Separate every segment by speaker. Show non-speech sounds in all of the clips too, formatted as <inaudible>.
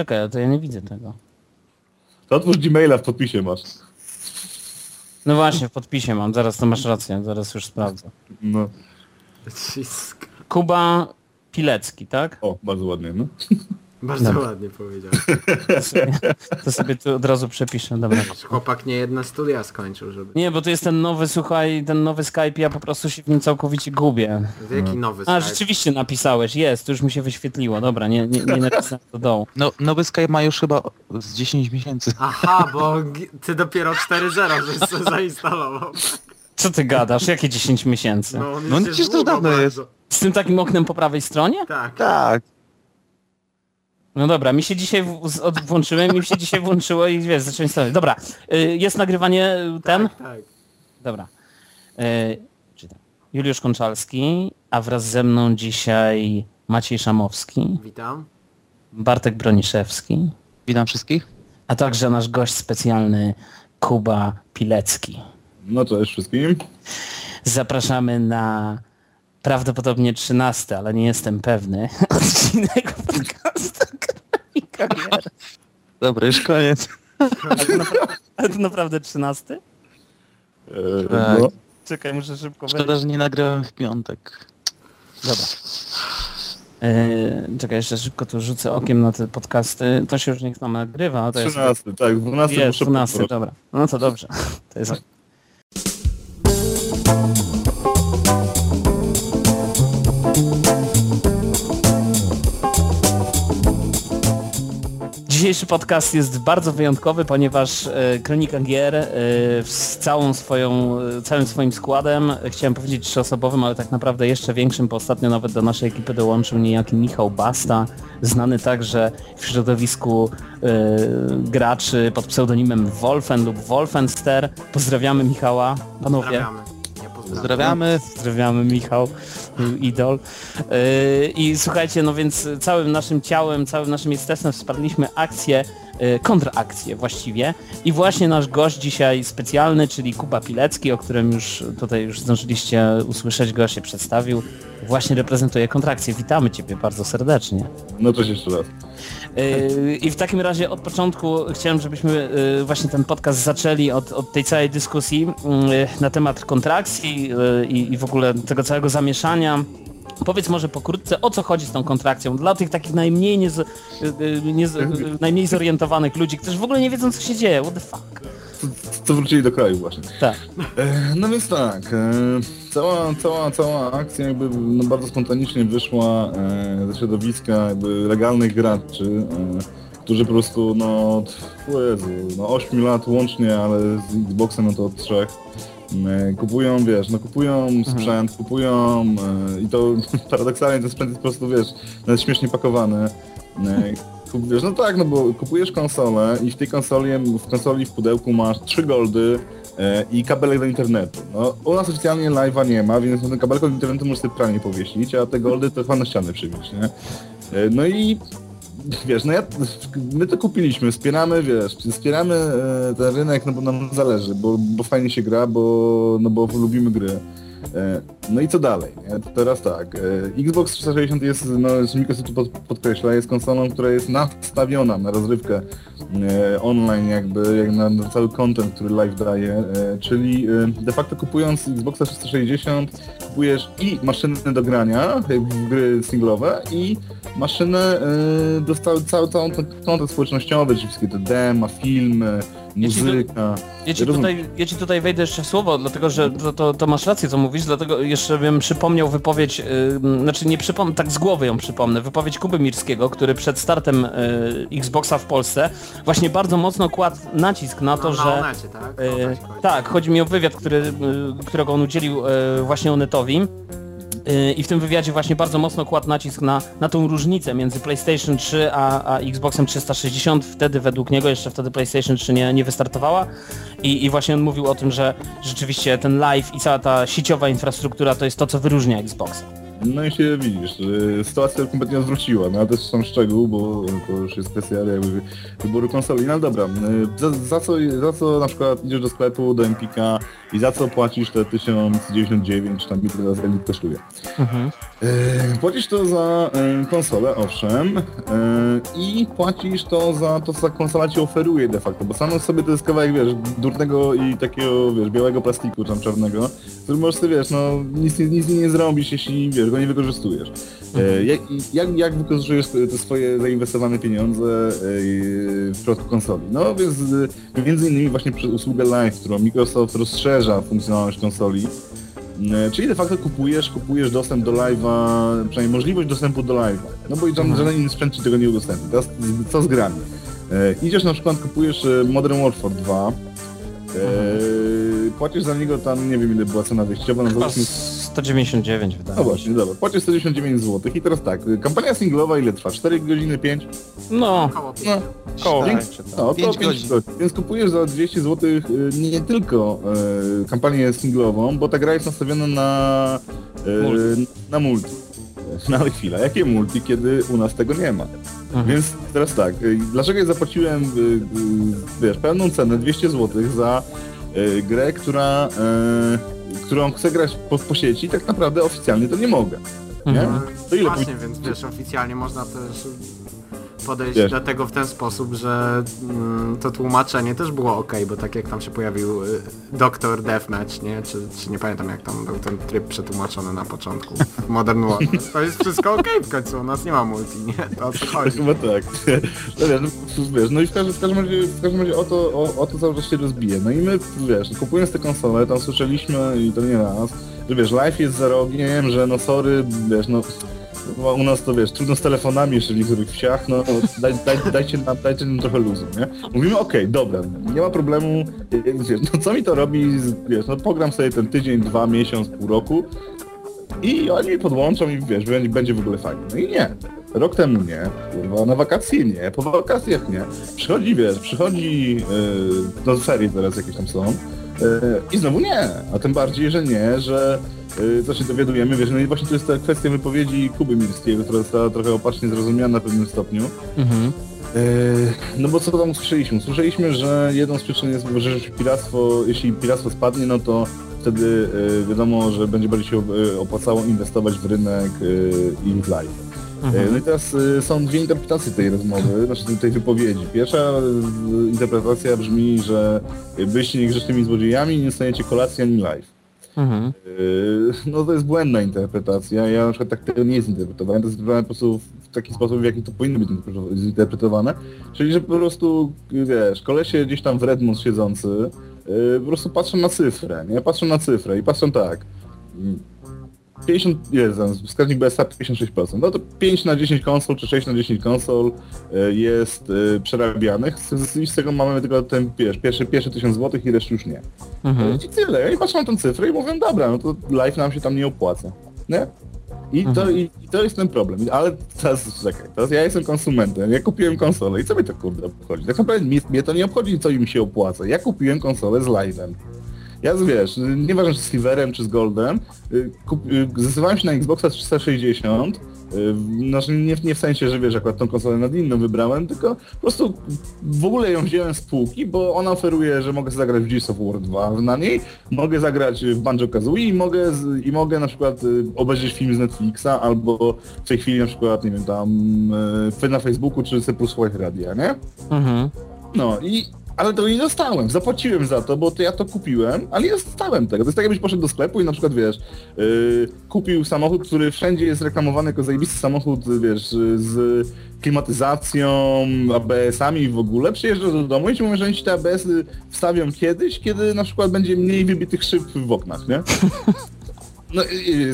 Speaker 1: Czekaj, to ja nie widzę tego.
Speaker 2: To otwórz Gmaila, w podpisie masz.
Speaker 1: No właśnie, w podpisie mam, zaraz to masz rację, zaraz już sprawdzę.
Speaker 2: No.
Speaker 1: Kuba Pilecki, tak?
Speaker 2: O, bardzo ładnie, no.
Speaker 3: Bardzo
Speaker 1: Dobra.
Speaker 3: ładnie powiedział. <laughs>
Speaker 1: To sobie, to sobie tu od razu przepiszę, dobra.
Speaker 3: Chłopak nie jedna studia skończył, żeby...
Speaker 1: Nie, bo to jest ten nowy, słuchaj, ten nowy Skype, ja po prostu się w nim całkowicie gubię.
Speaker 3: Jaki nowy
Speaker 1: A,
Speaker 3: Skype?
Speaker 1: rzeczywiście napisałeś, jest, to już mi się wyświetliło, dobra, nie, nie, nie napisałem do dołu.
Speaker 4: No, nowy Skype ma już chyba z 10 miesięcy.
Speaker 3: Aha, bo ty dopiero 4.0 żeś sobie <laughs> zainstalował.
Speaker 1: Co ty gadasz? Jakie 10 miesięcy?
Speaker 3: No, on
Speaker 4: No przecież to dawno jest.
Speaker 1: Z tym takim oknem po prawej stronie?
Speaker 3: Tak.
Speaker 4: Tak.
Speaker 1: No dobra, mi się dzisiaj w, od, włączyłem, mi się dzisiaj włączyło i wiesz, zacząłem. Dobra, y, jest nagrywanie y, ten?
Speaker 3: Tak, tak.
Speaker 1: Dobra. Y, czytam. Juliusz Konczalski, a wraz ze mną dzisiaj Maciej Szamowski,
Speaker 3: Witam.
Speaker 1: Bartek Broniszewski,
Speaker 4: Witam wszystkich.
Speaker 1: a także nasz gość specjalny Kuba Pilecki.
Speaker 2: No cześć wszystkim.
Speaker 1: Zapraszamy na prawdopodobnie 13, ale nie jestem pewny, <laughs> odcinek podcastu Kronika Gier.
Speaker 4: Dobra, już koniec.
Speaker 1: Ale to naprawdę, ale to naprawdę 13?
Speaker 2: E,
Speaker 4: Tak.
Speaker 2: no.
Speaker 1: Czekaj, muszę szybko
Speaker 4: Szkoda,
Speaker 1: wejść.
Speaker 4: że nie nagrałem w piątek.
Speaker 1: Dobra. Eee, czekaj, jeszcze szybko tu rzucę okiem na te podcasty. To się już niech nam nagrywa. To jest,
Speaker 2: 13, tak, 12
Speaker 1: jest
Speaker 2: muszę
Speaker 1: 12,
Speaker 2: poprosić.
Speaker 1: dobra. No to dobrze. To jest... Dzisiejszy podcast jest bardzo wyjątkowy, ponieważ e, Kronika Gier e, z całą swoją, e, całym swoim składem, chciałem powiedzieć trzyosobowym, ale tak naprawdę jeszcze większym, bo ostatnio nawet do naszej ekipy dołączył niejaki Michał Basta, znany także w środowisku graczy pod pseudonimem Wolfen lub Wolfenster. Pozdrawiamy Michała, panowie.
Speaker 3: Pozdrawiamy.
Speaker 4: Pozdrawiamy.
Speaker 1: Pozdrawiamy Michał, y, idol. Yy, I słuchajcie, no więc całym naszym ciałem, całym naszym jestestwem wsparliśmy akcję, yy, kontrakcję właściwie. I właśnie nasz gość dzisiaj specjalny, czyli Kuba Pilecki, o którym już tutaj już zdążyliście usłyszeć, go się przedstawił, właśnie reprezentuje kontrakcję. Witamy Ciebie bardzo serdecznie.
Speaker 2: No cześć jeszcze raz.
Speaker 1: Yy, I w takim razie od początku chciałem, żebyśmy yy, właśnie ten podcast zaczęli od, od tej całej dyskusji yy, na temat kontrakcji i, i w ogóle tego całego zamieszania. Powiedz może pokrótce, o co chodzi z tą kontrakcją dla tych takich najmniej, nie, nie, najmniej zorientowanych ludzi, którzy w ogóle nie wiedzą co się dzieje. What the fuck?
Speaker 2: Co wrócili do kraju właśnie.
Speaker 1: Tak.
Speaker 2: E, No więc tak, e, cała, cała, cała akcja jakby no, bardzo spontanicznie wyszła e, ze środowiska jakby legalnych graczy, którzy po prostu no od Jezu, no 8 lat łącznie, ale z Xboxem no to od 3. E, Kupują, wiesz, no kupują sprzęt, kupują e, i to <laughs> paradoksalnie ten sprzęt jest po prostu, wiesz, nawet śmiesznie pakowany. Wiesz, no tak, no bo kupujesz konsolę i w tej konsoli, w konsoli w pudełku masz 3 goldy, e, i kabelek do internetu. No, u nas oficjalnie live'a nie ma, więc ten kabelek do internetu możesz sobie pralnie powiesić, a te goldy to chyba na ścianę przywieźć, nie? E, No i wiesz, no ja, my to kupiliśmy, wspieramy, wiesz, wspieramy e, ten rynek, no bo nam zależy, bo, bo fajnie się gra, bo, no bo lubimy gry. E, No i co dalej? To teraz tak, e, Xbox 360 jest, no Microsoft tu pod, podkreśla, jest konsolą, która jest nastawiona na rozrywkę e, online jakby, jak na, na cały content, który live daje, czyli de facto kupując Xboxa 360 kupujesz i maszynę do grania, gry singlowe i maszynę do cały, cały, całą ten content społecznościowy, czyli wszystkie te dema, filmy, muzyka.
Speaker 1: Ja ci, tutaj, ja ci tutaj wejdę jeszcze w słowo, dlatego że to, to, to masz rację co mówisz, dlatego jeszcze bym przypomniał wypowiedź, yy, znaczy nie przypomnę, tak z głowy ją przypomnę, wypowiedź Kuby Mirskiego, który przed startem yy, Xboxa w Polsce właśnie bardzo mocno kładł nacisk na to,
Speaker 3: No, na
Speaker 1: że...
Speaker 3: Onecie, tak? Chodzi.
Speaker 1: tak, chodzi mi o wywiad, który, y, którego on udzielił e, właśnie Onetowi. Y, I w tym wywiadzie właśnie bardzo mocno kładł nacisk na, na tą różnicę między PlayStation 3 a, a Xboxem 360. Wtedy według niego jeszcze wtedy PlayStation 3 nie, nie wystartowała. I, I właśnie on mówił o tym, że rzeczywiście ten live i cała ta sieciowa infrastruktura to jest to, co wyróżnia Xboxa.
Speaker 2: No i się widzisz, sytuacja kompletnie odwróciła, no ale jest sam szczegół, bo to już jest kwestia jakby wyboru konsoli. No dobra, y, za, za, co, za co na przykład idziesz do sklepu, do Empika i za co płacisz te 1099 czy tam ile ile kosztuje?
Speaker 1: Mhm.
Speaker 2: E, Płacisz to za e, konsolę, owszem, e, i płacisz to za to, co ta konsola ci oferuje de facto, bo samo sobie to jest kawałek, wiesz, durnego i takiego, wiesz, białego plastiku, tam czarnego, który możesz sobie, wiesz, no, nic, nic nie zrobisz, jeśli, wiesz, go nie wykorzystujesz. E, Jak, jak, jak wykorzystujesz te swoje zainwestowane pieniądze w przypadku konsoli? No więc między innymi właśnie przez usługę Live, którą Microsoft rozszerza funkcjonalność konsoli, Czyli de facto kupujesz, kupujesz dostęp do live'a, przynajmniej możliwość dostępu do live'a. No bo i żaden, żaden inny sprzęt ci tego nie udostępni. Teraz co z grami? E, idziesz na przykład, kupujesz e, Modern Warfare 2, e, płacisz za niego tam, nie wiem ile była cena wyjściowa, no załóżmy...
Speaker 1: 199 wydaje
Speaker 2: No właśnie, dobra, płacisz 199 zł i teraz tak, kampania singlowa ile trwa? 4 godziny, 5?
Speaker 1: No,
Speaker 3: Koło
Speaker 2: No,
Speaker 1: koło
Speaker 2: Więc-
Speaker 1: tak, czy tak.
Speaker 2: no, to
Speaker 4: Pięć
Speaker 2: 5
Speaker 4: godzin.
Speaker 2: godzin. Więc kupujesz za 200 zł nie tylko e, kampanię singlową, bo ta gra jest nastawiona na, e,
Speaker 1: Multi.
Speaker 2: na multi. <laughs> No ale chwila, jakie multi, kiedy u nas tego nie ma?
Speaker 1: Mhm.
Speaker 2: Więc teraz tak, e, dlaczego ja zapłaciłem, e, e, wiesz, pełną cenę 200 zł za e, grę, która, e, którą chcę grać po, po sieci, tak naprawdę oficjalnie to nie mogę. Nie?
Speaker 1: Mhm.
Speaker 2: To ile
Speaker 3: Właśnie, więc wiesz, oficjalnie można też podejść
Speaker 2: Wiesz.
Speaker 3: do tego w ten sposób, że mm, to tłumaczenie też było ok, bo tak jak tam się pojawił y, Doktor Deathmatch, nie? Czy, czy nie pamiętam jak tam był ten tryb przetłumaczony na początku w Modern Warfare. To jest wszystko ok w końcu, u nas nie ma multi, nie? To o co chodzi. <laughs>
Speaker 2: Chyba tak. No wiesz, no, wiesz, no i w każdym, w każdym razie, w każdym razie o, to, o, o to cały czas się rozbije. No i my, wiesz, kupując te konsole, tam słyszeliśmy i to nie raz, że wiesz, live jest za rogiem, że no sorry, wiesz, no u nas to wiesz, trudno z telefonami jeszcze w niektórych wsiach, no daj, daj, dajcie, nam, dajcie nam trochę luzu, nie? Mówimy, okej, dobra, nie ma problemu, wiesz, no co mi to robi, wiesz, no pogram sobie ten tydzień, dwa, miesiąc, pół roku, i oni mi podłączą i wiesz, będzie, będzie w ogóle fajnie. No i nie. Rok temu nie, kurwa, na wakacje nie, po wakacjach nie. Przychodzi, wiesz, przychodzi, yy, no ferie teraz jakieś tam są, i znowu nie. A tym bardziej, że nie, że co się dowiadujemy, wiesz, no i właśnie to jest ta kwestia wypowiedzi Kuby Mirskiego, która została trochę opacznie zrozumiana w pewnym stopniu.
Speaker 1: Mhm.
Speaker 2: Yy, No bo co tam usłyszeliśmy? Usłyszeliśmy, że jedną z przyczyn jest, że piractwo, jeśli piractwo spadnie, no to wtedy yy, wiadomo, że będzie bardziej się opłacało inwestować w rynek i w live. Yy, No i teraz yy, są dwie interpretacje tej rozmowy, znaczy tej wypowiedzi. Pierwsza yy, interpretacja brzmi, że byście niegrzecznymi złodziejami nie dostaniecie kolacji ani live.
Speaker 1: Mhm.
Speaker 2: No to jest błędna interpretacja. Ja na przykład tak tego nie zinterpretowałem. To jest po prostu w taki sposób, w jaki to powinno być zinterpreto- zinterpretowane. Czyli, że po prostu, wiesz, kolesie gdzieś tam w Redmond siedzący, po prostu patrzą na cyfrę, nie? Patrzą na cyfrę i patrzą tak. Mm, 50, jest tam wskaźnik BSA 56%. No to 5 na 10 konsol czy 6 na 10 konsol y, jest y, przerabianych. Z, z, tego mamy tylko ten wiesz, pierwszy, pierwszy 1000 zł i resztę już nie.
Speaker 1: Mhm.
Speaker 2: I tyle. I patrzą na tę cyfrę i mówią, dobra, no to live nam się tam nie opłaca. Nie? I, to,
Speaker 1: Mhm.
Speaker 2: i, I to jest ten problem. Ale teraz czekaj, teraz ja jestem konsumentem, ja kupiłem konsolę i co mnie to kurde obchodzi? Tak naprawdę mnie, mnie to nie obchodzi, co im się opłaca. Ja kupiłem konsolę z live'em. Ja wiesz, nieważne czy z Silverem, czy z Goldem, y, kup, y, zdecydowałem się na Xboxa 360, y, znaczy nie, w- nie w sensie, że wiesz, akurat tą konsolę nad inną wybrałem, tylko po prostu w ogóle ją wziąłem z półki, bo ona oferuje, że mogę zagrać w Gears of War 2 na niej, mogę zagrać w Banjo-Kazooie i mogę, i mogę na przykład obejrzeć film z Netflixa, albo w tej chwili na przykład, nie wiem, tam na Facebooku, czy sobie posłuchać radia, nie?
Speaker 1: Mhm.
Speaker 2: No i... Ale to nie dostałem, zapłaciłem za to, bo to ja to kupiłem, ale nie dostałem tego. To jest tak jakbyś poszedł do sklepu i na przykład, wiesz, yy, kupił samochód, który wszędzie jest reklamowany jako zajebisty samochód, wiesz, z klimatyzacją, ABS-ami w ogóle, przyjeżdżasz do domu i ci mówią, że oni ci te ABS-y wstawią kiedyś, kiedy na przykład będzie mniej wybitych szyb w oknach, nie? No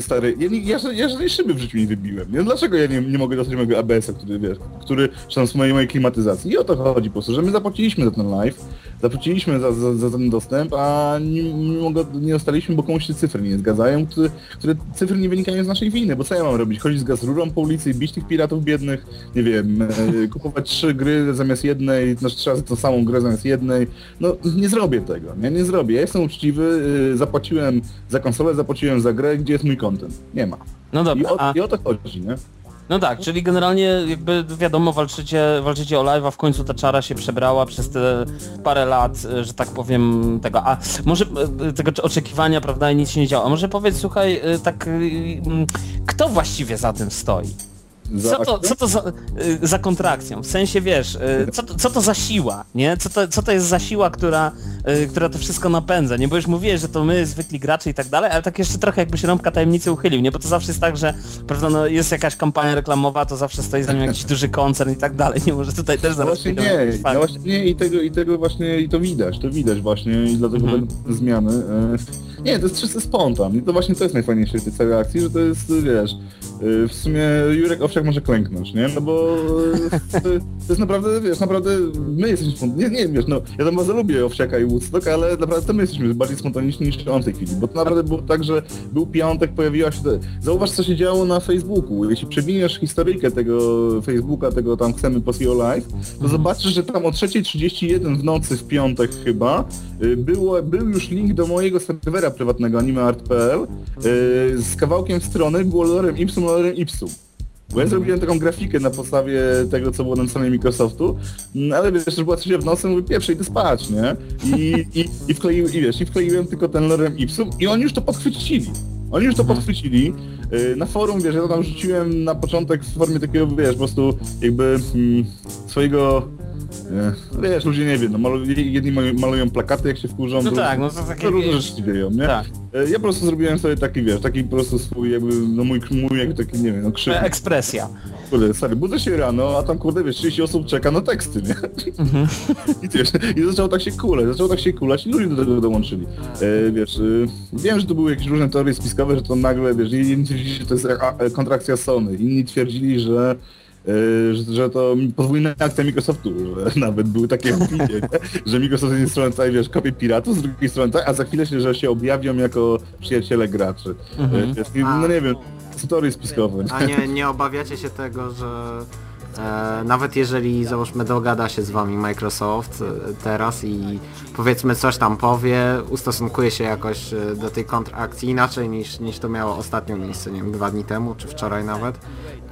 Speaker 2: stary, ja, ja, ja żadnej szyby w życiu nie wybiłem. Nie? Dlaczego ja nie, nie mogę dostać mojego ABS-a, który wiesz, który mojej, mojej klimatyzacji? I o to chodzi po prostu, że my zapłaciliśmy za ten live, zapłaciliśmy za, za, za ten dostęp, a nie, mimo go nie dostaliśmy, bo komuś się cyfry nie zgadzają, które, które cyfry nie wynikają z naszej winy, bo co ja mam robić? Chodzić z gazrurą po ulicy i bić tych piratów biednych? Nie wiem, e, <laughs> kupować trzy gry zamiast jednej, znaczy trzy razy tą samą grę zamiast jednej? No nie zrobię tego, nie, nie zrobię. Ja jestem uczciwy, e, zapłaciłem za konsolę, zapłaciłem za grę, gdzie jest mój content? Nie ma.
Speaker 1: No
Speaker 2: I
Speaker 1: dobra,
Speaker 2: o,
Speaker 1: a,
Speaker 2: i o to chodzi, nie?
Speaker 1: No tak, czyli generalnie jakby wiadomo, walczycie, walczycie o live'a, w końcu ta czara się przebrała przez te parę lat, e, że tak powiem, tego, a może e, tego oczekiwania, prawda, i nic się nie działo. A może powiedz, słuchaj, e, tak, mm, kto właściwie za tym stoi? Co to, co to za, y, za kontrakcją? W sensie wiesz, y, co, to- co to za siła, nie? Co to, co to jest za siła, która, y, która to wszystko napędza, nie? Bo już mówiłeś, że to my, zwykli gracze i tak dalej, ale tak jeszcze trochę jakbyś rąbka tajemnicy uchylił, nie? Bo to zawsze jest tak, że prawda, no, jest jakaś kampania reklamowa, to zawsze stoi za nim jakiś <laughs> duży koncern i tak dalej, nie? Może tutaj też
Speaker 2: No
Speaker 1: zaraz
Speaker 2: właśnie nie, no właśnie nie i tego, i tego właśnie, i to widać, to widać właśnie i dlatego
Speaker 1: Mhm.
Speaker 2: zmiany. E, Nie, to jest czysty spontan i to właśnie to jest najfajniejsze w tej całej akcji, że to jest, wiesz, e, w sumie Jurek Owsiak może klęknąć, nie? No bo e, to, jest naprawdę, wiesz, naprawdę my jesteśmy nie, nie, wiesz, no ja tam bardzo lubię Owsiaka i Woodstock, ale naprawdę to my jesteśmy bardziej spontaniczni niż on w tej chwili, bo to naprawdę było tak, że był piątek, pojawiła się, te... zauważ co się działo na Facebooku, jeśli przewiniesz historyjkę tego Facebooka, tego tam chcemy Posio Live, to zobaczysz, że tam o 3.31 w nocy w piątek chyba y, było, był już link do mojego serwera prywatnego animeart.pl y, z kawałkiem strony, było lorem ipsum, lorem ipsum. Bo ja zrobiłem taką grafikę na podstawie tego, co było na stronie Microsoftu, mm, ale wiesz, że była trzecia w nocy, mówię, pierwsze idę spać, nie? I, i, i, wkleił, i wiesz, i wkleiłem tylko ten lorem ipsum i oni już to podchwycili. Oni już to podchwycili. Y, Na forum, wiesz, ja to tam rzuciłem na początek w formie takiego, wiesz, po prostu jakby mm, swojego... e, Wiesz, ludzie nie no, malu, jedni malują, plakaty jak się wkurzą,
Speaker 1: No tak, no to takie,
Speaker 2: różne rzeczy dzieją, nie?
Speaker 1: tak.
Speaker 2: E, Ja po prostu zrobiłem sobie taki, wiesz, taki po prostu swój jakby, no mój, mój jakby taki, nie wiem, no krzyk.
Speaker 1: E, Ekspresja.
Speaker 2: Kurde, stary, budzę się rano, a tam kurde, wiesz, 30 osób czeka na teksty, nie? <laughs> I, wiesz, I zaczęło tak się kulać, zaczęło tak się kulać i ludzie do tego dołączyli. E, wiesz, e, wiem, że to były jakieś różne teorie spiskowe, że to nagle, wiesz, jedni twierdzili, że to jest kontrakcja Sony, inni twierdzili, że że, że to podwójna akcja Microsoftu, że nawet były takie opinie, nie? <laughs> że Microsoft z jednej strony tutaj, wiesz, kopie piratów, z drugiej strony tak, a za chwilę się, że się objawią jako przyjaciele graczy. E, wiesz, i, no nie wiem, są teorie spiskowe.
Speaker 3: A nie, nie obawiacie się tego, że e, nawet jeżeli załóżmy dogada się z wami Microsoft e, teraz i powiedzmy coś tam powie, ustosunkuje się jakoś e, do tej kontrakcji inaczej niż, niż to miało ostatnio miejsce, nie wiem, dwa dni temu czy wczoraj nawet,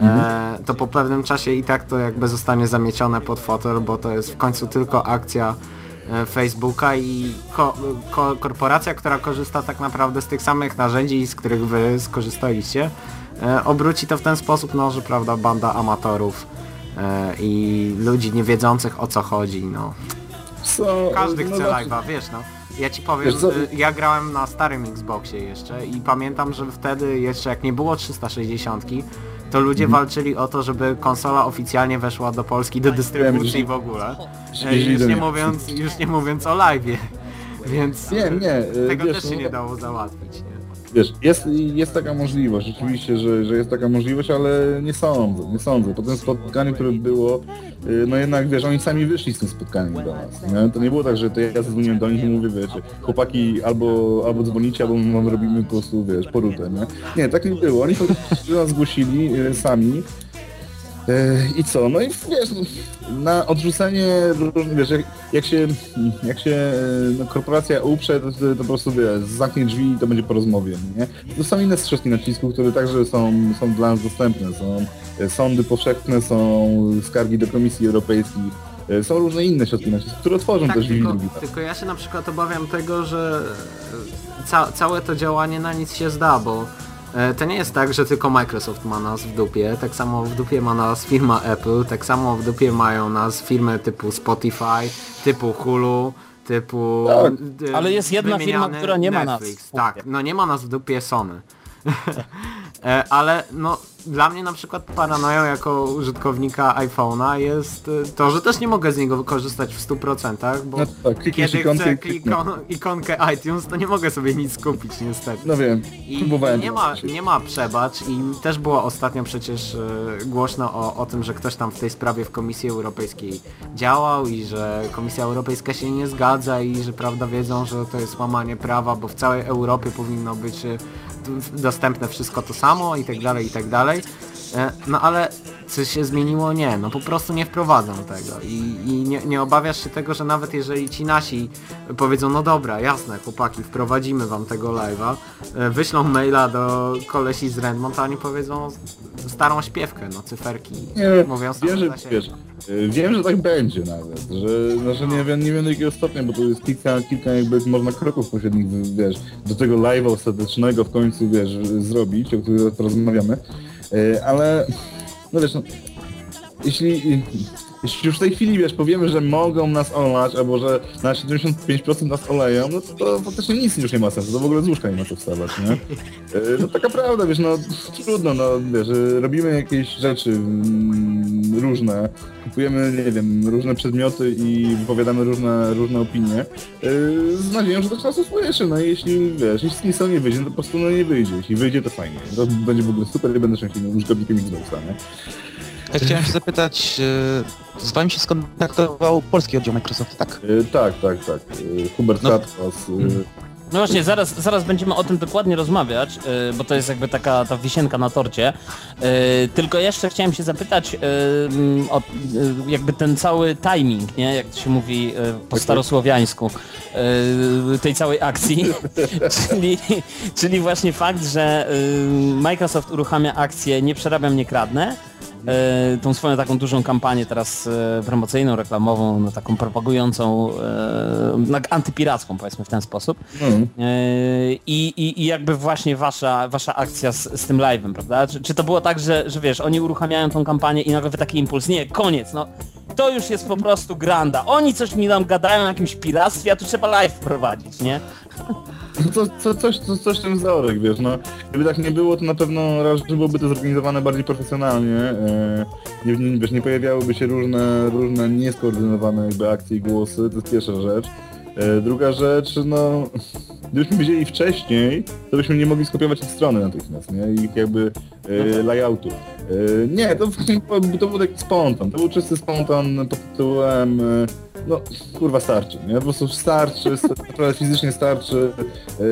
Speaker 3: e, to po pewnym czasie i tak to jakby zostanie zamiecione pod fotel, bo to jest w końcu tylko akcja Facebooka i ko ko korporacja, która korzysta tak naprawdę z tych samych narzędzi, z których wy skorzystaliście, obróci to w ten sposób, no, że prawda, banda amatorów e, i ludzi niewiedzących o co chodzi, no.
Speaker 2: Co,
Speaker 3: Każdy
Speaker 2: no
Speaker 3: chce
Speaker 2: właśnie,
Speaker 3: live'a, wiesz no. Ja ci powiem,
Speaker 2: Wiesz
Speaker 3: ja grałem na starym Xboxie jeszcze i pamiętam, że wtedy jeszcze jak nie było 360, to ludzie
Speaker 2: Mhm.
Speaker 3: walczyli o to, żeby konsola oficjalnie weszła do Polski, do dystrybucji
Speaker 2: Wiem,
Speaker 3: w ogóle. E, Już nie mówiąc, już nie mówiąc o live'ie. <laughs> Więc
Speaker 2: Nie, nie, e,
Speaker 3: tego
Speaker 2: wiesz,
Speaker 3: też się
Speaker 2: no,
Speaker 3: nie dało załatwić, nie?
Speaker 2: Wiesz, jest, jest taka możliwość, rzeczywiście, że, że jest taka możliwość, ale nie sądzę, nie sądzę. Po tym spotkaniu, które było, y, no jednak wiesz, oni sami wyszli z tym spotkaniem do nas. Nie? To nie było tak, że to ja zadzwoniłem do nich i mówię, wiecie, chłopaki albo, albo dzwonicie, albo wam robimy po prostu, wiesz, porutę, nie? Nie, tak nie było. Oni po prostu nas zgłosili y, sami. E, I co? No i wiesz, na odrzucenie różnych, wiesz, jak, jak się, jak się e, no, korporacja uprze, to, to po prostu wiesz, zamknie drzwi i to będzie po rozmowie, nie? To są inne strzeszki nacisków, które także są, są dla nas dostępne. Są e, sądy powszechne, są skargi do Komisji Europejskiej, są różne inne środki nacisków, które otworzą
Speaker 3: Tak,
Speaker 2: też drzwi
Speaker 3: tylko,
Speaker 2: drugi.
Speaker 3: tylko ja się na przykład obawiam tego, że ca całe to działanie na nic się zda, bo to nie jest tak, że tylko Microsoft ma nas w dupie, tak samo w dupie ma nas firma Apple, tak samo w dupie mają nas firmy typu Spotify, typu Hulu, typu...
Speaker 2: Tak,
Speaker 1: ale jest jedna firma, która nie ma nas
Speaker 3: Netflix.
Speaker 1: w dupie.
Speaker 3: Tak, no nie ma nas w dupie Sony. <laughs> E, ale no dla mnie na przykład paranoją jako użytkownika iPhone'a jest y, to, że też nie mogę z niego wykorzystać w 100%, bo
Speaker 2: No tak,
Speaker 3: kiedy chcę klikon, ikonkę iTunes, to nie mogę sobie nic kupić niestety.
Speaker 2: No wiem,
Speaker 3: I,
Speaker 2: próbowałem.
Speaker 3: nie, ma, nie ma przebacz i też było ostatnio przecież e, głośno o, o tym, że ktoś tam w tej sprawie w Komisji Europejskiej działał i że Komisja Europejska się nie zgadza i że prawda wiedzą, że to jest łamanie prawa, bo w całej Europie powinno być d- dostępne wszystko to samo i tak dalej, i tak dalej. E, No ale coś się zmieniło? Nie, no po prostu nie wprowadzą tego i, i nie, nie obawiasz się tego, że nawet jeżeli ci nasi powiedzą, no dobra, jasne chłopaki, wprowadzimy wam tego live'a, e, wyślą maila do kolesi z Redmond, a oni powiedzą starą śpiewkę, no cyferki,
Speaker 2: Nie,
Speaker 3: mówią same siebie.
Speaker 2: y, wiem, że tak będzie nawet, że, znaczy nie wiem, nie wiem do jakiego stopnia, bo to jest kilka, kilka jakby można kroków pośrednich, wiesz, do tego live'a ostatecznego w końcu, wiesz, zrobić, o którym rozmawiamy, ale, no wiesz, no, jeśli, jeśli już w tej chwili, wiesz, powiemy, że mogą nas olać, albo że na 75% nas oleją, no to, to faktycznie nic już nie ma sensu, to w ogóle z łóżka nie ma co wstawać, nie? Y, No taka prawda, wiesz, no trudno, no wiesz, y, robimy jakieś rzeczy mm, różne, kupujemy, nie wiem, różne przedmioty i wypowiadamy różne, różne opinie y, z nadzieją, że to nas usłyszy, no i jeśli, wiesz, jeśli nic nie wyjdzie, no to po prostu no nie wyjdzie, jeśli wyjdzie to fajnie, to będzie w ogóle super i będę szczęśliwym użytkownikiem Xboxa, nie?
Speaker 4: Ja chciałem się zapytać, e, z wami się skontaktował polski oddział Microsoftu, tak?
Speaker 2: Y, Tak, tak, tak, y, Hubert
Speaker 4: No.
Speaker 2: Katwas, y,
Speaker 1: No właśnie, zaraz, zaraz będziemy o tym dokładnie rozmawiać, bo to jest jakby taka ta wisienka na torcie. Tylko jeszcze chciałem się zapytać mm, o jakby ten cały timing, nie? Jak to się mówi po starosłowiańsku, y, tej całej akcji. <laughs> czyli, czyli właśnie fakt, że Microsoft uruchamia akcję Nie przerabiam, nie kradnę. Y, Tą swoją taką dużą kampanię teraz y, promocyjną, reklamową, no, taką propagującą, no, antypiracką powiedzmy w ten sposób.
Speaker 2: no,
Speaker 1: Yy, I, i, I jakby właśnie wasza, wasza akcja z, z tym live'em, prawda? Czy, czy to było tak, że, że wiesz, oni uruchamiają tą kampanię i nagle wy taki impuls, nie, koniec, no to już jest po prostu granda. Oni coś mi tam gadają o jakimś piractwie, a tu trzeba live prowadzić, nie?
Speaker 2: No to, to, coś, to, coś ten zaorek, wiesz, no. Gdyby tak nie było, to na pewno raz, że byłoby to zorganizowane bardziej profesjonalnie. E, nie, nie, wiesz, nie pojawiałyby się różne, różne nieskoordynowane jakby akcje i głosy, to jest pierwsza rzecz. E, druga rzecz, no, gdybyśmy wiedzieli wcześniej, to byśmy nie mogli skopiować ich strony natychmiast, nie? Ich jakby e, layoutu. E, nie, to, <laughs> to był taki spontan, to był czysty spontan pod tytułem e, no kurwa starczy, nie? Po prostu starczy, <laughs> naprawdę fizycznie starczy,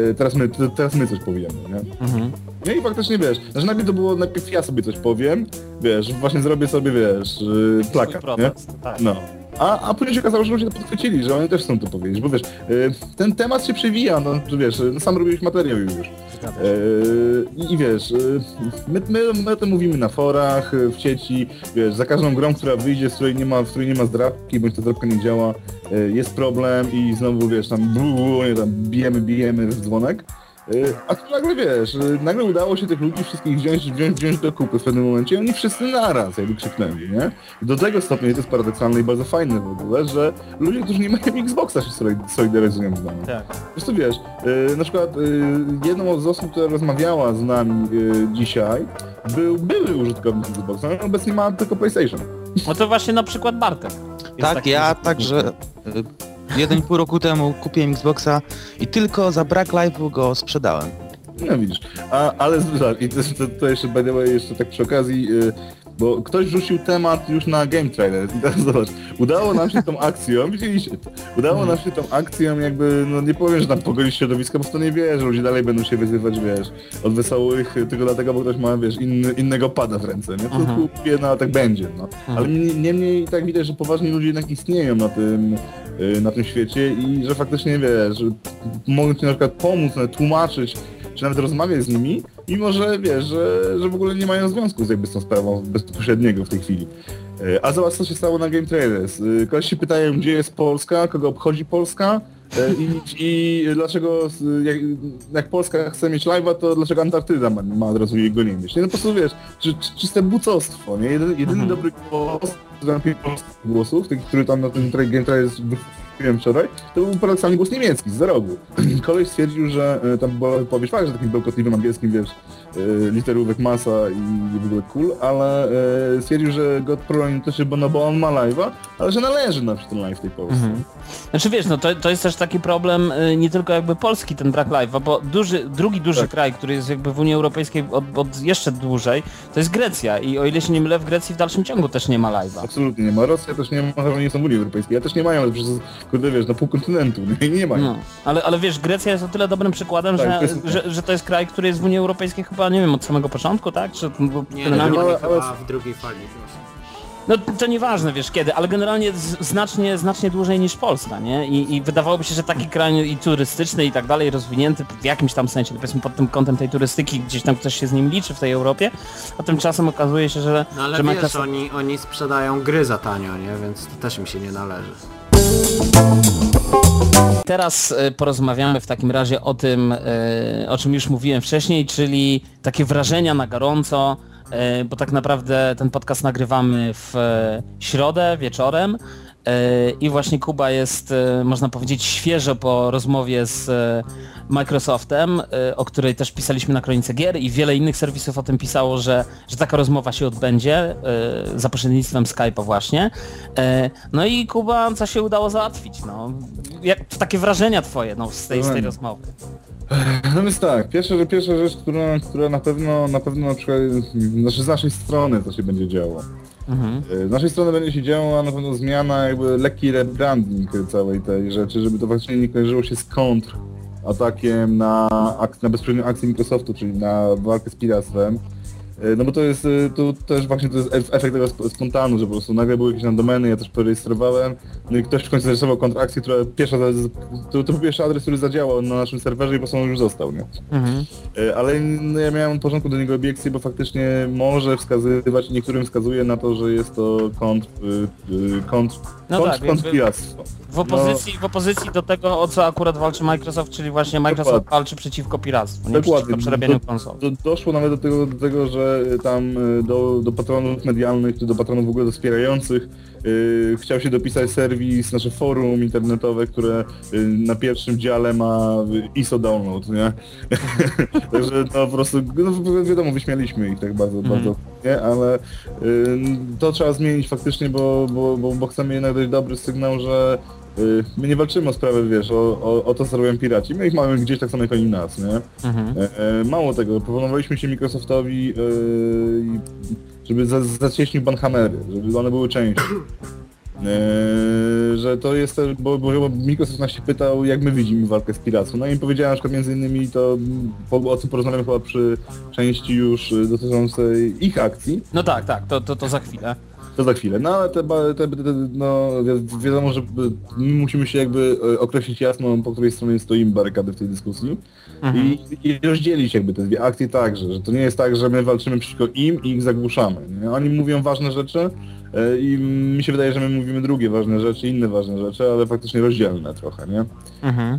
Speaker 2: e, teraz my, teraz my coś powiemy, nie?
Speaker 1: Mhm.
Speaker 2: No i faktycznie wiesz, że najpierw to było, najpierw ja sobie coś powiem, wiesz, właśnie zrobię sobie, wiesz, e, plakat, nie?
Speaker 1: tak.
Speaker 2: No. A, a później się okazało, że ludzie to podchwycili, że oni też chcą to powiedzieć, bo wiesz, e, ten temat się przewija, no wiesz, no sam robiłeś materiał już. Eee, I wiesz, my, my, my o tym mówimy na forach, w sieci, wiesz, za każdą grą, która wyjdzie, z której nie ma, w której nie ma zdrabki, bądź ta zdrabka nie działa, jest problem i znowu wiesz, tam, bu, nie, tam bijemy, bijemy w dzwonek. E, A tu nagle wiesz, e, nagle udało się tych ludzi wszystkich wziąć, wziąć, wziąć do kupy w pewnym momencie i oni wszyscy naraz jakby krzyknęli, nie? Do tego stopnia to jest paradoksalne i bardzo fajne w ogóle, że ludzie, którzy nie mają Xboxa się solid- solidaryzują z nami.
Speaker 1: Tak.
Speaker 2: Co wiesz, y, na przykład y, jedną z osób, która rozmawiała z nami y, dzisiaj, był były użytkownik Xboxa, on obecnie ma tylko PlayStation.
Speaker 1: No to właśnie na przykład Bartek.
Speaker 4: Tak, ja
Speaker 1: użytkownikiem.
Speaker 4: także y, jeden pół roku temu kupiłem Xboxa i tylko za brak live'u go sprzedałem.
Speaker 2: No widzisz, a, ale to, to, jeszcze way, jeszcze tak przy okazji, y, bo ktoś rzucił temat już na Game Trailer i <laughs> teraz zobacz, udało nam się tą akcją, <laughs> widzieliście to, udało nam się tą akcją jakby, no nie powiem, że tam pogodzić środowisko, bo w to nie wierzę, ludzie dalej będą się wyzywać, wiesz, od wesołych, tylko dlatego, bo ktoś ma, wiesz, inny, innego pada w ręce, nie? To
Speaker 1: Mhm.
Speaker 2: kupię, no tak będzie, no.
Speaker 1: Mhm.
Speaker 2: Ale nie- niemniej tak widać, że poważni ludzie jednak istnieją na tym, y, na tym świecie i że faktycznie, wiesz, że mogą ci na przykład pomóc, tłumaczyć, czy nawet rozmawiać z nimi, mimo że wiesz, że, że w ogóle nie mają związku z, jakby z tą sprawą bezpośredniego w tej chwili. E, A zobacz co się stało na Game Trailers. E, Kogoś się pytają, gdzie jest Polska, kogo obchodzi Polska e, i, i dlaczego, jak, jak Polska chce mieć live'a, to dlaczego Antarktyda ma, ma od razu jego nie mieć. Nie, no po prostu wiesz, czy, czy, czyste bucostwo, nie? Jedyny, jedyny
Speaker 1: Mhm.
Speaker 2: dobry głos, głosów, tych, który tam na tym tra- Game Trailers wiem wczoraj, to był paradoksalnie głos niemiecki, z rogu. <clears throat> Koleś stwierdził, że e, tam była wypowiedź, fakt, że takim bełkotliwym angielskim, wiesz, y, literówek masa i w ogóle cool, ale y, stwierdził, że God Pro to się, bo, no bo on ma live'a, ale że należy na ten live w tej Polsce.
Speaker 1: Mhm. Znaczy wiesz, no to, to jest też taki problem y, nie tylko jakby polski ten brak live'a, bo duży, drugi duży
Speaker 2: Tak.
Speaker 1: kraj, który jest jakby w Unii Europejskiej od, od jeszcze dłużej, to jest Grecja i o ile się nie mylę, w Grecji w dalszym ciągu też nie ma live'a.
Speaker 2: Absolutnie nie ma. Rosja też nie ma, że nie są w Unii Europejskiej. Ja też nie mają, ale przez, kurde wiesz, na pół kontynentu. Nie, nie mają.
Speaker 1: No, ale, ale wiesz, Grecja jest o tyle dobrym przykładem,
Speaker 2: Tak,
Speaker 1: że,
Speaker 2: to jest-
Speaker 1: że, że to jest kraj, który jest w Unii Europejskiej chyba, nie wiem, od samego początku, tak? Czy bo
Speaker 3: Nie,
Speaker 1: generalnie...
Speaker 3: nie,
Speaker 2: ale-
Speaker 3: chyba
Speaker 2: ale-
Speaker 3: w drugiej fali. właśnie.
Speaker 1: No to nieważne, wiesz kiedy, ale generalnie znacznie, znacznie dłużej niż Polska, nie? I, I wydawałoby się, że taki kraj i turystyczny i tak dalej, rozwinięty w jakimś tam sensie, powiedzmy pod tym kątem tej turystyki, gdzieś tam ktoś się z nim liczy w tej Europie, a tymczasem okazuje się, że,
Speaker 3: No ale
Speaker 1: że
Speaker 3: wiesz, oni, oni sprzedają gry za tanio, nie? Więc to też im się nie należy.
Speaker 1: Teraz e, porozmawiamy w takim razie o tym, e, o czym już mówiłem wcześniej, czyli takie wrażenia na gorąco, bo tak naprawdę ten podcast nagrywamy w e, środę wieczorem e, i właśnie Kuba jest, e, można powiedzieć, świeżo po rozmowie z e, Microsoftem, e, o której też pisaliśmy na Kronice Gier i wiele innych serwisów o tym pisało, że, że taka rozmowa się odbędzie e, za pośrednictwem Skype'a właśnie. E, No i Kuba, co się udało załatwić? No, jak, takie wrażenia twoje no, z, tej, z tej rozmowy?
Speaker 2: No więc tak, pierwsza, pierwsza rzecz, która, która na pewno, na pewno na przykład, znaczy z naszej strony to się będzie działo.
Speaker 1: Mhm.
Speaker 2: Z naszej strony będzie się działała na pewno zmiana, jakby lekki rebranding całej tej rzeczy, żeby to faktycznie nie kojarzyło się z kontr atakiem na, ak- na bezpośrednią akcję Microsoftu, czyli na walkę z piractwem. E, No bo to jest, e, to też właśnie to jest ef- efekt tego sp- spontanu, że po prostu nagle były jakieś tam domeny, ja też porejestrowałem, no i ktoś w końcu zarejestrował kontrakcję, która pierwsza, to, to był pierwszy adres, który zadziałał na naszym serwerze i po prostu on już został, nie?
Speaker 1: Mhm.
Speaker 2: E, Ale no, ja miałem od początku do niego obiekcję, bo faktycznie może wskazywać, niektórym wskazuje na to, że jest to kontr, y, y, kontr,
Speaker 1: No
Speaker 2: kontr,
Speaker 1: tak,
Speaker 2: kontrpiractwo.
Speaker 1: W opozycji, w opozycji do tego, o co akurat walczy Microsoft, czyli właśnie Microsoft
Speaker 2: Dokładnie.
Speaker 1: walczy przeciwko piractwu, nie
Speaker 2: Dokładnie.
Speaker 1: przeciwko przerabianiu
Speaker 2: Do-
Speaker 1: konsol.
Speaker 2: Do, doszło nawet do tego, do tego, że tam y, do, do patronów medialnych, czy do patronów w ogóle wspierających y, chciał się dopisać serwis, nasze forum internetowe, które y, na pierwszym dziale ma ISO download, nie? <laughs> Także to po prostu, no wi- wiadomo, wyśmialiśmy ich tak bardzo,
Speaker 1: Mhm.
Speaker 2: bardzo, nie? Ale to trzeba zmienić faktycznie, bo, bo, bo, bo chcemy jednak dać dobry sygnał, że my nie walczymy o sprawę, wiesz, o, o, o to, co robią piraci. My ich mamy gdzieś tak samo jak oni nas, nie?
Speaker 1: Mhm.
Speaker 2: E, e, mało tego, proponowaliśmy się Microsoftowi, e, żeby za- zacieśnił banhamery, żeby one były częścią. E, że to jest też, bo, bo Microsoft nas się pytał, jak my widzimy walkę z piractwem. No i powiedziałem na przykład między innymi to, po, o czym porozmawiamy chyba przy części już dotyczącej ich akcji,
Speaker 1: No tak, tak, to, to, to za chwilę.
Speaker 2: To za chwilę. No ale te, te, te, no, wi- wiadomo, że my musimy się jakby e, określić jasno, po której stronie stoimy barykady w tej dyskusji.
Speaker 1: Mhm.
Speaker 2: I, I rozdzielić jakby te dwie akcje także, że to nie jest tak, że my walczymy przeciwko im i ich zagłuszamy. Nie? Oni mówią ważne rzeczy e, i mi się wydaje, że my mówimy drugie ważne rzeczy, inne ważne rzeczy, ale faktycznie rozdzielne trochę, nie?
Speaker 1: Mhm.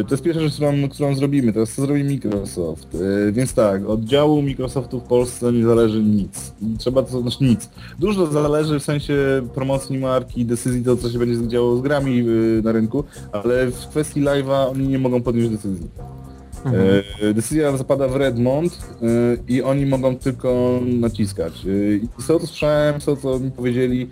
Speaker 2: E, To jest pierwsza rzecz, którą, którą zrobimy. Teraz co zrobi Microsoft? E, Więc tak, od działu Microsoftu w Polsce nie zależy nic. Trzeba to, znaczy nic. Dużo zależy w sensie promocji marki, decyzji, to co się będzie działo z grami na rynku, ale w kwestii live'a oni nie mogą podjąć decyzji.
Speaker 1: Mhm.
Speaker 2: E, Decyzja zapada w Redmond e, i oni mogą tylko naciskać. E, I z tego co słyszałem, z tego co mi powiedzieli,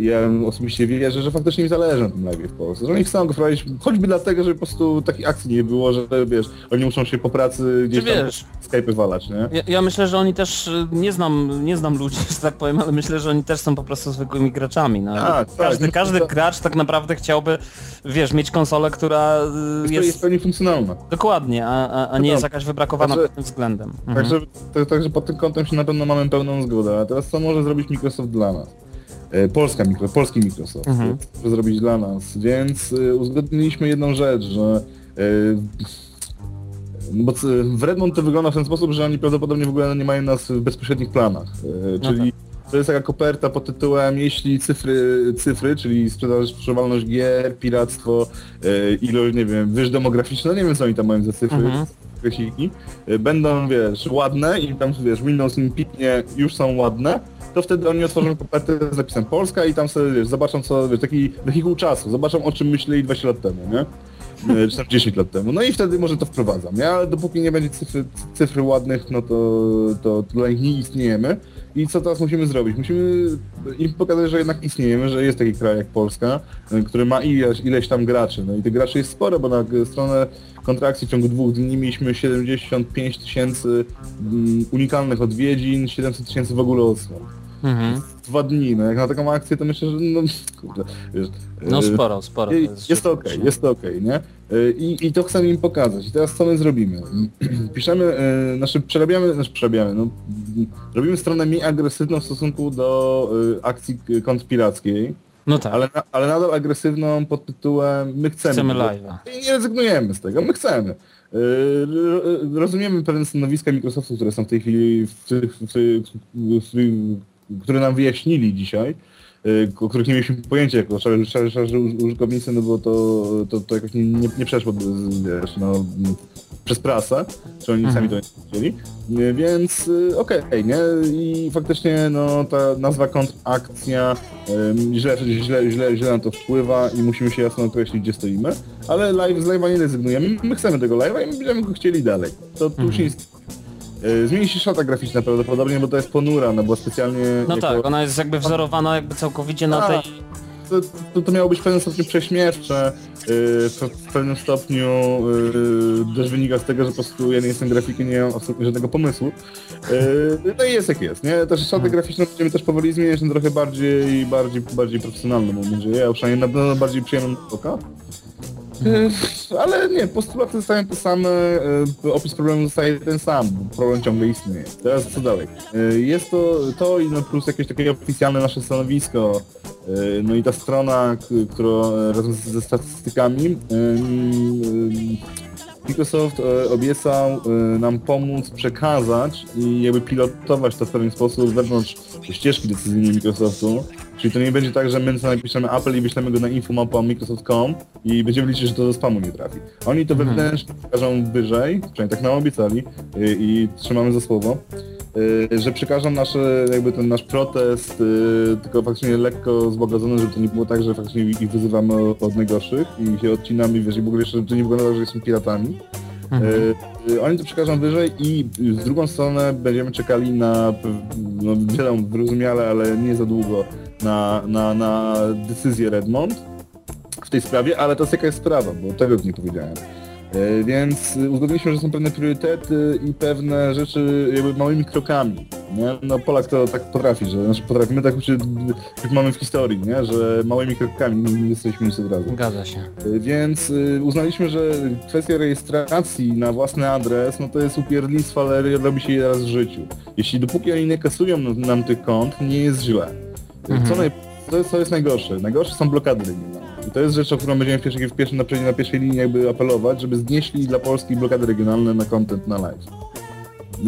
Speaker 2: ja osobiście wierzę, że faktycznie im zależy na tym live w Polsce. Że oni chcą go wprowadzić, choćby dlatego, żeby po prostu takich akcji nie było, że wiesz, oni muszą się po pracy gdzieś
Speaker 1: Czy
Speaker 2: tam
Speaker 1: wiesz,
Speaker 2: Skype'y walać, nie?
Speaker 1: ja, ja myślę, że oni też, y, nie znam, nie znam ludzi, <laughs> że tak powiem, ale myślę, że oni też są po prostu zwykłymi graczami. No.
Speaker 2: Tak, tak.
Speaker 1: każdy,
Speaker 2: No,
Speaker 1: każdy gracz tak naprawdę chciałby, wiesz, mieć konsolę, która y,
Speaker 2: To
Speaker 1: jest...
Speaker 2: jest pełni funkcjonalna.
Speaker 1: Dokładnie, a, a, a nie
Speaker 2: No
Speaker 1: jest
Speaker 2: tak.
Speaker 1: jakaś wybrakowana
Speaker 2: Także-
Speaker 1: pod tym względem. Mhm.
Speaker 2: Także, to, także pod tym kątem się na pewno mamy pełną zgodę. A teraz co może zrobić Microsoft dla nas? E, Polska mikro, polski Microsoft
Speaker 1: Mhm.
Speaker 2: zrobić dla nas, więc e, uzgodniliśmy jedną rzecz, że e, bo w Redmond to wygląda w ten sposób, że oni prawdopodobnie w ogóle nie mają nas w bezpośrednich planach.
Speaker 1: No
Speaker 2: czyli to jest taka koperta pod tytułem jeśli cyfry, cyfry czyli sprzedaż, sprzedawalność gier, piractwo, ilość, nie wiem, wyż demograficzna, nie wiem co oni tam mają za cyfry,
Speaker 1: Mhm.
Speaker 2: Y, będą, wiesz, ładne i tam, wiesz, Windows im piknie, już są ładne, to wtedy oni otworzą kopertę z napisem Polska i tam sobie, wiesz, zobaczą co, wiesz, taki wehikuł czasu, zobaczą o czym myśleli 20 lat temu, nie? e, czy tam 10 lat temu. No i wtedy może to wprowadzam? Ale dopóki nie będzie cyfry, cyfry ładnych, no to, to, to dla nich nie istniejemy. I co teraz musimy zrobić? Musimy im pokazać, że jednak istniejemy, że jest taki kraj jak Polska, e, który ma ileś, ileś tam graczy. No i tych graczy jest sporo, bo na stronę kontrakcji w ciągu dwóch dni mieliśmy 75 tysięcy mm, unikalnych odwiedzin, 700 tysięcy w ogóle odsłon.
Speaker 1: Mhm.
Speaker 2: Dwa dni, no jak na taką akcję to myślę, że no kurde, wiesz,
Speaker 1: No
Speaker 2: e,
Speaker 1: sporo, sporo.
Speaker 2: jest, jest to okej, jest to okej, nie? Y, I, I to chcemy im pokazać. I teraz co my zrobimy? <clears throat> Piszemy, y, znaczy przerabiamy, znaczy przerabiamy, no, robimy stronę mniej agresywną w stosunku do y, akcji kontrpirackiej,
Speaker 1: No tak,
Speaker 2: ale, ale nadal agresywną pod tytułem my chcemy.
Speaker 1: chcemy live'a.
Speaker 2: I nie rezygnujemy z tego, my chcemy. Y, ro- Rozumiemy pewne stanowiska Microsoftu, które są w tej chwili, w, w, w, które nam wyjaśnili dzisiaj, o których nie mieliśmy pojęcia jako szarzy, szarzy, szarzy użytkownicy, no bo to, to, to jakoś nie, nie, nie przeszło wiesz, no, przez prasę, czy oni sami to nie wiedzieli. Y, Więc y, okej, nie? I faktycznie no, ta nazwa kontrakcja źle, źle, źle, źle na to wpływa i musimy się jasno określić, gdzie stoimy. Ale live, z live'a nie rezygnujemy. My chcemy tego live'a i będziemy go chcieli dalej. To tu się nie Y, Zmieni się szata graficzna prawdopodobnie, bo to jest ponura, no bo specjalnie...
Speaker 1: No
Speaker 2: jako-
Speaker 1: tak, ona jest jakby wzorowana jakby całkowicie na
Speaker 2: A,
Speaker 1: tej...
Speaker 2: to, to, to miało być w pewnym stopniu prześmiewcze, yy, w, pewnym stopniu yy, też wynika z tego, że po prostu ja nie jestem grafikiem, nie mam absolutnie żadnego pomysłu. No i jest jak jest, nie? Też szatę graficzną będziemy też powoli zmieniać na trochę bardziej, bardziej, bardziej profesjonalną, mam nadzieję, ja przynajmniej na pewno bardziej przyjemną oka. Yy, ale nie, postulaty zostają te same, yy, opis problemu zostaje ten sam, problem ciągle istnieje. Teraz co dalej? Yy, jest to to i no plus jakieś takie oficjalne nasze stanowisko, no i ta strona, która e, razem ze statystykami, Microsoft e, obiecał e, nam pomóc przekazać i jakby pilotować to w pewien sposób wewnątrz ścieżki decyzyjnej Microsoftu. Czyli to nie będzie tak, że my napiszemy Apple i wyślemy go na infomapa.microsoft.com i będziemy liczyć, że to do spamu nie trafi. Oni to wewnętrznie przekażą wyżej, przynajmniej tak nam obiecali i, i trzymamy za słowo, y, że przekażą nasze, jakby ten nasz protest, y, tylko faktycznie lekko złagodzony, żeby to nie było tak, że faktycznie ich wyzywamy od najgorszych i się odcinamy, wiesz, i w ogóle jeszcze to nie wygląda tak, że są piratami.
Speaker 1: Mhm.
Speaker 2: Y, y, Oni to przekażą wyżej i z drugą stronę będziemy czekali na, no wiadomo, wyrozumiale, ale nie za długo, na, na, na decyzję Redmond w tej sprawie, ale to jest jaka jest sprawa, bo tego nie powiedziałem. E, Więc uzgodniliśmy, że są pewne priorytety i pewne rzeczy jakby małymi krokami. Nie? No Polak to tak potrafi, że znaczy potrafimy tak jak mamy w historii, nie? że małymi krokami nie, jesteśmy nic od razu.
Speaker 1: Zgadza się.
Speaker 2: Y, Więc y, uznaliśmy, że kwestia rejestracji na własny adres, no to jest upierdlictwo, ale robi się je raz w życiu. Jeśli dopóki oni nie kasują nam, nam tych kont, nie jest źle. Y,
Speaker 1: Mhm.
Speaker 2: Co, naj, co, jest, co jest najgorsze? Najgorsze są blokady regionalne. I to jest rzecz, o którą będziemy w pierwszej, w pierwszej, na, na pierwszej linii jakby apelować, żeby znieśli dla Polski blokady regionalne na content na live.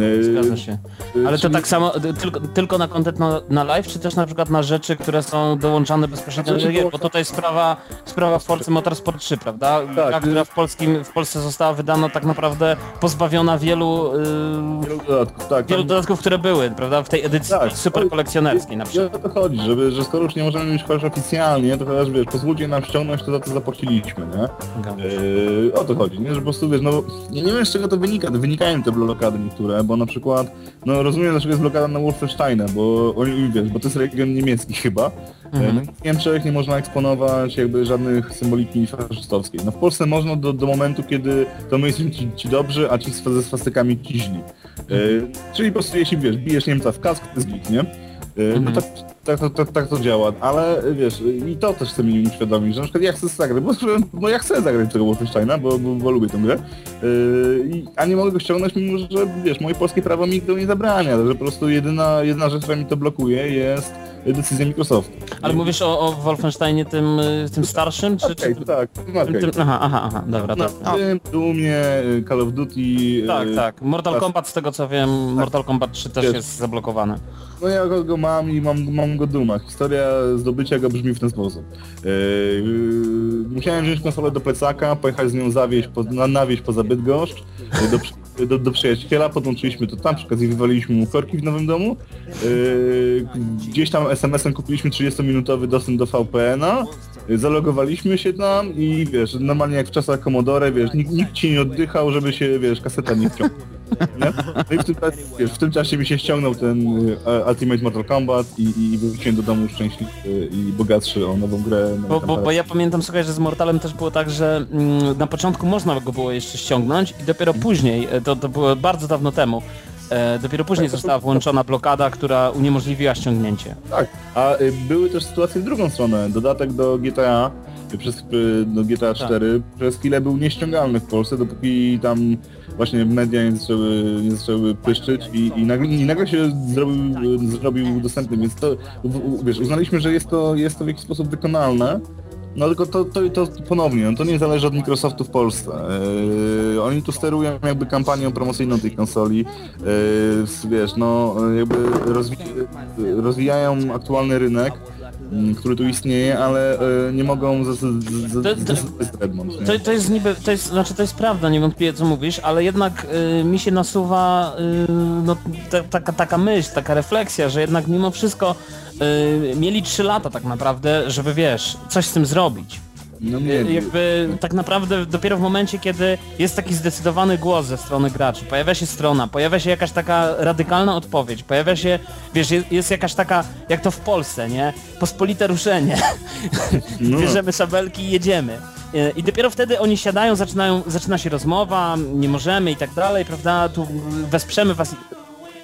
Speaker 2: Y,
Speaker 1: Zgadza się.
Speaker 2: y,
Speaker 1: Ale to tak samo, y, tylko, tylko na content na, na live, czy też na przykład na rzeczy, które są dołączane bezpośrednio do
Speaker 2: Rzeczy
Speaker 1: gier? Bo tutaj sprawa, sprawa w Polsce Motorsport 3, prawda? Gra,
Speaker 2: Tak.
Speaker 1: która w, polskim, w Polsce została wydana tak naprawdę pozbawiona wielu, y,
Speaker 2: Wielu dodatków, tak.
Speaker 1: wielu
Speaker 2: tam-
Speaker 1: dodatków, które były, prawda? W tej edycji
Speaker 2: Tak.
Speaker 1: super kolekcjonerskiej na przykład.
Speaker 2: o to chodzi, żeby, że skoro już nie możemy mieć chociaż oficjalnie, to chociaż wiesz, pozwólcie nam ściągnąć to, za co zapłaciliśmy, nie? Yy, o to chodzi, nie? Że po prostu wiesz, no ja nie wiem z czego to wynika, to wynikają te blokady niektóre, bo na przykład, no rozumiem dlaczego jest blokada na Wolfensteina, bo oni, wiesz, bo to jest region niemiecki chyba,
Speaker 1: Mhm.
Speaker 2: no, w Niemczech nie można eksponować jakby żadnych symboliki faszystowskiej. No w Polsce można do, do momentu, kiedy to my jesteśmy ci, ci dobrzy, a ci ze swastykami ci źli. Yy, czyli po prostu jeśli wiesz, bijesz Niemca w kask, to jest git, nie? Yy, No
Speaker 1: Mhm.
Speaker 2: tak, tak, tak, tak, tak to działa, ale wiesz, i to też chcę im uświadomić, że na przykład ja chcę zagrać, bo, bo ja chcę zagrać tego Wolfensteina, bo, bo, bo lubię tę grę, yy, a nie mogę go ściągnąć, mimo że wiesz, moje polskie prawo mi tego nie zabrania, że po prostu jedyna, jedyna rzecz, która mi to blokuje jest decyzja Microsoftu.
Speaker 1: Ale mówisz o, o Wolfensteinie tym, y, tym starszym, czy...
Speaker 2: Okej,
Speaker 1: czy
Speaker 2: tak, okej.
Speaker 1: tym, aha, aha, aha, dobra,
Speaker 2: Na
Speaker 1: to...
Speaker 2: tym, Doomie, y, Call of Duty...
Speaker 1: Tak,
Speaker 2: y,
Speaker 1: tak. Mortal
Speaker 2: tak.
Speaker 1: Kombat, z tego co wiem, Mortal Kombat 3 też
Speaker 2: Jest.
Speaker 1: jest zablokowany.
Speaker 2: No ja go, go mam i mam, mam go duma. Historia zdobycia go brzmi w ten sposób. Yy, musiałem wziąć konsolę do plecaka, pojechać z nią zawieźć, po, na, nawieźć poza Bydgoszcz, do, przy- do, do przyjaciela, podłączyliśmy to tam, przy okazji wywaliliśmy mu korki w nowym domu. Yy, gdzieś tam SMS-em kupiliśmy 30-minutowy dostęp do VPN-a. zalogowaliśmy się tam i wiesz, normalnie jak w czasach Commodore, wiesz, nikt, nikt ci nie oddychał, żeby się, wiesz, kaseta nie wciągnęła. No i w tym, wiesz, w tym czasie mi się ściągnął ten e, Ultimate Mortal Kombat i, i wróciłem do domu szczęśliwy i bogatszy o nową grę. nowe
Speaker 1: Bo, bo, bo ja pamiętam, słuchaj, że z Mortalem też było tak, że mm, na początku można go było jeszcze ściągnąć i dopiero później, e, to, to było bardzo dawno temu, e, dopiero później została włączona blokada, która uniemożliwiła ściągnięcie.
Speaker 2: Tak, a y, były też sytuacje w drugą stronę. Dodatek do GTA, przez, do GTA 4 przez chwilę był nieściągalny w Polsce, dopóki tam właśnie media nie zaczęły, nie zaczęły pyszczyć i, i, nagle, i nagle się zrobił, zrobił dostępny, więc to, wiesz, uznaliśmy, że jest to, jest to w jakiś sposób wykonalne, no tylko to, to, to ponownie, no to nie zależy od Microsoftu w Polsce. Yy, oni tu sterują jakby kampanią promocyjną tej konsoli. Yy, wiesz, no jakby rozwi rozwijają aktualny rynek, który tu istnieje, ale yy, nie mogą zdecydować Redmond.
Speaker 1: To, to jest niby, to jest, znaczy to jest prawda niewątpliwie co mówisz, ale jednak y, mi się nasuwa y, no, ta, taka, taka myśl, taka refleksja, że jednak mimo wszystko y, mieli 3 lata tak naprawdę, żeby wiesz, coś z tym zrobić.
Speaker 2: No nie,
Speaker 1: Jakby tak naprawdę dopiero w momencie, kiedy jest taki zdecydowany głos ze strony graczy, pojawia się strona, pojawia się jakaś taka radykalna odpowiedź, pojawia się, wiesz, jest, jest jakaś taka, jak to w Polsce, nie? Pospolite ruszenie. <laughs>
Speaker 2: No.
Speaker 1: Bierzemy szabelki i jedziemy. Y, I dopiero wtedy oni siadają, zaczynają, zaczyna się rozmowa, nie możemy i tak dalej, prawda? Tu wesprzemy was.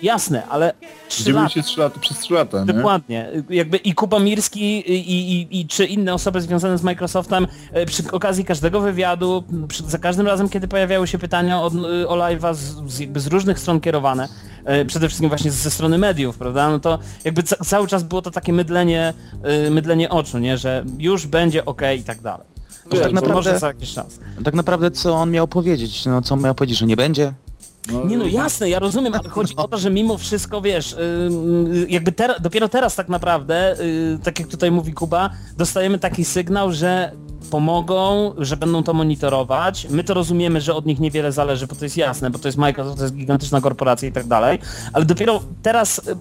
Speaker 1: Jasne, ale trzy
Speaker 2: Dziewięć
Speaker 1: lata.
Speaker 2: się trzy lata, przez 3 lata, nie?
Speaker 1: Dokładnie. Jakby i Kuba Mirski i, i, i, czy inne osoby związane z Microsoftem e, przy okazji każdego wywiadu, przy, za każdym razem kiedy pojawiały się pytania od, o live'a z, z, jakby z różnych stron kierowane, e, przede wszystkim właśnie ze strony mediów, prawda, no to jakby ca cały czas było to takie mydlenie, e, mydlenie oczu, nie, że już będzie ok i tak dalej.
Speaker 2: Wiesz,
Speaker 1: tak
Speaker 2: bo
Speaker 1: naprawdę...
Speaker 4: może-
Speaker 1: Może za jakiś czas.
Speaker 4: Tak naprawdę co on miał powiedzieć? No co on miał powiedzieć, że nie będzie?
Speaker 1: Nie no jasne, ja rozumiem, ale chodzi o to, że mimo wszystko, wiesz, jakby ter dopiero teraz tak naprawdę, y, tak jak tutaj mówi Kuba, dostajemy taki sygnał, że pomogą, że będą to monitorować. My to rozumiemy, że od nich niewiele zależy, bo to jest jasne, bo to jest Microsoft, to jest gigantyczna korporacja i tak dalej, ale dopiero teraz, y,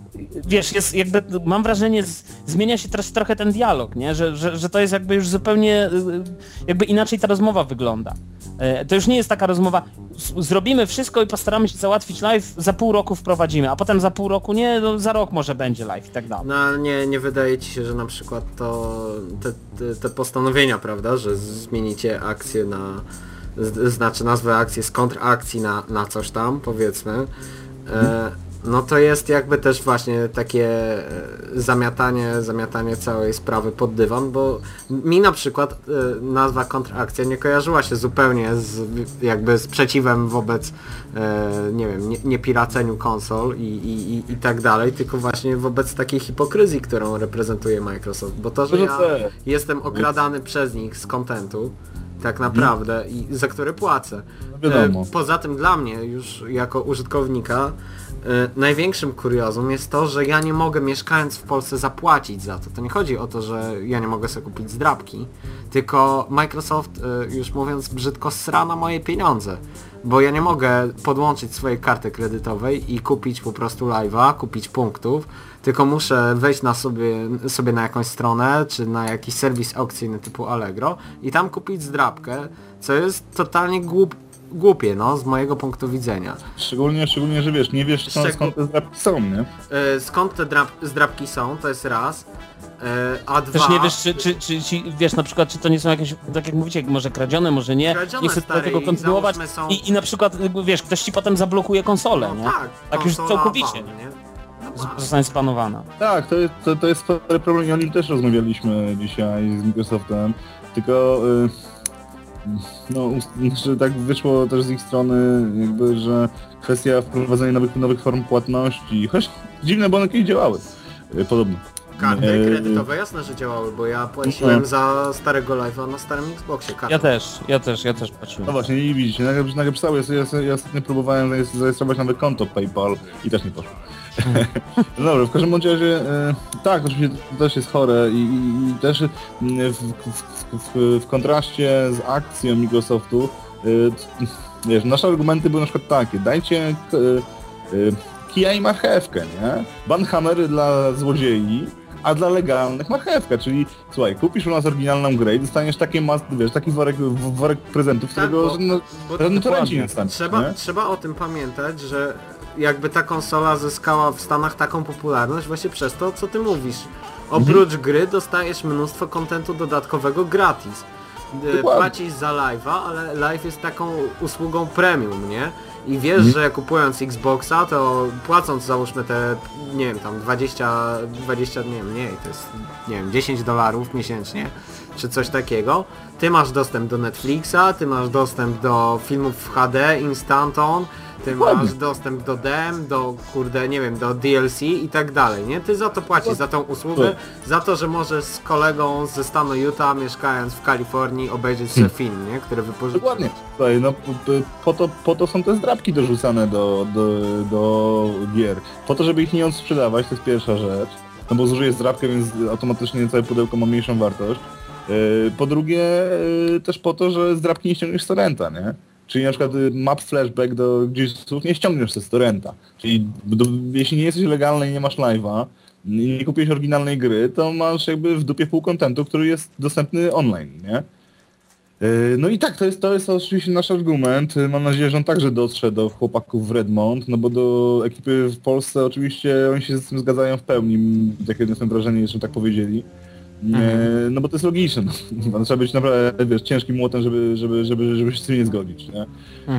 Speaker 1: wiesz, jest jakby, mam wrażenie, zmienia się teraz trochę ten dialog, nie? Że, że, że to jest jakby już zupełnie, y, jakby inaczej ta rozmowa wygląda. E, To już nie jest taka rozmowa, zrobimy wszystko i postaramy się załatwić live, za pół roku wprowadzimy, a potem za pół roku nie, no za rok może będzie live i tak dalej.
Speaker 3: No nie, nie wydaje ci się, że na przykład to te, te postanowienia, prawda, że zmienicie akcję na znaczy nazwę akcji z kontrakcji na, na coś tam, powiedzmy. E, no to jest jakby też właśnie takie e, zamiatanie, zamiatanie całej sprawy pod dywan, bo mi na przykład e, nazwa kontrakcja nie kojarzyła się zupełnie z jakby sprzeciwem wobec nie wiem, nie, nie piraceniu konsol i, i, i, i tak dalej, tylko właśnie wobec takiej hipokryzji, którą reprezentuje Microsoft, bo to, że
Speaker 2: No
Speaker 3: ja jestem okradany przez nich z kontentu, tak naprawdę, i za który płacę.
Speaker 2: No wiadomo.
Speaker 3: E, Poza tym dla mnie, już jako użytkownika, e, największym kuriozum jest to, że ja nie mogę mieszkając w Polsce zapłacić za to. To nie chodzi o to, że ja nie mogę sobie kupić zdrabki, tylko Microsoft, e, już mówiąc brzydko, sra na moje pieniądze. Bo ja nie mogę podłączyć swojej karty kredytowej i kupić po prostu live'a, kupić punktów, tylko muszę wejść na sobie, sobie na jakąś stronę, czy na jakiś serwis aukcyjny typu Allegro i tam kupić zdrabkę, co jest totalnie głup, głupie, no, z mojego punktu widzenia.
Speaker 2: Szczególnie, szczególnie, że wiesz, nie wiesz skąd, skąd te zdrapki są, nie?
Speaker 3: E, skąd te zdrabki są, to jest raz. E, a dwa...
Speaker 1: Też nie wiesz, czy, czy, czy, czy, wiesz, na przykład, czy to nie są jakieś, tak jak mówicie, może kradzione, może nie,
Speaker 3: Kradzione,
Speaker 1: nie chcę
Speaker 3: stary,
Speaker 1: tego
Speaker 3: i
Speaker 1: kontynuować
Speaker 3: załóżmy są-
Speaker 1: i, i na przykład, wiesz, ktoś ci potem zablokuje konsolę,
Speaker 3: no,
Speaker 1: nie?
Speaker 3: tak,
Speaker 1: tak już całkowicie,
Speaker 3: ban,
Speaker 1: nie?
Speaker 3: No.
Speaker 1: Zostanie spanowana.
Speaker 2: Tak, to jest, to, to jest spory problem i o nim też rozmawialiśmy dzisiaj z Microsoftem, tylko y, no, że tak wyszło też z ich strony jakby, że kwestia wprowadzenia nowych, nowych form płatności, choć dziwne, bo one kiedyś działały, y, podobno.
Speaker 3: Karty
Speaker 2: E,
Speaker 3: kredytowe jasne, że działały, bo ja płaciłem
Speaker 2: No.
Speaker 3: za starego live'a na starym Xboxie kartą.
Speaker 1: Ja też, ja też, ja też płaciłem.
Speaker 2: No właśnie, i widzicie, nagle, nagle pisały, ja, ja, ja ostatnio próbowałem zarejes- zarejestrować nawet konto PayPal i też nie poszło. <laughs> no dobra, w każdym razie, e, tak, oczywiście to też jest chore i, i, i też e, w, w, w, w kontraście z akcją Microsoftu, e, t- wiesz, nasze argumenty były na przykład takie, dajcie e, e, kija i marchewkę, nie? Banhammery dla złodziei, a dla legalnych marchewka, czyli słuchaj, kupisz u nas oryginalną grę i dostaniesz takie mas, wiesz, taki worek, worek prezentów,
Speaker 3: Tak,
Speaker 2: którego
Speaker 3: bo-
Speaker 2: żadne torenci nie dostanie,
Speaker 3: Trzeba,
Speaker 2: nie?
Speaker 3: trzeba o tym pamiętać, że jakby ta konsola zyskała w Stanach taką popularność właśnie przez to, co ty mówisz. Oprócz gry dostajesz mnóstwo kontentu dodatkowego gratis. E,
Speaker 2: Dokładnie.
Speaker 3: Płacisz za live'a, ale live jest taką usługą premium, nie? I wiesz, że kupując Xboxa, to płacąc załóżmy te, nie wiem, tam 20, 20, nie wiem, mniej, to jest, nie wiem, 10 dolarów miesięcznie, czy coś takiego, ty masz dostęp do Netflixa, ty masz dostęp do filmów w HD, Instanton, ty masz dostęp do DEM, do kurde, nie wiem, do DLC i tak dalej, nie? Ty za to płacisz, za tą usługę, za to, że możesz z kolegą ze stanu Utah, mieszkając w Kalifornii, obejrzeć sobie film, nie? Który wypożyczył.
Speaker 2: Dokładnie. Słuchaj, no po to, po to są te zdrabki dorzucane do, do, do gier. Po to, żeby ich nie odsprzedawać, to jest pierwsza rzecz. No bo zużyję zdrabkę, więc automatycznie całe pudełko ma mniejszą wartość. Yy, Po drugie, yy, też po to, że zdrabki nie ściągniesz z torrenta, nie? Czyli na przykład y, map flashback do Jesusów nie ściągniesz ze torrenta. Czyli do, jeśli nie jesteś legalny i nie masz live'a, i nie kupiłeś oryginalnej gry, to masz jakby w dupie pół kontentu, który jest dostępny online, nie? Yy, No i tak, to jest, to jest oczywiście nasz argument. Yy, Mam nadzieję, że on także dotrze do chłopaków w Redmond, no bo do ekipy w Polsce oczywiście oni się z tym zgadzają w pełni, takie odniosłem wrażenie, że tak powiedzieli. No bo to jest logiczne, <laughs> no. trzeba być naprawdę, wiesz, ciężkim młotem, żeby, żeby, żeby, żeby się z tym nie zgodzić, nie?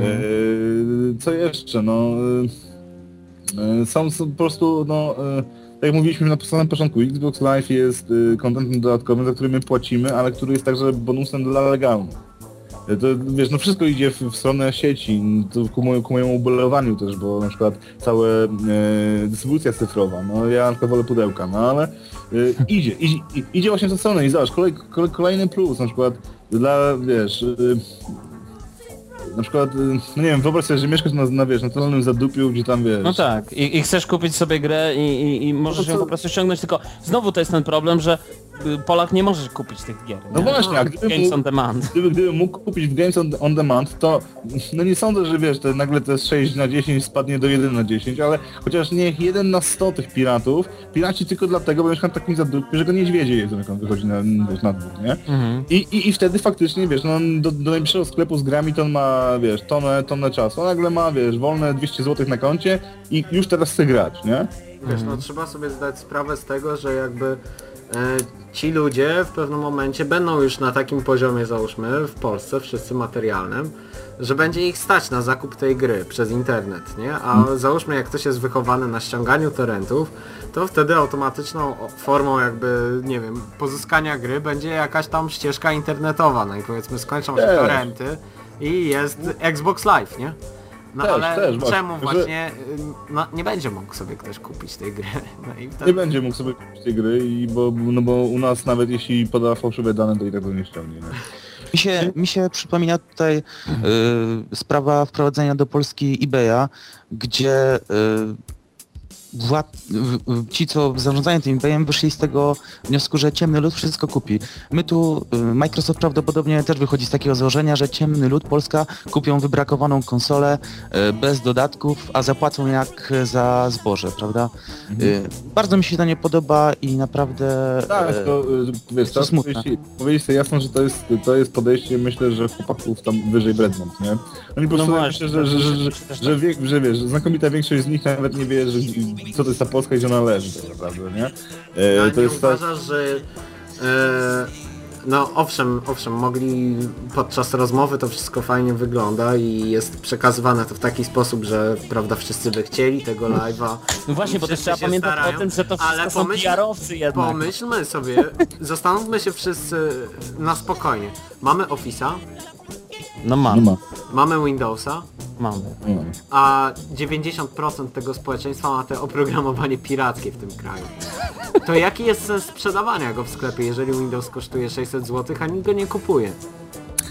Speaker 2: Yy, Co jeszcze, no... yy, Są, są po prostu, no... yy, Tak jak mówiliśmy na samym początku, Xbox Live jest kontentem dodatkowym, za który my płacimy, ale który jest także bonusem dla legalnych. To wiesz, no wszystko idzie w, w stronę sieci, to ku, moje- ku mojemu ubolewaniu też, bo na przykład cała e, dystrybucja cyfrowa, no ja na przykład wolę pudełka, no ale y, idzie, idzie, idzie właśnie w tę stronę i zobacz, kolej, kolej, kolejny plus, na przykład dla, wiesz, y, na przykład, y, no nie wiem, wyobraź sobie, że mieszkasz na, na wiesz, na totalnym zadupiu, gdzie tam wiesz,
Speaker 1: No tak, I, i chcesz kupić sobie grę i, i, i możesz
Speaker 2: No
Speaker 1: ją po prostu ściągnąć, tylko znowu to jest ten problem, że Polak nie możesz kupić tych gier.
Speaker 2: No
Speaker 1: nie?
Speaker 2: właśnie, a gdyby
Speaker 1: Games
Speaker 2: mógł-
Speaker 1: on demand.
Speaker 2: Gdyby, gdyby mógł kupić w Games on, on Demand, to no nie sądzę, że wiesz, te, nagle te 6 na 10 spadnie do 1 na 10, ale chociaż niech 1 na 100 tych piratów, piraci tylko dlatego, bo mieszkam takim zadupie, że go niedźwiedzie jedzą, jak on wychodzi na, wiesz, na dwóch, nie?
Speaker 1: Mhm.
Speaker 2: I, i, I wtedy faktycznie, wiesz, no do, do najbliższego sklepu z grami to on ma, wiesz, tonę, tonę czasu, a nagle ma, wiesz, wolne 200 zł na koncie i już teraz chce grać, nie?
Speaker 3: Wiesz, no trzeba sobie zdać sprawę z tego, że jakby ci ludzie w pewnym momencie będą już na takim poziomie, załóżmy, w Polsce, wszyscy materialnym, że będzie ich stać na zakup tej gry przez internet, nie? A załóżmy, jak ktoś jest wychowany na ściąganiu torrentów, to wtedy automatyczną formą jakby, nie wiem, pozyskania gry będzie jakaś tam ścieżka internetowa, no i powiedzmy skończą się torrenty i jest Xbox Live, nie? No
Speaker 2: Też,
Speaker 3: ale
Speaker 2: też, właśnie,
Speaker 3: czemu
Speaker 2: że-
Speaker 3: właśnie y, no, nie będzie mógł sobie ktoś kupić tej gry? <laughs> No i
Speaker 2: Nie będzie mógł sobie kupić tej gry, i bo, no bo u nas nawet jeśli poda fałszywe dane, to i tak go nie ściągnie, nie?
Speaker 4: Mi się, mi się przypomina tutaj y, sprawa wprowadzenia do Polski eBaya, gdzie y, wład, ci, co zarządzają tym eBayem, wyszli z tego wniosku, że ciemny lud wszystko kupi. My tu, y, Microsoft prawdopodobnie też wychodzi z takiego założenia, że ciemny lud Polska kupią wybrakowaną konsolę y, bez dodatków, a zapłacą jak za zboże, prawda? Y, bardzo mi się to nie podoba i naprawdę...
Speaker 2: Tak,
Speaker 4: y,
Speaker 2: to y, wiesz,
Speaker 4: to smutne.
Speaker 2: powiedzieć, sobie jasno, że to jest, to jest podejście, myślę, że chłopaków tam wyżej w Redmond, nie? Oni po prostu
Speaker 1: właśnie,
Speaker 2: myślę, że, że, że, że, że, wie, że wiesz, znakomita większość z nich nawet nie wie, że, co to jest ta Polska i gdzie ona leży tak naprawdę, nie? E, to
Speaker 3: nie
Speaker 2: jest
Speaker 3: uważasz, że e, no owszem, owszem, mogli podczas rozmowy to wszystko fajnie wygląda i jest przekazywane to w taki sposób, że prawda wszyscy by chcieli tego live'a.
Speaker 1: No właśnie, bo też trzeba pamiętać
Speaker 3: starają,
Speaker 1: o tym, że to
Speaker 3: ale
Speaker 1: wszystko są
Speaker 3: pomyśl-
Speaker 1: PR-owcy jednak.
Speaker 3: Pomyślmy sobie, zastanówmy się wszyscy na spokojnie. Mamy Office'a,
Speaker 1: No
Speaker 2: no
Speaker 1: mam,
Speaker 2: ma,
Speaker 3: mamy Windowsa,
Speaker 1: mamy.
Speaker 2: no.
Speaker 3: a 90% tego społeczeństwa ma te oprogramowanie pirackie w tym kraju. To jaki jest sens sprzedawania go w sklepie, jeżeli Windows kosztuje 600 zł, a nikt go nie kupuje?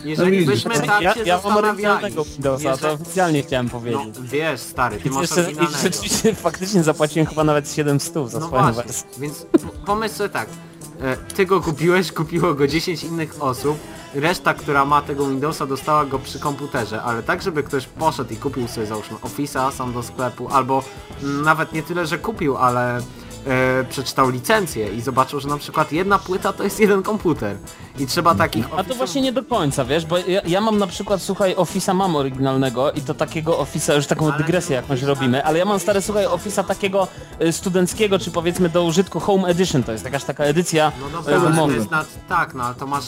Speaker 3: Jeżeli
Speaker 2: widzisz,
Speaker 3: byśmy tak
Speaker 1: ja,
Speaker 3: się
Speaker 1: ja
Speaker 3: zastanawiali,
Speaker 1: Windowsa, to
Speaker 3: jeżeli-
Speaker 1: oficjalnie chciałem
Speaker 3: no
Speaker 1: powiedzieć.
Speaker 3: wiesz stary, ty masz
Speaker 1: Jeszcze, I rzeczywiście faktycznie zapłaciłem chyba nawet 700 za
Speaker 3: No
Speaker 1: swoją
Speaker 3: właśnie,
Speaker 1: wersję.
Speaker 3: więc pomyśl sobie tak, e, ty go kupiłeś, kupiło go 10 innych osób, reszta, która ma tego Windowsa dostała go przy komputerze, ale tak, żeby ktoś poszedł i kupił sobie załóżmy Office'a sam do sklepu, albo mm, nawet nie tyle, że kupił, ale e, przeczytał licencję i zobaczył, że na przykład jedna płyta to jest jeden komputer. I trzeba takich
Speaker 1: A to właśnie nie do końca, wiesz, bo ja, ja mam na przykład, słuchaj, Office'a mam oryginalnego i to takiego Office'a, już taką dygresję jakąś robimy, ale ja mam stary, słuchaj, Office'a takiego y, studenckiego, czy powiedzmy do użytku Home Edition, to jest jakaś taka edycja
Speaker 3: No dobra, ale to jest na... Tak, no ale to masz...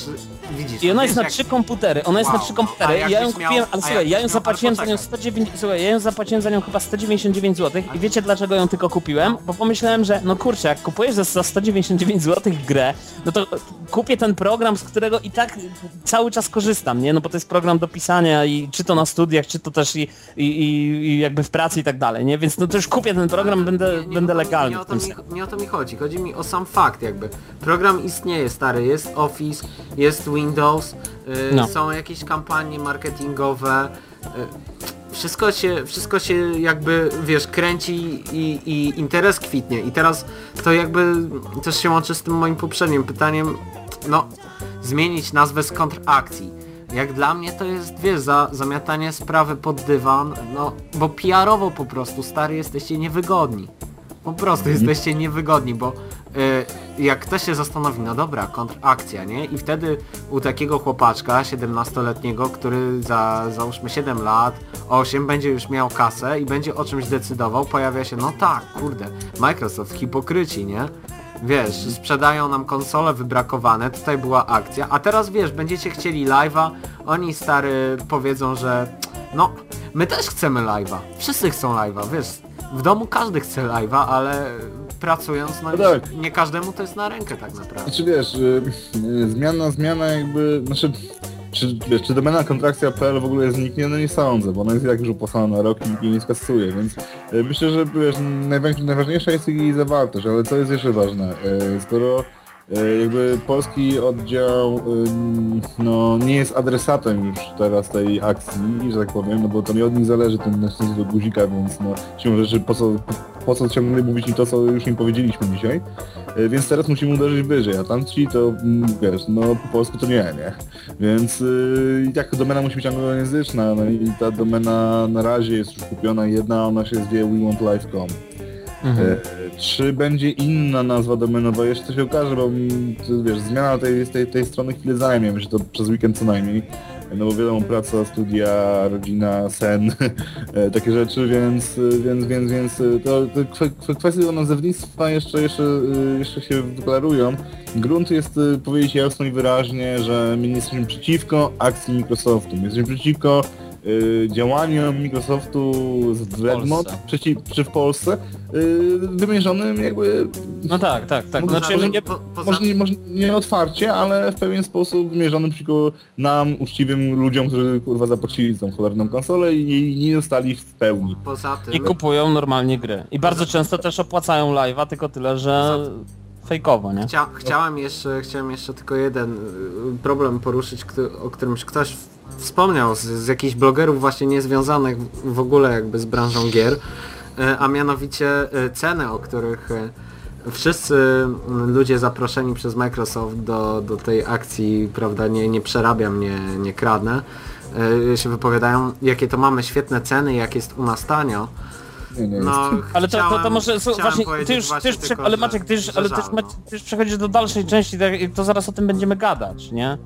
Speaker 3: Widzisz...
Speaker 1: I ona
Speaker 3: wiesz,
Speaker 1: jest na
Speaker 3: jak-
Speaker 1: trzy komputery, ona jest na
Speaker 3: Wow,
Speaker 1: trzy
Speaker 3: a
Speaker 1: komputery i ja ją
Speaker 3: jakbyś miał-
Speaker 1: kupiłem, ale słuchaj, ja ją zapłaciłem za nią
Speaker 3: poczekaj.
Speaker 1: 109, słuchaj, ja ją zapłaciłem za nią chyba 199 zł i wiecie dlaczego ją tylko kupiłem? Bo pomyślałem, że no kurczę, jak kupujesz za, za 199 zł grę, no to kupię ten program, z którego i tak cały czas korzystam, nie? No bo to jest program do pisania i czy to na studiach, czy to też i, i, i, jakby w pracy i tak dalej, nie? Więc no to już kupię ten program, będę,
Speaker 3: Nie, nie
Speaker 1: będę legalny
Speaker 3: Nie o, to mi, nie o to mi chodzi, chodzi mi o sam fakt jakby. Program istnieje stary, jest Office, jest Windows, y,
Speaker 1: No.
Speaker 3: są jakieś kampanie marketingowe, y, wszystko się, wszystko się jakby wiesz, kręci i, i interes kwitnie i teraz to jakby też się łączy z tym moim poprzednim pytaniem, no zmienić nazwę z kontrakcji. Jak dla mnie to jest, wiesz, za, zamiatanie sprawy pod dywan, no bo PR-owo po prostu stary jesteście niewygodni. Po prostu jesteście niewygodni, bo y, jak ktoś się zastanowi, no dobra, kontrakcja, nie? I wtedy u takiego chłopaczka 17-letniego, który za załóżmy 7 lat, 8 będzie już miał kasę i będzie o czymś decydował, pojawia się, no tak, kurde, Microsoft, hipokryci, nie? Wiesz, sprzedają nam konsole wybrakowane, tutaj była akcja, a teraz wiesz, będziecie chcieli live'a, oni stary powiedzą, że no, my też chcemy live'a, wszyscy chcą live'a, wiesz, w domu każdy chce live'a, ale pracując, no
Speaker 2: No tak.
Speaker 3: nie każdemu to jest na rękę tak naprawdę.
Speaker 2: Znaczy wiesz, y, y, zmiana, zmiana jakby, znaczy, czy, wiesz, czy domena kontrakcja.pl w ogóle jest zniknie? No nie sądzę, bo ona jest tak już opłacana na rok i nikt jej nie skasuje, więc y, myślę, że wiesz, najważniejsza jest jej zawartość, ale co jest jeszcze ważne, y, skoro jakby polski oddział no, nie jest adresatem już teraz tej akcji, że tak powiem, no bo to nie od nich zależy ten nacisk do guzika, więc no siłą rzeczy po co, po co ciągle mówić im to, co już im powiedzieliśmy dzisiaj. E, Więc teraz musimy uderzyć wyżej, a tamci to, mm, wiesz, no po polsku to nie, nie. Więc yy, i tak domena musi być anglojęzyczna, no i ta domena na razie jest już kupiona jedna, ona się zwie wewantlife.com.
Speaker 1: Mhm.
Speaker 2: E, Czy będzie inna nazwa domenowa? Jeszcze się okaże, bo mm, wiesz, zmiana tej, tej, tej strony chwilę zajmie, myślę, to przez weekend co najmniej. No bo wiadomo, praca, studia, rodzina, sen, <laughs> e, takie rzeczy, więc, więc, więc, więc e, to, to kwe- kwe- kwestie nazewnictwa jeszcze, jeszcze, jeszcze się deklarują. Grunt jest powiedzieć jasno i wyraźnie, że my nie jesteśmy przeciwko akcji Microsoftu, my jesteśmy przeciwko e, działaniom Microsoftu w Redmond,
Speaker 1: Polsce.
Speaker 2: przeci, czy w Polsce, y, wymierzonym jakby,
Speaker 1: No tak, tak, tak.
Speaker 2: Może-
Speaker 1: Znaczy,
Speaker 2: może-
Speaker 1: nie,
Speaker 3: po, poza
Speaker 2: może, nie- może nie otwarcie, ale w pewien sposób wymierzonym przeciwko nam, uczciwym ludziom, którzy kurwa zapłacili za tą cholerną konsolę i nie dostali w pełni.
Speaker 3: Poza tym,
Speaker 1: I kupują normalnie gry. I bardzo często też opłacają live'a, tylko tyle, że fejkowo, nie?
Speaker 3: Chcia, chciałem jeszcze, chciałem jeszcze tylko jeden y, problem poruszyć, kto, o którym ktoś w- wspomniał z, z jakichś blogerów właśnie niezwiązanych w- w ogóle jakby z branżą gier, y, a mianowicie y, ceny, o których y, wszyscy y, ludzie zaproszeni przez Microsoft do, do tej akcji, prawda, nie, nie przerabiam, nie, nie kradnę, się wypowiadają, jakie to mamy świetne ceny, jak jest u nas tanio. No.
Speaker 1: Ale to, to, to
Speaker 3: chciałem-
Speaker 1: może,
Speaker 3: chciałem
Speaker 1: właśnie, ty już, ty
Speaker 3: właśnie
Speaker 1: już prze,
Speaker 3: tylko,
Speaker 1: ale Maciek, ty już, ale ty już,
Speaker 3: no.
Speaker 1: ty już przechodzisz do dalszej części, tak, to zaraz o tym będziemy gadać, nie?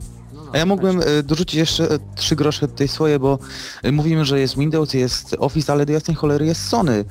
Speaker 4: A ja mógłbym e, dorzucić jeszcze e, trzy grosze tutaj swoje, bo e, mówimy, że jest Windows, jest Office, ale do jasnej cholery jest Sony.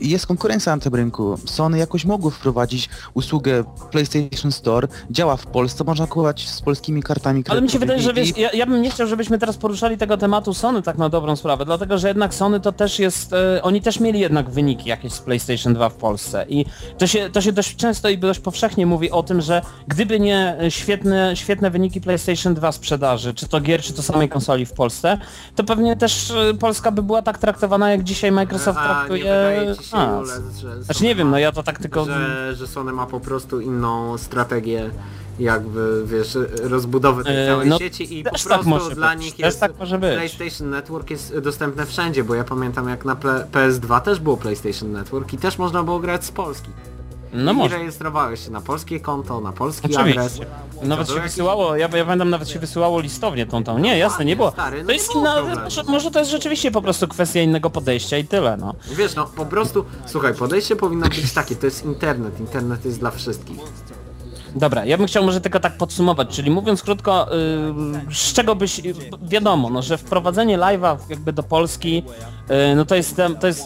Speaker 4: I jest konkurencja na tym rynku. Sony jakoś mogło wprowadzić usługę PlayStation Store, działa w Polsce, można kupować z polskimi kartami
Speaker 1: Ale mi się wydaje, że
Speaker 4: kredytowymi
Speaker 1: wiesz, ja, ja bym nie chciał, żebyśmy teraz poruszali tego tematu Sony tak na dobrą sprawę, dlatego że jednak Sony to też jest, oni też mieli jednak wyniki jakieś z PlayStation 2 w Polsce. I to się, to się dość często i dość powszechnie mówi o tym, że gdyby nie świetne, świetne wyniki PlayStation 2 sprzedaży, czy to gier, czy to samej konsoli w Polsce, to pewnie też e, Polska by była tak traktowana, jak dzisiaj Microsoft
Speaker 3: A nie
Speaker 1: traktuje
Speaker 3: wydaje ci się,
Speaker 1: nas.
Speaker 3: Że
Speaker 1: Znaczy nie wiem, no ja to tak tylko...
Speaker 3: że, że Sony ma po prostu inną strategię jakby, wiesz, rozbudowy tej
Speaker 1: E,
Speaker 3: całej
Speaker 1: no,
Speaker 3: sieci i po
Speaker 1: też tak
Speaker 3: prostu
Speaker 1: może
Speaker 3: dla nich jest
Speaker 1: tak może być.
Speaker 3: PlayStation Network jest dostępne wszędzie, bo ja pamiętam jak na ple- PS2 też było PlayStation Network i też można było grać z Polski.
Speaker 1: No
Speaker 3: I
Speaker 1: może.
Speaker 3: rejestrowałeś się na polskie konto, na polski
Speaker 1: Oczywiście.
Speaker 3: adres.
Speaker 1: Nawet się wysyłało, ja, ja pamiętam nawet się wysyłało listownie tą tą. Nie, jasne, nie było.
Speaker 3: Stary, no
Speaker 1: To
Speaker 3: nie
Speaker 1: jest
Speaker 3: było problemu.
Speaker 1: może, może to jest rzeczywiście po prostu kwestia innego podejścia i tyle, no.
Speaker 3: Wiesz, no po prostu, słuchaj, podejście powinno być takie, to jest internet, internet jest dla wszystkich.
Speaker 1: Dobra, ja bym chciał może tylko tak podsumować, czyli mówiąc krótko, yy, z czego byś, yy, wiadomo, no, że wprowadzenie live'a jakby do Polski, yy, no to jest, to jest,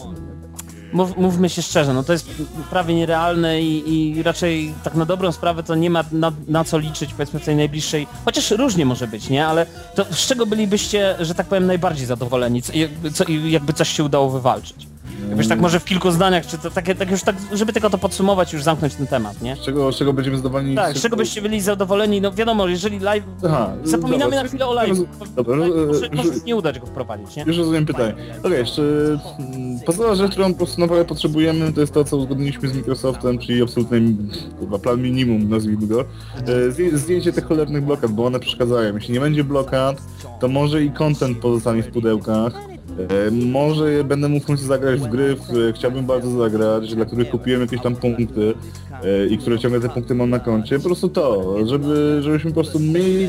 Speaker 1: mów, mówmy się szczerze, no to jest prawie nierealne i, i raczej tak na dobrą sprawę to nie ma na, na co liczyć powiedzmy w tej najbliższej, chociaż różnie może być, nie, ale to z czego bylibyście, że tak powiem, najbardziej zadowoleni, co, jakby, coś się udało wywalczyć? Jakbyś tak może w kilku zdaniach, czy to takie, tak już tak, żeby tylko to podsumować, już zamknąć ten temat, nie?
Speaker 2: Z czego, z czego będziemy zadowoleni?
Speaker 1: Tak, z czego byście byli zadowoleni? No wiadomo, jeżeli live...
Speaker 2: Aha,
Speaker 1: Zapominamy
Speaker 2: dobra.
Speaker 1: na chwilę o live.
Speaker 2: Dobra,
Speaker 1: Live
Speaker 2: e,
Speaker 1: może, może nie udać go wprowadzić, nie?
Speaker 2: Już rozumiem pytanie. Okej, jeszcze mm, podstawowa rzecz, którą po prostu naprawdę potrzebujemy, to jest to, co uzgodniliśmy z Microsoftem, czyli absolutny kurwa, plan minimum, nazwijmy go. E, zdję- Zdjęcie tych cholernych blokad, bo one przeszkadzają. Jeśli nie będzie blokad, to może i content pozostanie w pudełkach. E, Może będę mógł w końcu zagrać w gry, w chciałbym bardzo zagrać, dla których kupiłem jakieś tam punkty e, i które ciągle te punkty mam na koncie. Po prostu to, żeby, żebyśmy po prostu mieli,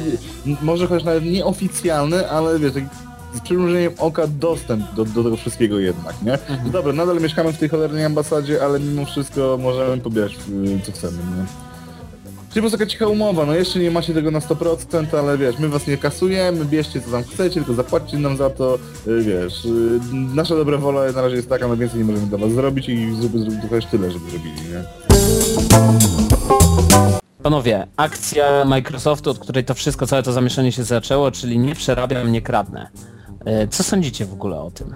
Speaker 2: może chociaż nawet nieoficjalny, ale wiesz, taki z przymrużeniem oka dostęp do, do tego wszystkiego jednak, nie? No Dobra, nadal mieszkamy w tej cholernej ambasadzie, ale mimo wszystko możemy pobierać y, co chcemy, nie? Czyli po prostu taka cicha umowa, no jeszcze nie macie tego na 100%, ale wiesz, my was nie kasujemy, bierzcie co tam chcecie, tylko zapłaćcie nam za to, y, wiesz, y, nasza dobra wola na razie jest taka, no więcej nie możemy dla was zrobić i zróbmy zrób chociaż tyle, żeby robili, nie?
Speaker 1: Panowie, akcja Microsoftu, od której to wszystko, całe to zamieszanie się zaczęło, czyli nie przerabiam, nie kradnę. E, Co sądzicie w ogóle o tym?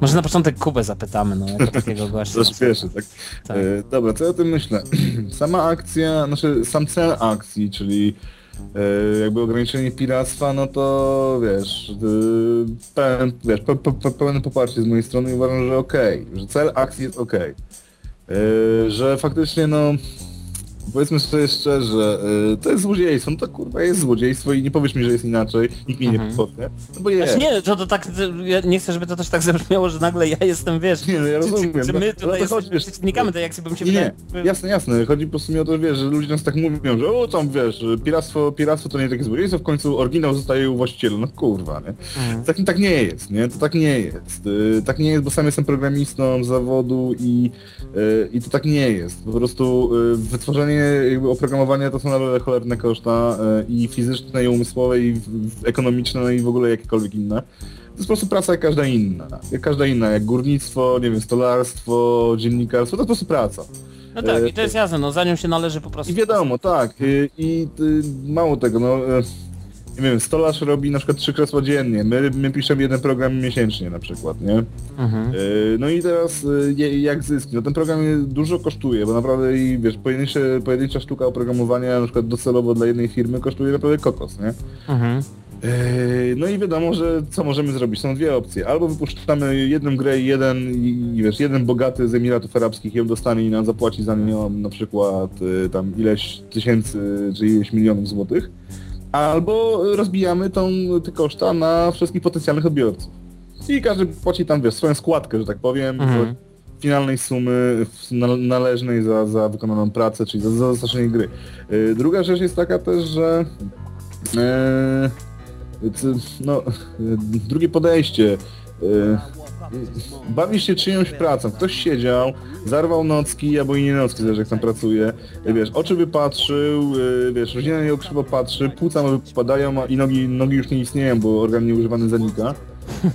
Speaker 1: Może na początek Kubę zapytamy, no jako takiego <laughs> gościa.
Speaker 2: To śpieszy, tak?
Speaker 1: Tak.
Speaker 2: E, dobra, co ja o tym myślę? <clears throat> Sama akcja, znaczy sam cel akcji, czyli e, jakby ograniczenie piractwa, no to wiesz, e, pełen, wiesz pe, pe, pe, pełne poparcie z mojej strony i uważam, że okej, że cel akcji jest okej. E, że faktycznie no powiedzmy sobie szczerze, e, to jest złodziejstwo, no to kurwa jest złodziejstwo i nie powiesz mi, że jest inaczej, nikt mi nie
Speaker 1: Mhm.
Speaker 2: powie, no bo jest.
Speaker 1: Znaczy nie, to, to tak, ja nie chcę, żeby to też tak zabrzmiało, że nagle ja jestem, wiesz,
Speaker 2: Nie, no ja rozumiem,
Speaker 1: czy, czy
Speaker 2: no,
Speaker 1: my
Speaker 2: ale
Speaker 1: tutaj
Speaker 2: to chodzi,
Speaker 1: jesteśmy przeciwnikami akcji, bo mi się
Speaker 2: Nie,
Speaker 1: wydaje...
Speaker 2: nie, jasne, jasne. Chodzi po prostu mi o to, wiesz, że ludzie nas tak mówią, że o tam wiesz, piractwo, piractwo to nie takie złodziejstwo, w końcu oryginał zostaje u właściciela. No kurwa, nie?
Speaker 1: Mhm.
Speaker 2: Tak, tak nie jest, nie? To tak nie jest. Y, Tak nie jest, bo sam jestem programistą zawodu i, y, i to tak nie jest. Po prostu y, wytworzenie jakby oprogramowania to są naprawdę cholerne koszta y, i fizyczne, i umysłowe, i ekonomiczne, no i w ogóle jakiekolwiek inne. To jest po prostu praca jak każda inna. Jak każda inna, jak górnictwo, nie wiem, stolarstwo, dziennikarstwo, to jest po prostu praca.
Speaker 1: No tak,
Speaker 2: E,
Speaker 1: i to jest jasne, no za nią się należy po prostu...
Speaker 2: I wiadomo, tak. I, i mało tego, no. Nie wiem, stolarz robi na przykład trzy kresła dziennie, my, my piszemy jeden program miesięcznie na przykład, nie?
Speaker 1: Mhm.
Speaker 2: Y, No i teraz je- jak zyski? No ten program dużo kosztuje, bo naprawdę i wiesz, pojedyncze, pojedyncza sztuka oprogramowania na przykład docelowo dla jednej firmy kosztuje naprawdę kokos, nie?
Speaker 1: Mhm.
Speaker 2: Yy, No i wiadomo, że co możemy zrobić? Są dwie opcje. Albo wypuszczamy jedną grę i jeden, i, wiesz, jeden bogaty z Emiratów Arabskich ją dostanie i nam zapłaci za nią na przykład tam ileś tysięcy czy ileś milionów złotych. Albo rozbijamy tą, te koszta na wszystkich potencjalnych odbiorców. I każdy płaci tam, wiesz, swoją składkę, że tak powiem,
Speaker 1: Mhm.
Speaker 2: finalnej sumy należnej za, za wykonaną pracę, czyli za, za dostarczenie gry. Yy, Druga rzecz jest taka też, że c- no, yy, drugie podejście. Bawisz się czyjąś pracą. Ktoś siedział, zarwał nocki albo i nie nocki, zależy jak tam pracuje. Wiesz, oczy wypatrzył, yy, wiesz, rodzina na niego krzywo patrzy, płuca mu wypadają i nogi, nogi już nie istnieją, bo organ nieużywany zanika. Yy,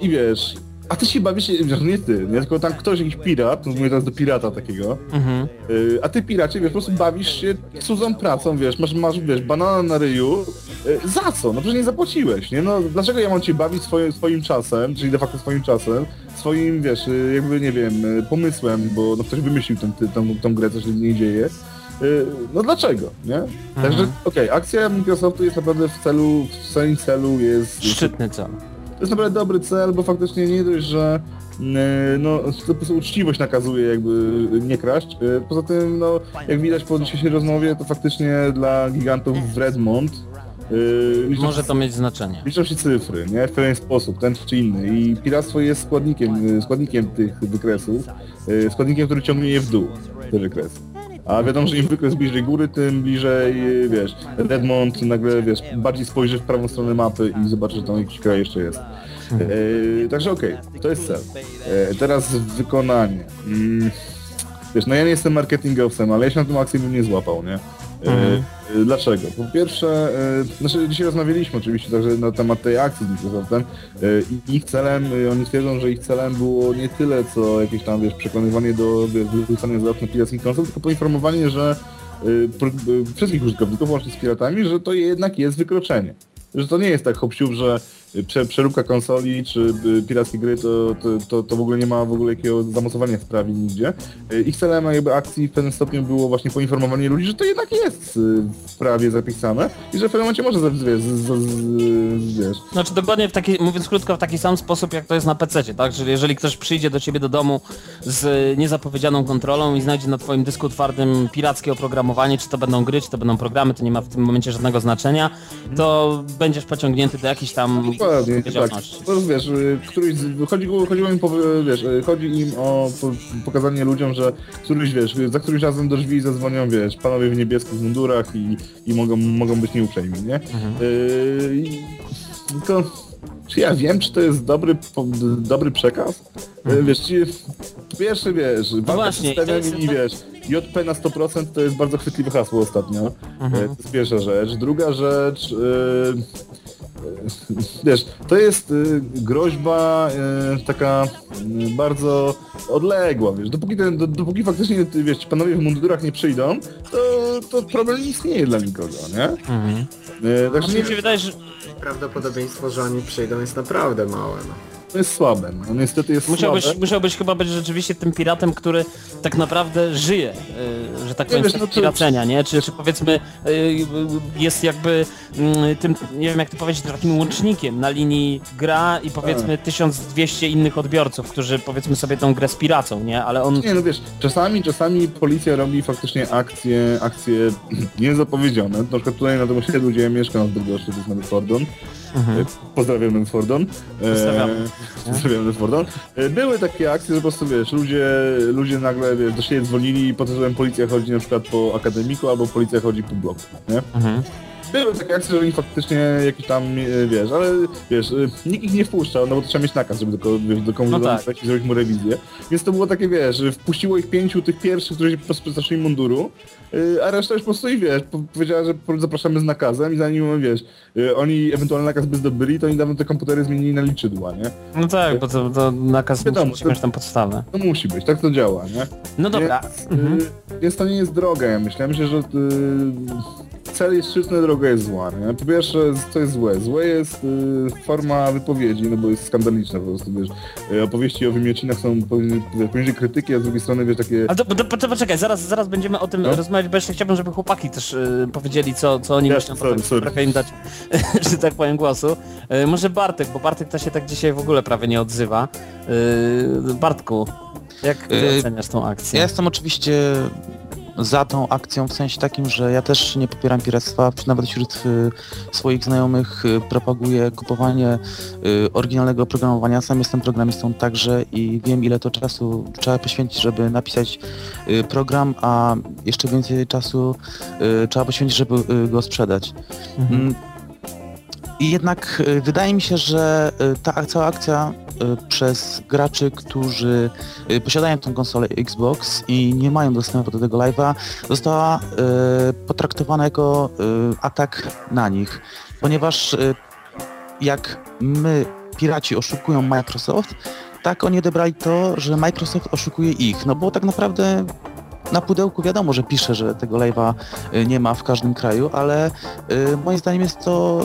Speaker 2: I wiesz, a ty się bawisz, wiesz, nie ty, nie, tylko tam ktoś, jakiś pirat, mówię teraz do pirata takiego,
Speaker 1: Mhm.
Speaker 2: yy, a ty piracie, wiesz, po prostu bawisz się cudzą pracą, wiesz, masz, masz wiesz, banana na ryju, yy, za co? No przecież nie zapłaciłeś, nie? No dlaczego ja mam cię bawić swoim, swoim czasem, czyli de facto swoim czasem, swoim, wiesz, yy, jakby, nie wiem, yy, pomysłem, bo no ktoś wymyślił tę, tę, tą, tą grę, co się nie dzieje. Yy, No dlaczego, nie? Także, okej, akcja Microsoftu jest naprawdę w celu, w swoim celu jest
Speaker 1: Szczytny cel.
Speaker 2: To jest naprawdę dobry cel, bo faktycznie nie dość, że e, no, po prostu uczciwość nakazuje jakby nie kraść. E, Poza tym, no, jak widać po dzisiejszej rozmowie, to faktycznie dla gigantów w Redmond Yy, liczą
Speaker 1: Może to mieć znaczenie.
Speaker 2: Liczą się cyfry, nie? W pewien sposób, ten czy inny. I piractwo jest składnikiem, składnikiem tych wykresów, składnikiem, który ciągnie je w dół, te wykresy. A wiadomo, że im wykres bliżej góry, tym bliżej, wiesz, Redmond nagle, wiesz, bardziej spojrzy w prawą stronę mapy i zobaczy, że tam jakiś kraj jeszcze jest. E, także okej, to jest cel. E, teraz wykonanie. Mm, wiesz, no ja nie jestem marketingowcem, ale ja się na tym akcję bym nie złapał, nie? E,
Speaker 1: Mhm.
Speaker 2: e, Dlaczego? Po pierwsze, e, znaczy dzisiaj rozmawialiśmy oczywiście także na temat tej akcji z Microsoftem i ich celem, oni twierdzą, że ich celem było nie tyle co jakieś tam, wiesz, przekonywanie do wyrzucania z okna pirackich konsol, tylko poinformowanie, że wszystkich użytkowników, łącznie z piratami, że to jednak jest wykroczenie. Że to nie jest tak hop że prze, przeróbka konsoli czy y, pirackie gry to, to, to, to w ogóle nie ma w ogóle jakiego zamocowania w prawie nigdzie. Y, Ich celem jakby akcji w pewnym stopniu było właśnie poinformowanie ludzi, że to jednak jest y, w prawie zapisane i że w pewnym momencie może wiesz, wiesz,
Speaker 1: Znaczy dokładnie w taki, mówiąc krótko, w taki sam sposób jak to jest na PC, tak? Czyli jeżeli ktoś przyjdzie do ciebie do domu z niezapowiedzianą kontrolą i znajdzie na twoim dysku twardym pirackie oprogramowanie, czy to będą gry, czy to będą programy, to nie ma w tym momencie żadnego znaczenia, to będziesz pociągnięty do jakichś tam
Speaker 2: Dokładnie, tak. To jest, wiesz, y, któryś, chodzi, chodziło im, po, wiesz, y, chodzi im o po, pokazanie ludziom, że któryś, wiesz, za którymś razem do drzwi zadzwonią, wiesz, panowie w niebieskich mundurach i, i mogą, mogą być nieuprzejmi, nie? Y, i to, czy ja wiem, czy to jest dobry, dobry przekaz? Y, Wiesz, ci, po pierwsze, wiesz,
Speaker 1: Mhm. właśnie, i
Speaker 2: i wiesz, JP na 100% to jest bardzo chwytliwe hasło ostatnio.
Speaker 1: Mhm.
Speaker 2: Y, To jest pierwsza rzecz. Druga rzecz, y, Wiesz, to jest y, groźba y, taka y, bardzo odległa, wiesz, dopóki, ten, do, dopóki faktycznie, ty, wiesz, panowie w mundurach nie przyjdą, to, to problem nie istnieje dla nikogo, nie?
Speaker 1: Mhm.
Speaker 2: Także
Speaker 1: Mi się
Speaker 2: nie,
Speaker 1: wydaje, że
Speaker 3: Prawdopodobieństwo, że oni przyjdą jest naprawdę małe. No.
Speaker 2: To jest słabe, no niestety jest
Speaker 1: musiałbyś,
Speaker 2: słabe.
Speaker 1: musiałbyś chyba być rzeczywiście tym piratem, który tak naprawdę żyje, y, że tak
Speaker 2: Nie,
Speaker 1: powiem,
Speaker 2: wiesz, no
Speaker 1: piracenia, nie? Czy, czy powiedzmy y, jest jakby mm, tym, nie wiem jak to powiedzieć, takim łącznikiem na linii gra i powiedzmy
Speaker 2: Tak.
Speaker 1: 1200 innych odbiorców, którzy powiedzmy sobie tą grę spiracą, nie? Ale on
Speaker 2: Nie, no wiesz, czasami, czasami policja robi faktycznie akcje, akcje <clears throat> niezapowiedziane. Na przykład tutaj na tym osiedlu, gdzie ja mieszkam w Bydgoszczy, to jest Medfordon.
Speaker 1: Mhm.
Speaker 2: E, Pozdrawiam Medfordon. E, Pozdrawiam Medfordon. E, Były takie akcje, że po prostu wiesz, ludzie, ludzie nagle wiesz, do siebie dzwonili i pod tytułem policja chodzi na przykład po akademiku albo policja chodzi po bloku, nie?
Speaker 1: Mhm.
Speaker 2: Były takie akcje, że oni faktycznie jakiś tam, e, wiesz, ale wiesz, e, nikt ich nie wpuszczał, no bo trzeba mieć nakaz, żeby do, wiesz, do komuś
Speaker 1: No tak.
Speaker 2: zrobić mu rewizję. Więc to było takie, wiesz, że wpuściło ich pięciu tych pierwszych, którzy się po prostu przestraszyli munduru, e, a reszta już po prostu i wiesz, po- powiedziała, że zapraszamy z nakazem i zanim, wiesz, oni ewentualny nakaz by zdobyli, to oni dawno te komputery zmienili na liczydła, nie?
Speaker 1: No tak, bo to, to nakaz
Speaker 2: Wiadomo,
Speaker 1: musi mieć tam podstawę.
Speaker 2: To musi być, tak to działa, nie?
Speaker 1: No dobra.
Speaker 2: Więc,
Speaker 1: Mhm.
Speaker 2: więc to nie jest droga, ja myślę. Ja myślę, że cel jest szczytny, droga jest zła. Nie? Po pierwsze, co jest złe? Złe jest y, forma wypowiedzi, no bo jest skandaliczna po prostu, wiesz. Y, opowieści o wymiocinach są poniżej, krytyki, a z drugiej strony, wiesz, takie...
Speaker 1: Ale to, to, to poczekaj, zaraz, zaraz będziemy o tym
Speaker 2: No.
Speaker 1: rozmawiać, bo jeszcze chciałbym, żeby chłopaki też y, powiedzieli, co, co oni
Speaker 2: Jasne,
Speaker 1: myślą,
Speaker 2: sorry,
Speaker 1: potem
Speaker 2: sorry.
Speaker 1: trochę im dać, <laughs> że tak powiem, głosu. Y, może Bartek, bo Bartek to się tak dzisiaj w ogóle prawie nie odzywa. Y, Bartku, jak ty
Speaker 4: Y,
Speaker 1: oceniasz tą akcję?
Speaker 4: Ja jestem oczywiście za tą akcją w sensie takim, że ja też nie popieram piractwa, nawet wśród y, swoich znajomych y, propaguję kupowanie y, oryginalnego oprogramowania. Sam jestem programistą także i wiem ile to czasu trzeba poświęcić, żeby napisać program, a jeszcze więcej czasu trzeba poświęcić, żeby go sprzedać.
Speaker 1: Mhm.
Speaker 4: Mm, I jednak wydaje mi się, że ta cała akcja przez graczy, którzy y, posiadają tą konsolę Xbox i nie mają dostępu do tego live'a, została y, potraktowana jako y, atak na nich. Ponieważ y, jak my, piraci, oszukują Microsoft, tak oni odebrali to, że Microsoft oszukuje ich. No bo tak naprawdę na pudełku wiadomo, że pisze, że tego live'a y, nie ma w każdym kraju, ale y, moim zdaniem jest to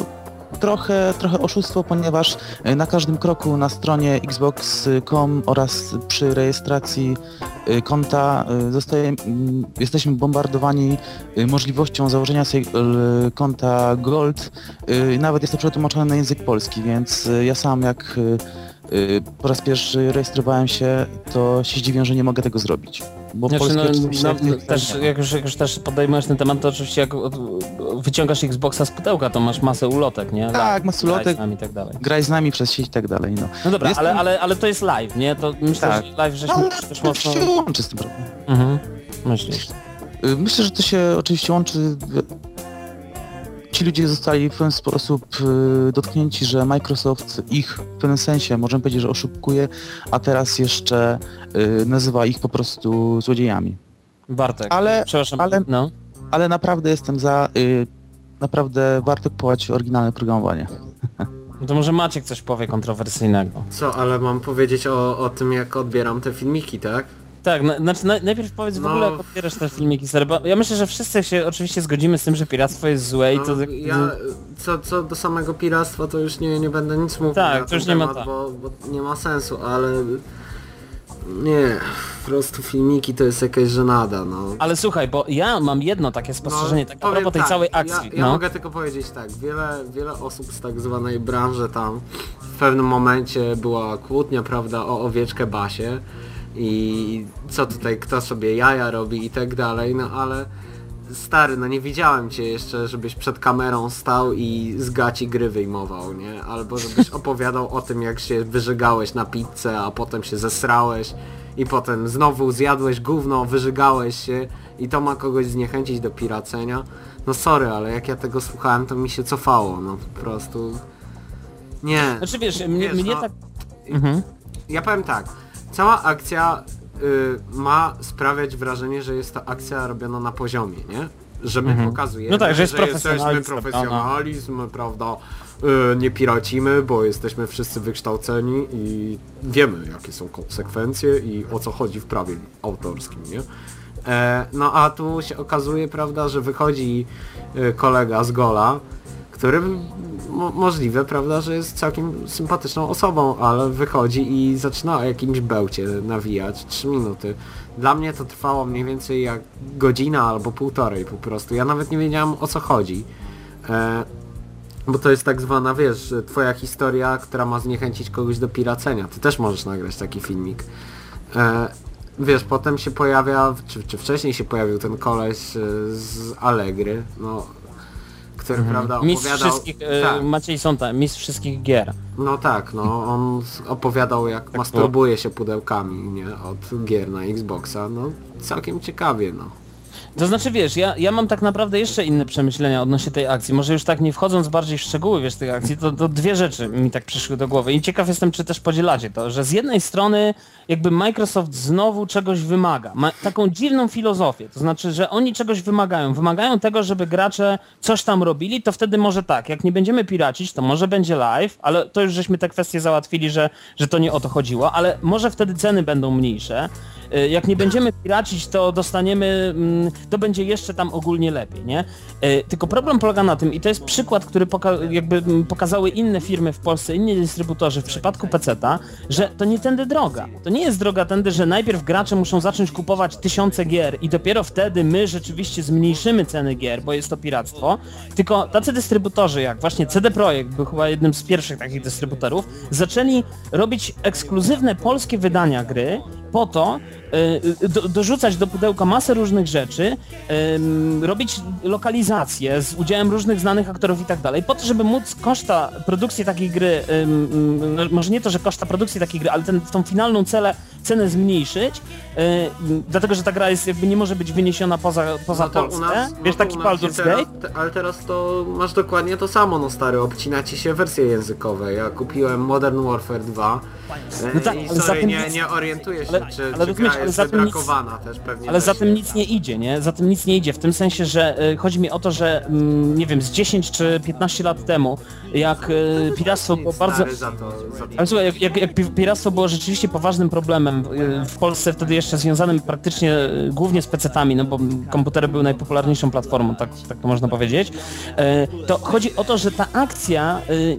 Speaker 4: trochę, trochę oszustwo, ponieważ y, na każdym kroku na stronie xbox.com oraz przy rejestracji y, konta y, zostaje, mm, jesteśmy bombardowani możliwością założenia sobie konta Gold. Nawet jest to przetłumaczone na język polski, więc ja sam jak po raz pierwszy rejestrowałem się, to się zdziwiłem, że nie mogę tego zrobić. Bo
Speaker 1: Znaczy,
Speaker 4: polskie
Speaker 1: no, no,
Speaker 4: jak tych-
Speaker 1: też, jak, już, jak już też podejmujesz ten temat, to oczywiście jak wyciągasz Xboxa z pudełka, to masz masę ulotek, nie?
Speaker 4: Tak, masę ulotek.
Speaker 1: Graj z nami i tak dalej.
Speaker 4: graj z nami przez sieć i tak dalej, no.
Speaker 1: No dobra,
Speaker 4: Jestem-
Speaker 1: ale, ale, ale to jest live, nie? To myślę,
Speaker 4: Tak.
Speaker 1: że live żeśmy
Speaker 4: Ale
Speaker 1: też
Speaker 4: to
Speaker 1: mocno...
Speaker 4: się łączy z tym, prawda?
Speaker 1: Mhm. Myślisz.
Speaker 4: Y, Myślę, że to się oczywiście łączy. Ci ludzie zostali w pewien sposób y, dotknięci, że Microsoft ich w pewnym sensie, możemy powiedzieć, że oszukuje, a teraz jeszcze y, nazywa ich po prostu złodziejami.
Speaker 1: Bartek,
Speaker 4: Ale,
Speaker 1: przepraszam,
Speaker 4: ale-
Speaker 1: no.
Speaker 4: ale naprawdę jestem za, y, naprawdę warto kupować oryginalne programowanie.
Speaker 1: No To może Maciek coś powie kontrowersyjnego.
Speaker 3: Co, ale mam powiedzieć o, o tym, jak odbieram te filmiki, tak?
Speaker 1: Tak, na, znaczy na, najpierw powiedz w
Speaker 3: No.
Speaker 1: ogóle jak odbierasz te filmiki, sery, bo ja myślę, że wszyscy się oczywiście zgodzimy z tym, że piractwo jest złe i to...
Speaker 3: No, ja, co, co do samego piractwa, to już nie, nie będę nic mówił
Speaker 1: Tak, to już nie ma
Speaker 3: temat,
Speaker 1: tak.
Speaker 3: bo, bo nie ma sensu, ale... Nie, po prostu filmiki to jest jakaś żenada, no.
Speaker 1: Ale słuchaj, bo ja mam jedno takie spostrzeżenie, tak a propos tej
Speaker 3: tak,
Speaker 1: całej akcji.
Speaker 3: Ja, ja
Speaker 1: no.
Speaker 3: mogę tylko powiedzieć tak, wiele, wiele osób z tak zwanej branży tam w pewnym momencie była kłótnia, prawda, o owieczkę Basie i co tutaj, kto sobie jaja robi i tak dalej, no ale stary, no nie widziałem cię jeszcze, żebyś przed kamerą stał i z gaci gry wyjmował, nie? Albo żebyś <laughs> opowiadał o tym, jak się wyżygałeś na pizzę, a potem się zesrałeś i potem znowu zjadłeś gówno, wyżygałeś się i to ma kogoś zniechęcić do piracenia. No sorry, ale jak ja tego słuchałem, to mi się cofało, no po prostu... Nie.
Speaker 1: Znaczy wiesz, mnie,
Speaker 3: Wiesz,
Speaker 1: mnie
Speaker 3: no,
Speaker 1: tak...
Speaker 3: Ja powiem tak, cała akcja y, ma sprawiać wrażenie, że jest to akcja robiona na poziomie, nie? Że my pokazujemy,
Speaker 1: No tak, że jest
Speaker 3: jesteśmy
Speaker 1: profesjonalizm,
Speaker 3: profesjonalizm, prawda? Y, nie piracimy, bo jesteśmy wszyscy wykształceni i wiemy jakie są konsekwencje i o co chodzi w prawie autorskim, nie? E, no a tu się okazuje, prawda, że wychodzi y, kolega z Gola, który mo możliwe, prawda, że jest całkiem sympatyczną osobą, ale wychodzi i zaczyna o jakimś bełcie nawijać 3 minuty. Dla mnie to trwało mniej więcej jak godzina albo półtorej po prostu. Ja nawet nie wiedziałem o co chodzi. E, bo to jest tak zwana, wiesz, twoja historia, która ma zniechęcić kogoś do piracenia. Ty też możesz nagrać taki filmik. E, wiesz, potem się pojawia, czy, czy wcześniej się pojawił ten koleś e, z Allegry, no, który, prawda,
Speaker 1: Mistrz
Speaker 3: opowiadał...
Speaker 1: wszystkich, e,
Speaker 3: tak,
Speaker 1: Maciej Sonta, mistrz wszystkich gier.
Speaker 3: no tak, no, on opowiadał jak masturbuje się pudełkami, nie, od gier na Xboxa, no, całkiem ciekawie, no.
Speaker 1: To znaczy wiesz, ja, ja mam tak naprawdę jeszcze inne przemyślenia odnośnie tej akcji. Może już tak nie wchodząc bardziej w szczegóły wiesz tych akcji, to, to dwie rzeczy mi tak przyszły do głowy i ciekaw jestem, czy też podzielacie to, że z jednej strony jakby Microsoft znowu czegoś wymaga. Ma taką dziwną filozofię, to znaczy, że oni czegoś wymagają. Wymagają tego, żeby gracze coś tam robili, to wtedy może tak, jak nie będziemy piracić, to może będzie live, ale to już żeśmy te kwestie załatwili, że, że to nie o to chodziło, ale może wtedy ceny będą mniejsze. Y, Jak nie będziemy piracić, to dostaniemy, mm, to będzie jeszcze tam ogólnie lepiej, nie? Y, Tylko problem polega na tym, i to jest przykład, który poka- jakby mm, pokazały inne firmy w Polsce, inni dystrybutorzy w przypadku PC-ta, że to nie tędy droga. To nie jest droga tędy, że najpierw gracze muszą zacząć kupować tysiące gier i dopiero wtedy my rzeczywiście zmniejszymy ceny gier, bo jest to piractwo, tylko tacy dystrybutorzy jak właśnie CD Projekt był chyba jednym z pierwszych takich dystrybutorów, zaczęli robić ekskluzywne polskie wydania gry po to, do, dorzucać do pudełka masę różnych rzeczy, robić lokalizacje z udziałem różnych znanych aktorów i tak dalej, po to, żeby móc koszta produkcji takiej gry, no może nie to, że koszta produkcji takiej gry, ale ten, tą finalną celę, cenę zmniejszyć, y, y, dlatego, że ta gra jest jakby nie może być wyniesiona poza, poza
Speaker 3: No to
Speaker 1: Polskę.
Speaker 3: u nas- no
Speaker 1: Wiesz,
Speaker 3: to
Speaker 1: taki Baldur's Gate?
Speaker 3: te- Ale teraz to masz dokładnie to samo, no stary, obcina ci się wersje językowe. Ja kupiłem Modern Warfare 2
Speaker 1: No tak,
Speaker 3: i sorry, nie, nie orientuję się,
Speaker 1: ale-
Speaker 3: czy,
Speaker 1: ale
Speaker 3: czy
Speaker 1: rozumiesz, ale
Speaker 3: jest
Speaker 1: za tym nic-
Speaker 3: też pewnie.
Speaker 1: Ale
Speaker 3: też
Speaker 1: za tym nic nie idzie, nie? Za tym nic nie idzie, w tym sensie, że y, chodzi mi o to, że mm, nie wiem, z 10 czy 15 lat temu, jak y, piractwo było bardzo...
Speaker 3: Za to, za to.
Speaker 1: Ale słuchaj, jak, jak, jak pi- piractwo było rzeczywiście poważnym problemem y, w Polsce wtedy jeszcze związanym praktycznie y, głównie z PC-tami, no bo komputery były najpopularniejszą platformą, tak, tak to można powiedzieć, y, to chodzi o to, że ta akcja y,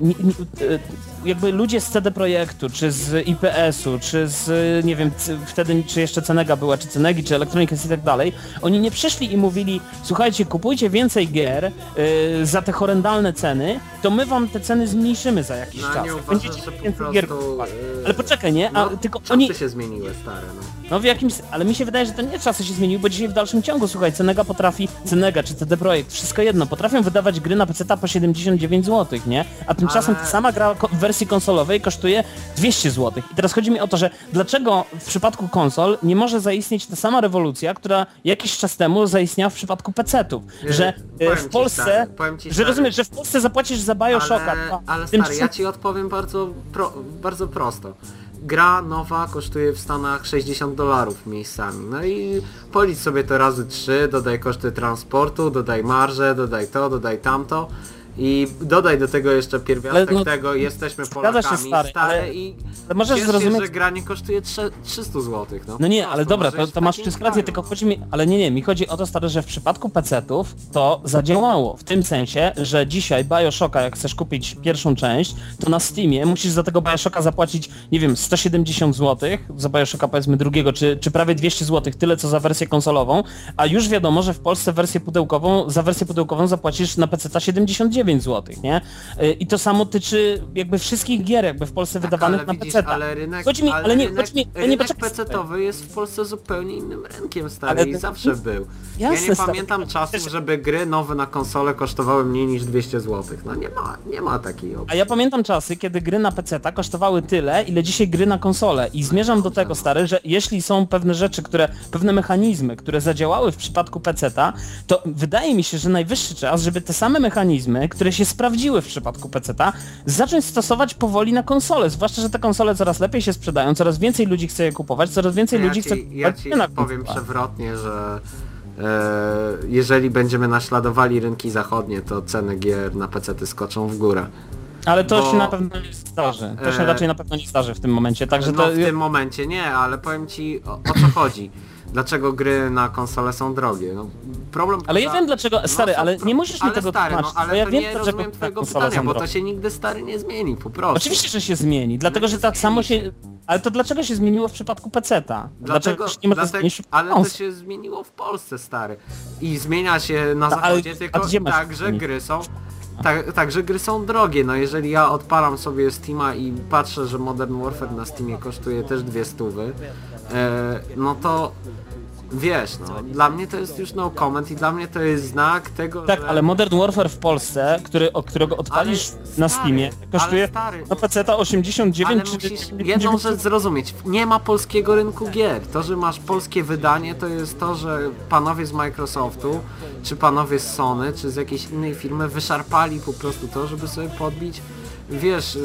Speaker 1: jakby ludzie z CD Projektu, czy z IPS-u, czy z, nie wiem, wtedy czy jeszcze Cenega była, czy Cenegi, czy Electronic i tak dalej, oni nie przyszli i mówili, słuchajcie, kupujcie więcej gier y, za te horrendalne ceny, to my wam te ceny zmniejszymy za jakiś
Speaker 3: No,
Speaker 1: czas.
Speaker 3: nie uważasz,
Speaker 1: Będziecie więcej gier
Speaker 3: prostu,
Speaker 1: kupować. Ale poczekaj, nie? A,
Speaker 3: No,
Speaker 1: tylko oni,
Speaker 3: się zmieniły, stare, no.
Speaker 1: No w jakimś, ale mi się wydaje, że to nie czasy się zmieniły, bo dzisiaj w dalszym ciągu, słuchaj, Cenega potrafi, Cenega czy CD Projekt, wszystko jedno, potrafią wydawać gry na PC po 79 zł, nie? A tymczasem ta sama gra w wersji konsolowej kosztuje 200 zł. I teraz chodzi mi o to, że dlaczego w przypadku konsol nie może zaistnieć ta sama rewolucja, która jakiś czas temu zaistniała w przypadku PC-ów,
Speaker 3: Nie,
Speaker 1: że
Speaker 3: powiem
Speaker 1: w Polsce,
Speaker 3: stary,
Speaker 1: że
Speaker 3: stary.
Speaker 1: rozumiesz, że w Polsce zapłacisz za Bioshocka,
Speaker 3: Ale, ale stary, ja ci odpowiem bardzo, pro, bardzo prosto. Gra nowa kosztuje w Stanach 60 dolarów miejscami. No i policz sobie to razy 3, dodaj koszty transportu, dodaj marżę, dodaj to, dodaj tamto. I dodaj do tego jeszcze pierwiastek
Speaker 1: no,
Speaker 3: tego, jesteśmy
Speaker 1: zgadza się,
Speaker 3: Polakami,
Speaker 1: stary,
Speaker 3: stare
Speaker 1: ale-
Speaker 3: i
Speaker 1: ale możesz zrozumieć-
Speaker 3: że gra nie kosztuje trze- 300 zł. No,
Speaker 1: No nie, ale dobra, to, to masz wszystko rację, tylko chodzi mi, ale nie, nie, mi chodzi o to stary, że w przypadku PC-ów to zadziałało, w tym sensie, że dzisiaj Bioshocka, jak chcesz kupić pierwszą część, to na Steamie musisz za tego Bioshocka zapłacić, nie wiem, 170 zł, za Bioshocka powiedzmy drugiego, czy, czy prawie 200 zł, tyle co za wersję konsolową, a już wiadomo, że w Polsce wersję pudełkową, za wersję pudełkową zapłacisz na PC 79 zł, nie? Y, I to samo tyczy jakby wszystkich gier jakby w Polsce wydawanych
Speaker 3: Tak, ale
Speaker 1: na
Speaker 3: widzisz,
Speaker 1: PC.
Speaker 3: ale rynek,
Speaker 1: Chodzi mi, ale nie,
Speaker 3: rynek,
Speaker 1: mi, ale nie
Speaker 3: rynek. PC-towy jest w Polsce zupełnie innym rynkiem, stary,
Speaker 1: Ale
Speaker 3: i zawsze był.
Speaker 1: Jasne,
Speaker 3: ja nie
Speaker 1: stary.
Speaker 3: pamiętam czasów, żeby gry nowe na konsolę kosztowały mniej niż 200 zł. No nie ma, nie ma takiej opcji.
Speaker 1: A ja pamiętam czasy, kiedy gry na PC kosztowały tyle, ile dzisiaj gry na konsolę. I zmierzam do tego, stary, że jeśli są pewne rzeczy, które, pewne mechanizmy, które zadziałały w przypadku PC, to wydaje mi się, że najwyższy czas, żeby te same mechanizmy, które się sprawdziły w przypadku PC, zacząć stosować powoli na konsole. Zwłaszcza, że te konsole coraz lepiej się sprzedają, coraz więcej ludzi chce je kupować, coraz więcej
Speaker 3: Ja
Speaker 1: ludzi chce
Speaker 3: ci, ja
Speaker 1: kupować
Speaker 3: ci
Speaker 1: na
Speaker 3: powiem przewrotnie, że e, jeżeli będziemy naśladowali rynki zachodnie, to ceny gier na PC skoczą w górę.
Speaker 1: Ale to
Speaker 3: bo-
Speaker 1: się na pewno nie zdarzy. To się
Speaker 3: E,
Speaker 1: raczej na pewno nie zdarzy w tym momencie. Także
Speaker 3: no
Speaker 1: to...
Speaker 3: w tym momencie nie, ale powiem ci o, o co chodzi. Dlaczego gry na konsole są drogie? No, problem
Speaker 1: Ale ja wiem dlaczego, stary,
Speaker 3: są
Speaker 1: ale nie musisz mi
Speaker 3: ale
Speaker 1: tego
Speaker 3: stary,
Speaker 1: tłumaczyć,
Speaker 3: no, ale
Speaker 1: bo ja
Speaker 3: to
Speaker 1: wiem
Speaker 3: nie
Speaker 1: dlaczego
Speaker 3: rozumiem twojego pytania, bo to się nigdy stary nie zmieni, po prostu.
Speaker 1: Oczywiście, że się zmieni, dlatego że tak samo się... Ale to dlaczego się zmieniło w przypadku PC-ta? Nie może
Speaker 3: dlatego, ale to się zmieniło w Polsce, stary. I zmienia się na
Speaker 1: Ta, ale-
Speaker 3: zachodzie, tylko
Speaker 1: a gdzie masz
Speaker 3: tak, że gry są... Tak, tak, że gry są drogie. No jeżeli ja odpalam sobie Steama i patrzę, że Modern Warfare na Steamie kosztuje też dwie stówy, no to wiesz, no, dla mnie to jest już no comment i dla mnie to jest znak tego,
Speaker 1: Tak,
Speaker 3: że...
Speaker 1: ale Modern Warfare w Polsce, który, o którego odpalisz
Speaker 3: Ale
Speaker 1: na
Speaker 3: stary,
Speaker 1: Steamie, kosztuje
Speaker 3: ale stary,
Speaker 1: na PC-ta 89
Speaker 3: Ale
Speaker 1: czy
Speaker 3: musisz
Speaker 1: 99
Speaker 3: jedną rzecz zrozumieć. Nie ma polskiego rynku gier. To, że masz polskie wydanie, to jest to, że panowie z Microsoftu, czy panowie z Sony, czy z jakiejś innej firmy wyszarpali po prostu to, żeby sobie podbić, wiesz,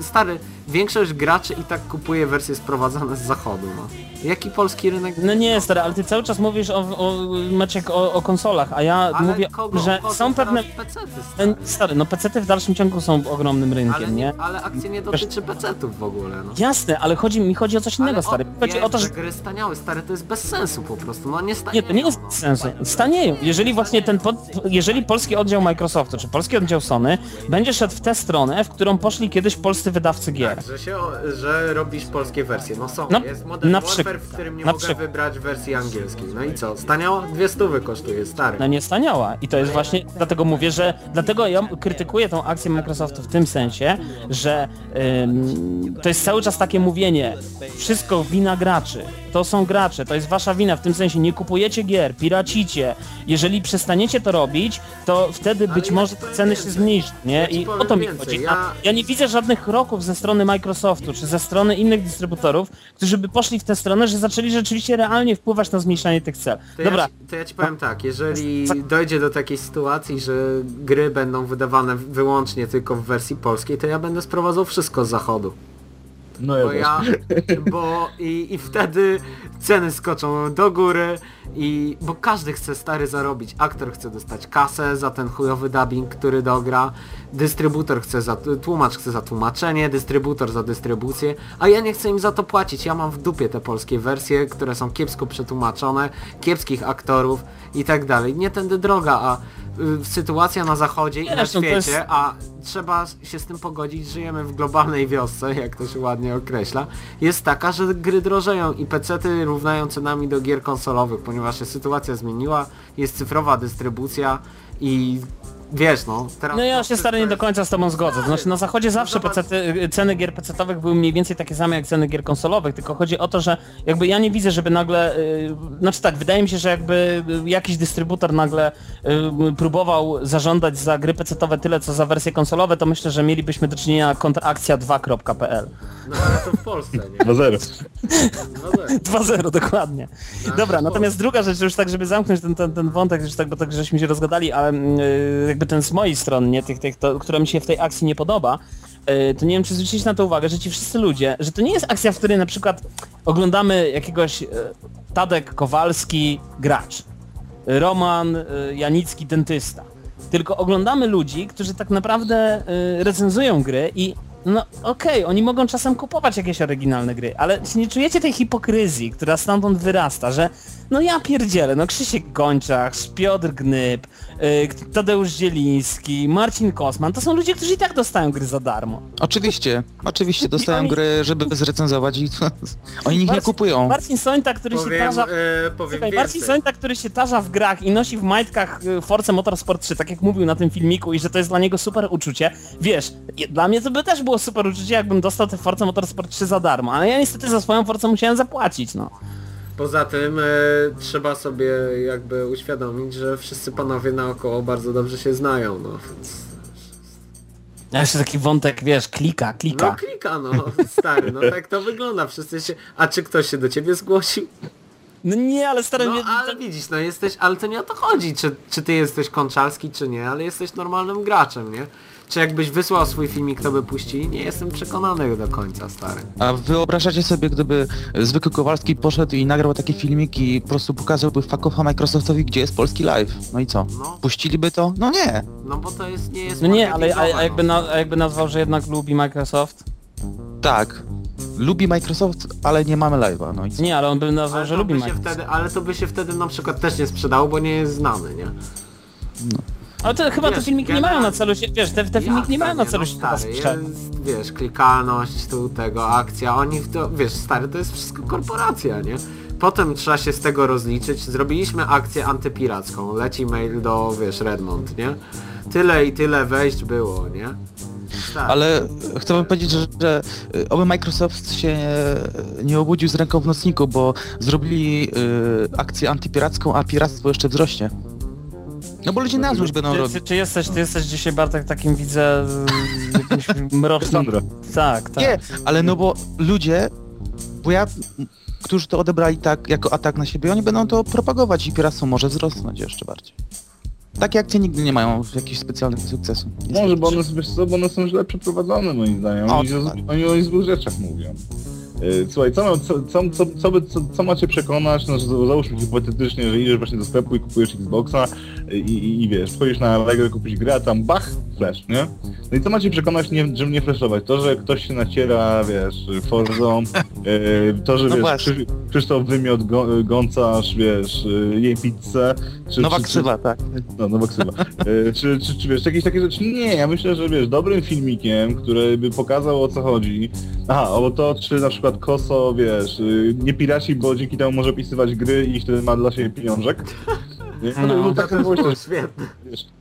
Speaker 3: stary, większość graczy i tak kupuje wersje sprowadzane z zachodu, no. Jaki polski rynek?
Speaker 1: No nie, stary, ale ty cały czas mówisz o, o Maciek, o, o konsolach, a ja
Speaker 3: Ale
Speaker 1: mówię,
Speaker 3: kogo,
Speaker 1: że
Speaker 3: kogo
Speaker 1: są pewne...
Speaker 3: Stary.
Speaker 1: Stary, no PC-ty w dalszym ciągu są ogromnym
Speaker 3: Ale,
Speaker 1: rynkiem, nie?
Speaker 3: nie, ale akcja nie dotyczy PC-ów w ogóle, no.
Speaker 1: Jasne, ale chodzi, mi chodzi o coś innego,
Speaker 3: Ale
Speaker 1: stary.
Speaker 3: o-
Speaker 1: Chodzi o to, że...
Speaker 3: gry staniały, stary, to jest bez sensu po prostu, no nie
Speaker 1: Nie,
Speaker 3: stanieją.
Speaker 1: to nie jest bez sensu. Stanieją. Jeżeli właśnie ten, pod, jeżeli polski oddział Microsoftu, czy polski oddział Sony będzie szedł w tę stronę, w którą poszli kiedyś polscy wydawcy gier.
Speaker 3: Tak, że, się, że robisz polskie wersje. No są,
Speaker 1: No,
Speaker 3: jest Modern
Speaker 1: na
Speaker 3: Warfare,
Speaker 1: przykład,
Speaker 3: w którym nie
Speaker 1: na
Speaker 3: mogę
Speaker 1: przykład.
Speaker 3: wybrać wersji angielskiej. No i co? Staniało? Dwie stówy kosztuje, stary.
Speaker 1: No nie staniała. I to jest właśnie, dlatego mówię, że, dlatego ja krytykuję tą akcję Microsoftu w tym sensie, że ym, to jest cały czas takie mówienie, wszystko wina graczy, to są gracze, to jest wasza wina, w tym sensie nie kupujecie gier, piracicie, jeżeli przestaniecie to robić, to wtedy być może ceny się zmniejszą, nie?
Speaker 3: Ja
Speaker 1: I o to mi chodzi.
Speaker 3: Ja-
Speaker 1: Ja... ja nie widzę żadnych kroków ze strony Microsoftu, czy ze strony innych dystrybutorów, którzy by poszli w tę stronę, że zaczęli rzeczywiście realnie wpływać na zmniejszanie tych cen.
Speaker 3: To
Speaker 1: Dobra,
Speaker 3: Ja ci, to ja ci powiem tak, jeżeli dojdzie do takiej sytuacji, że gry będą wydawane wyłącznie tylko w wersji polskiej, to ja będę sprowadzał wszystko z zachodu.
Speaker 2: No ja
Speaker 3: Bo ja, bo i, i wtedy ceny skoczą do góry i, bo każdy chce stary zarobić. Aktor chce dostać kasę za ten chujowy dubbing, który dogra, dystrybutor chce za, tłumacz chce za tłumaczenie, dystrybutor za dystrybucję, a ja nie chcę im za to płacić. Ja mam w dupie te polskie wersje, które są kiepsko przetłumaczone, kiepskich aktorów i tak dalej. Nie tędy droga, a y, sytuacja na zachodzie i na świecie,
Speaker 1: jest-
Speaker 3: a trzeba się z tym pogodzić, żyjemy w globalnej wiosce, jak to się ładnie określa, jest taka, że gry drożeją i pecety równają cenami do gier konsolowych, ponieważ się sytuacja zmieniła, jest cyfrowa dystrybucja i wiesz no, teraz...
Speaker 1: No ja się stary nie do końca z tobą zgodzę. To znaczy na zachodzie zawsze
Speaker 3: Zobacz.
Speaker 1: PC, ceny gier PC-owych były mniej więcej takie same jak ceny gier konsolowych, tylko chodzi o to, że jakby ja nie widzę, żeby nagle, y, znaczy tak, wydaje mi się, że jakby y, jakiś dystrybutor nagle y, próbował zażądać za gry PC-owe tyle co za wersje konsolowe, to myślę, że mielibyśmy do czynienia kontrakcja2.pl.
Speaker 3: No ale to w Polsce, nie? <laughs>
Speaker 2: 2-0.
Speaker 3: No tak.
Speaker 1: 2-0 dokładnie. Dobra, natomiast druga rzecz, już tak, żeby zamknąć ten, ten, ten wątek, już tak, bo tak żeśmy się rozgadali, ale yy, jakby ten z mojej strony, nie, tych, tych, to, mi się w tej akcji nie podoba, yy, to nie wiem, czy zwróciliście na to uwagę, że ci wszyscy ludzie, że to nie jest akcja, w której na przykład oglądamy jakiegoś yy, Tadek Kowalski gracz, Roman yy, Janicki dentysta, tylko oglądamy ludzi, którzy tak naprawdę recenzują gry i no okej, oni mogą czasem kupować jakieś oryginalne gry, ale czy nie czujecie tej hipokryzji, która stamtąd wyrasta, że no ja pierdzielę, no Krzysiek Gonciach, Piotr Gnyb, yy, Tadeusz Zieliński, Marcin Kosman, to są ludzie, którzy i tak dostają gry za darmo.
Speaker 4: Oczywiście, oczywiście dostają
Speaker 1: oni-
Speaker 4: gry, żeby zrecenzować i oni ich nie kupują.
Speaker 1: Marcin Sońta, który się
Speaker 3: Powiem,
Speaker 1: tarza...
Speaker 3: e, powiem
Speaker 1: Słuchaj, Marcin. Sońta, który się tarza w grach i nosi w majtkach y, Forza Motorsport 3, tak jak mówił na tym filmiku i że to jest dla niego super uczucie, wiesz, dla mnie to by też było super uczucie, jakbym dostał te Forza Motorsport 3 za darmo, ale ja niestety za swoją Forcę musiałem zapłacić, no.
Speaker 3: Poza tym e, trzeba sobie jakby uświadomić, że wszyscy panowie naokoło bardzo dobrze się znają, no więc...
Speaker 1: A jeszcze taki wątek, wiesz, klika,
Speaker 3: No
Speaker 1: klika.
Speaker 3: klika no, stary, no tak to wygląda, wszyscy się... A czy ktoś się do ciebie zgłosił?
Speaker 1: No nie, ale stary,
Speaker 3: No
Speaker 1: mnie-
Speaker 3: ale widzisz, no jesteś, ale to nie o to chodzi, czy, czy ty jesteś konczalski, czy nie, ale jesteś normalnym graczem, nie? Czy jakbyś wysłał swój filmik, to by puścili? Nie jestem przekonany do końca, stary.
Speaker 4: A wyobrażacie sobie, gdyby zwykły Kowalski poszedł i nagrał taki filmik i po prostu pokazałby fakowa Microsoftowi, gdzie jest polski live? No i co?
Speaker 3: No.
Speaker 4: Puściliby to? No nie.
Speaker 3: No bo to jest, nie jest
Speaker 1: no nie, ale a, a, jakby
Speaker 3: no.
Speaker 1: na, a jakby nazwał, że jednak lubi Microsoft?
Speaker 4: Tak. Lubi Microsoft, ale nie mamy live'a. No i co?
Speaker 1: Nie, ale on by nazwał,
Speaker 3: Ale
Speaker 1: że
Speaker 3: to
Speaker 1: lubi
Speaker 3: by się
Speaker 1: Microsoft.
Speaker 3: wtedy, ale to by się wtedy na przykład też nie sprzedało, bo nie jest znany, nie?
Speaker 1: Ale to chyba te
Speaker 3: Wiesz,
Speaker 1: filmiki nie mają na celu się, wiesz, te, te filmiki nie mają na celu
Speaker 3: no
Speaker 1: się teraz
Speaker 3: stary, jest, wiesz, klikalność tu, tego, akcja, oni w to, wiesz, stary, to jest wszystko korporacja, nie? Potem trzeba się z tego rozliczyć. Zrobiliśmy akcję antypiracką. Leci mail do, wiesz, Redmond, nie? Tyle i tyle wejść było, nie? Tak.
Speaker 4: Ale chcę wam powiedzieć, że, że y, oby Microsoft się nie, nie obudził z ręką w nocniku, bo zrobili y, akcję antypiracką, a piractwo jeszcze wzrośnie. No bo ludzie na złość będą robić.
Speaker 1: czy, czy, jesteś, ty jesteś dzisiaj Bartek takim widzę jakimś <laughs> mrocznym... Tak, tak.
Speaker 4: Nie, ale no bo ludzie, bo ja, którzy to odebrali tak jako atak na siebie, oni będą to propagować i piractwo może wzrosnąć jeszcze bardziej. Takie akcje nigdy nie mają jakichś specjalnych sukcesu.
Speaker 2: Może, bo one, wiesz co, bo one są źle przeprowadzone moim zdaniem.
Speaker 4: O,
Speaker 2: Oni,
Speaker 4: tak.
Speaker 2: oni o złych rzeczach mówią. Yy, Słuchaj, co, co, co, co, co, by- co, co macie przekonać, no, że załóżmy hipotetycznie, że idziesz właśnie do sklepu i kupujesz Xboxa i, i, i wiesz, wchodzisz na Allegro, kupisz grę, a tam bach, flash, nie? No i co macie przekonać, nie, żeby nie flashować? To, że ktoś się naciera, wiesz, Forzą, yy, to, że
Speaker 4: No
Speaker 2: wiesz. Krzy, Krzysztof wymiot go, gącarz, wiesz, jej pizzę, czy,
Speaker 4: Nowa
Speaker 2: czy, czy,
Speaker 4: ksywa, tak.
Speaker 2: no, nowa ksywa. Czy, czy, czy wiesz, jakieś takie rzeczy? Nie, ja myślę, że wiesz, dobrym filmikiem, który by pokazał o co chodzi. Aha, o to, czy na przykład Koso, wiesz, y, nie piraci, bo dzięki temu może opisywać gry i wtedy ma dla siebie pieniążek. Nie?
Speaker 1: No,
Speaker 2: No,
Speaker 3: to
Speaker 2: tak było
Speaker 3: było świetne.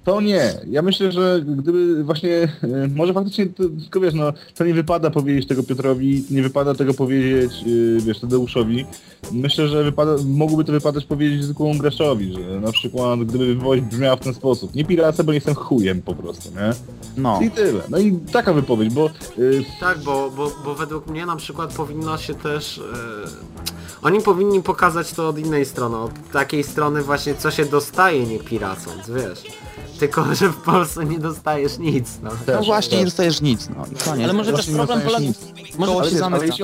Speaker 2: To nie. Ja myślę, że gdyby właśnie, e, może faktycznie, to, tylko wiesz, no, to nie wypada powiedzieć tego Piotrowi, nie wypada tego powiedzieć, e, wiesz, Tadeuszowi. Myślę, że wypada, mogłoby to wypadać powiedzieć zwykłemu graczowi, że na przykład gdyby wypowiedź brzmiała w ten sposób. Nie piracę, bo nie jestem chujem po prostu, nie?
Speaker 4: No.
Speaker 2: I tyle. No i taka wypowiedź, bo y,
Speaker 3: Tak, bo, bo, bo według mnie na przykład powinno się też... E, oni powinni pokazać to od innej strony, od takiej strony właśnie co się dostaje nie piracąc, wiesz. Tylko, <laughs> że w Polsce nie dostajesz nic, no.
Speaker 4: No właśnie,
Speaker 2: też.
Speaker 4: nie dostajesz nic, no i koniec.
Speaker 1: Ale może też problem polega... Może...
Speaker 4: Się zamyka.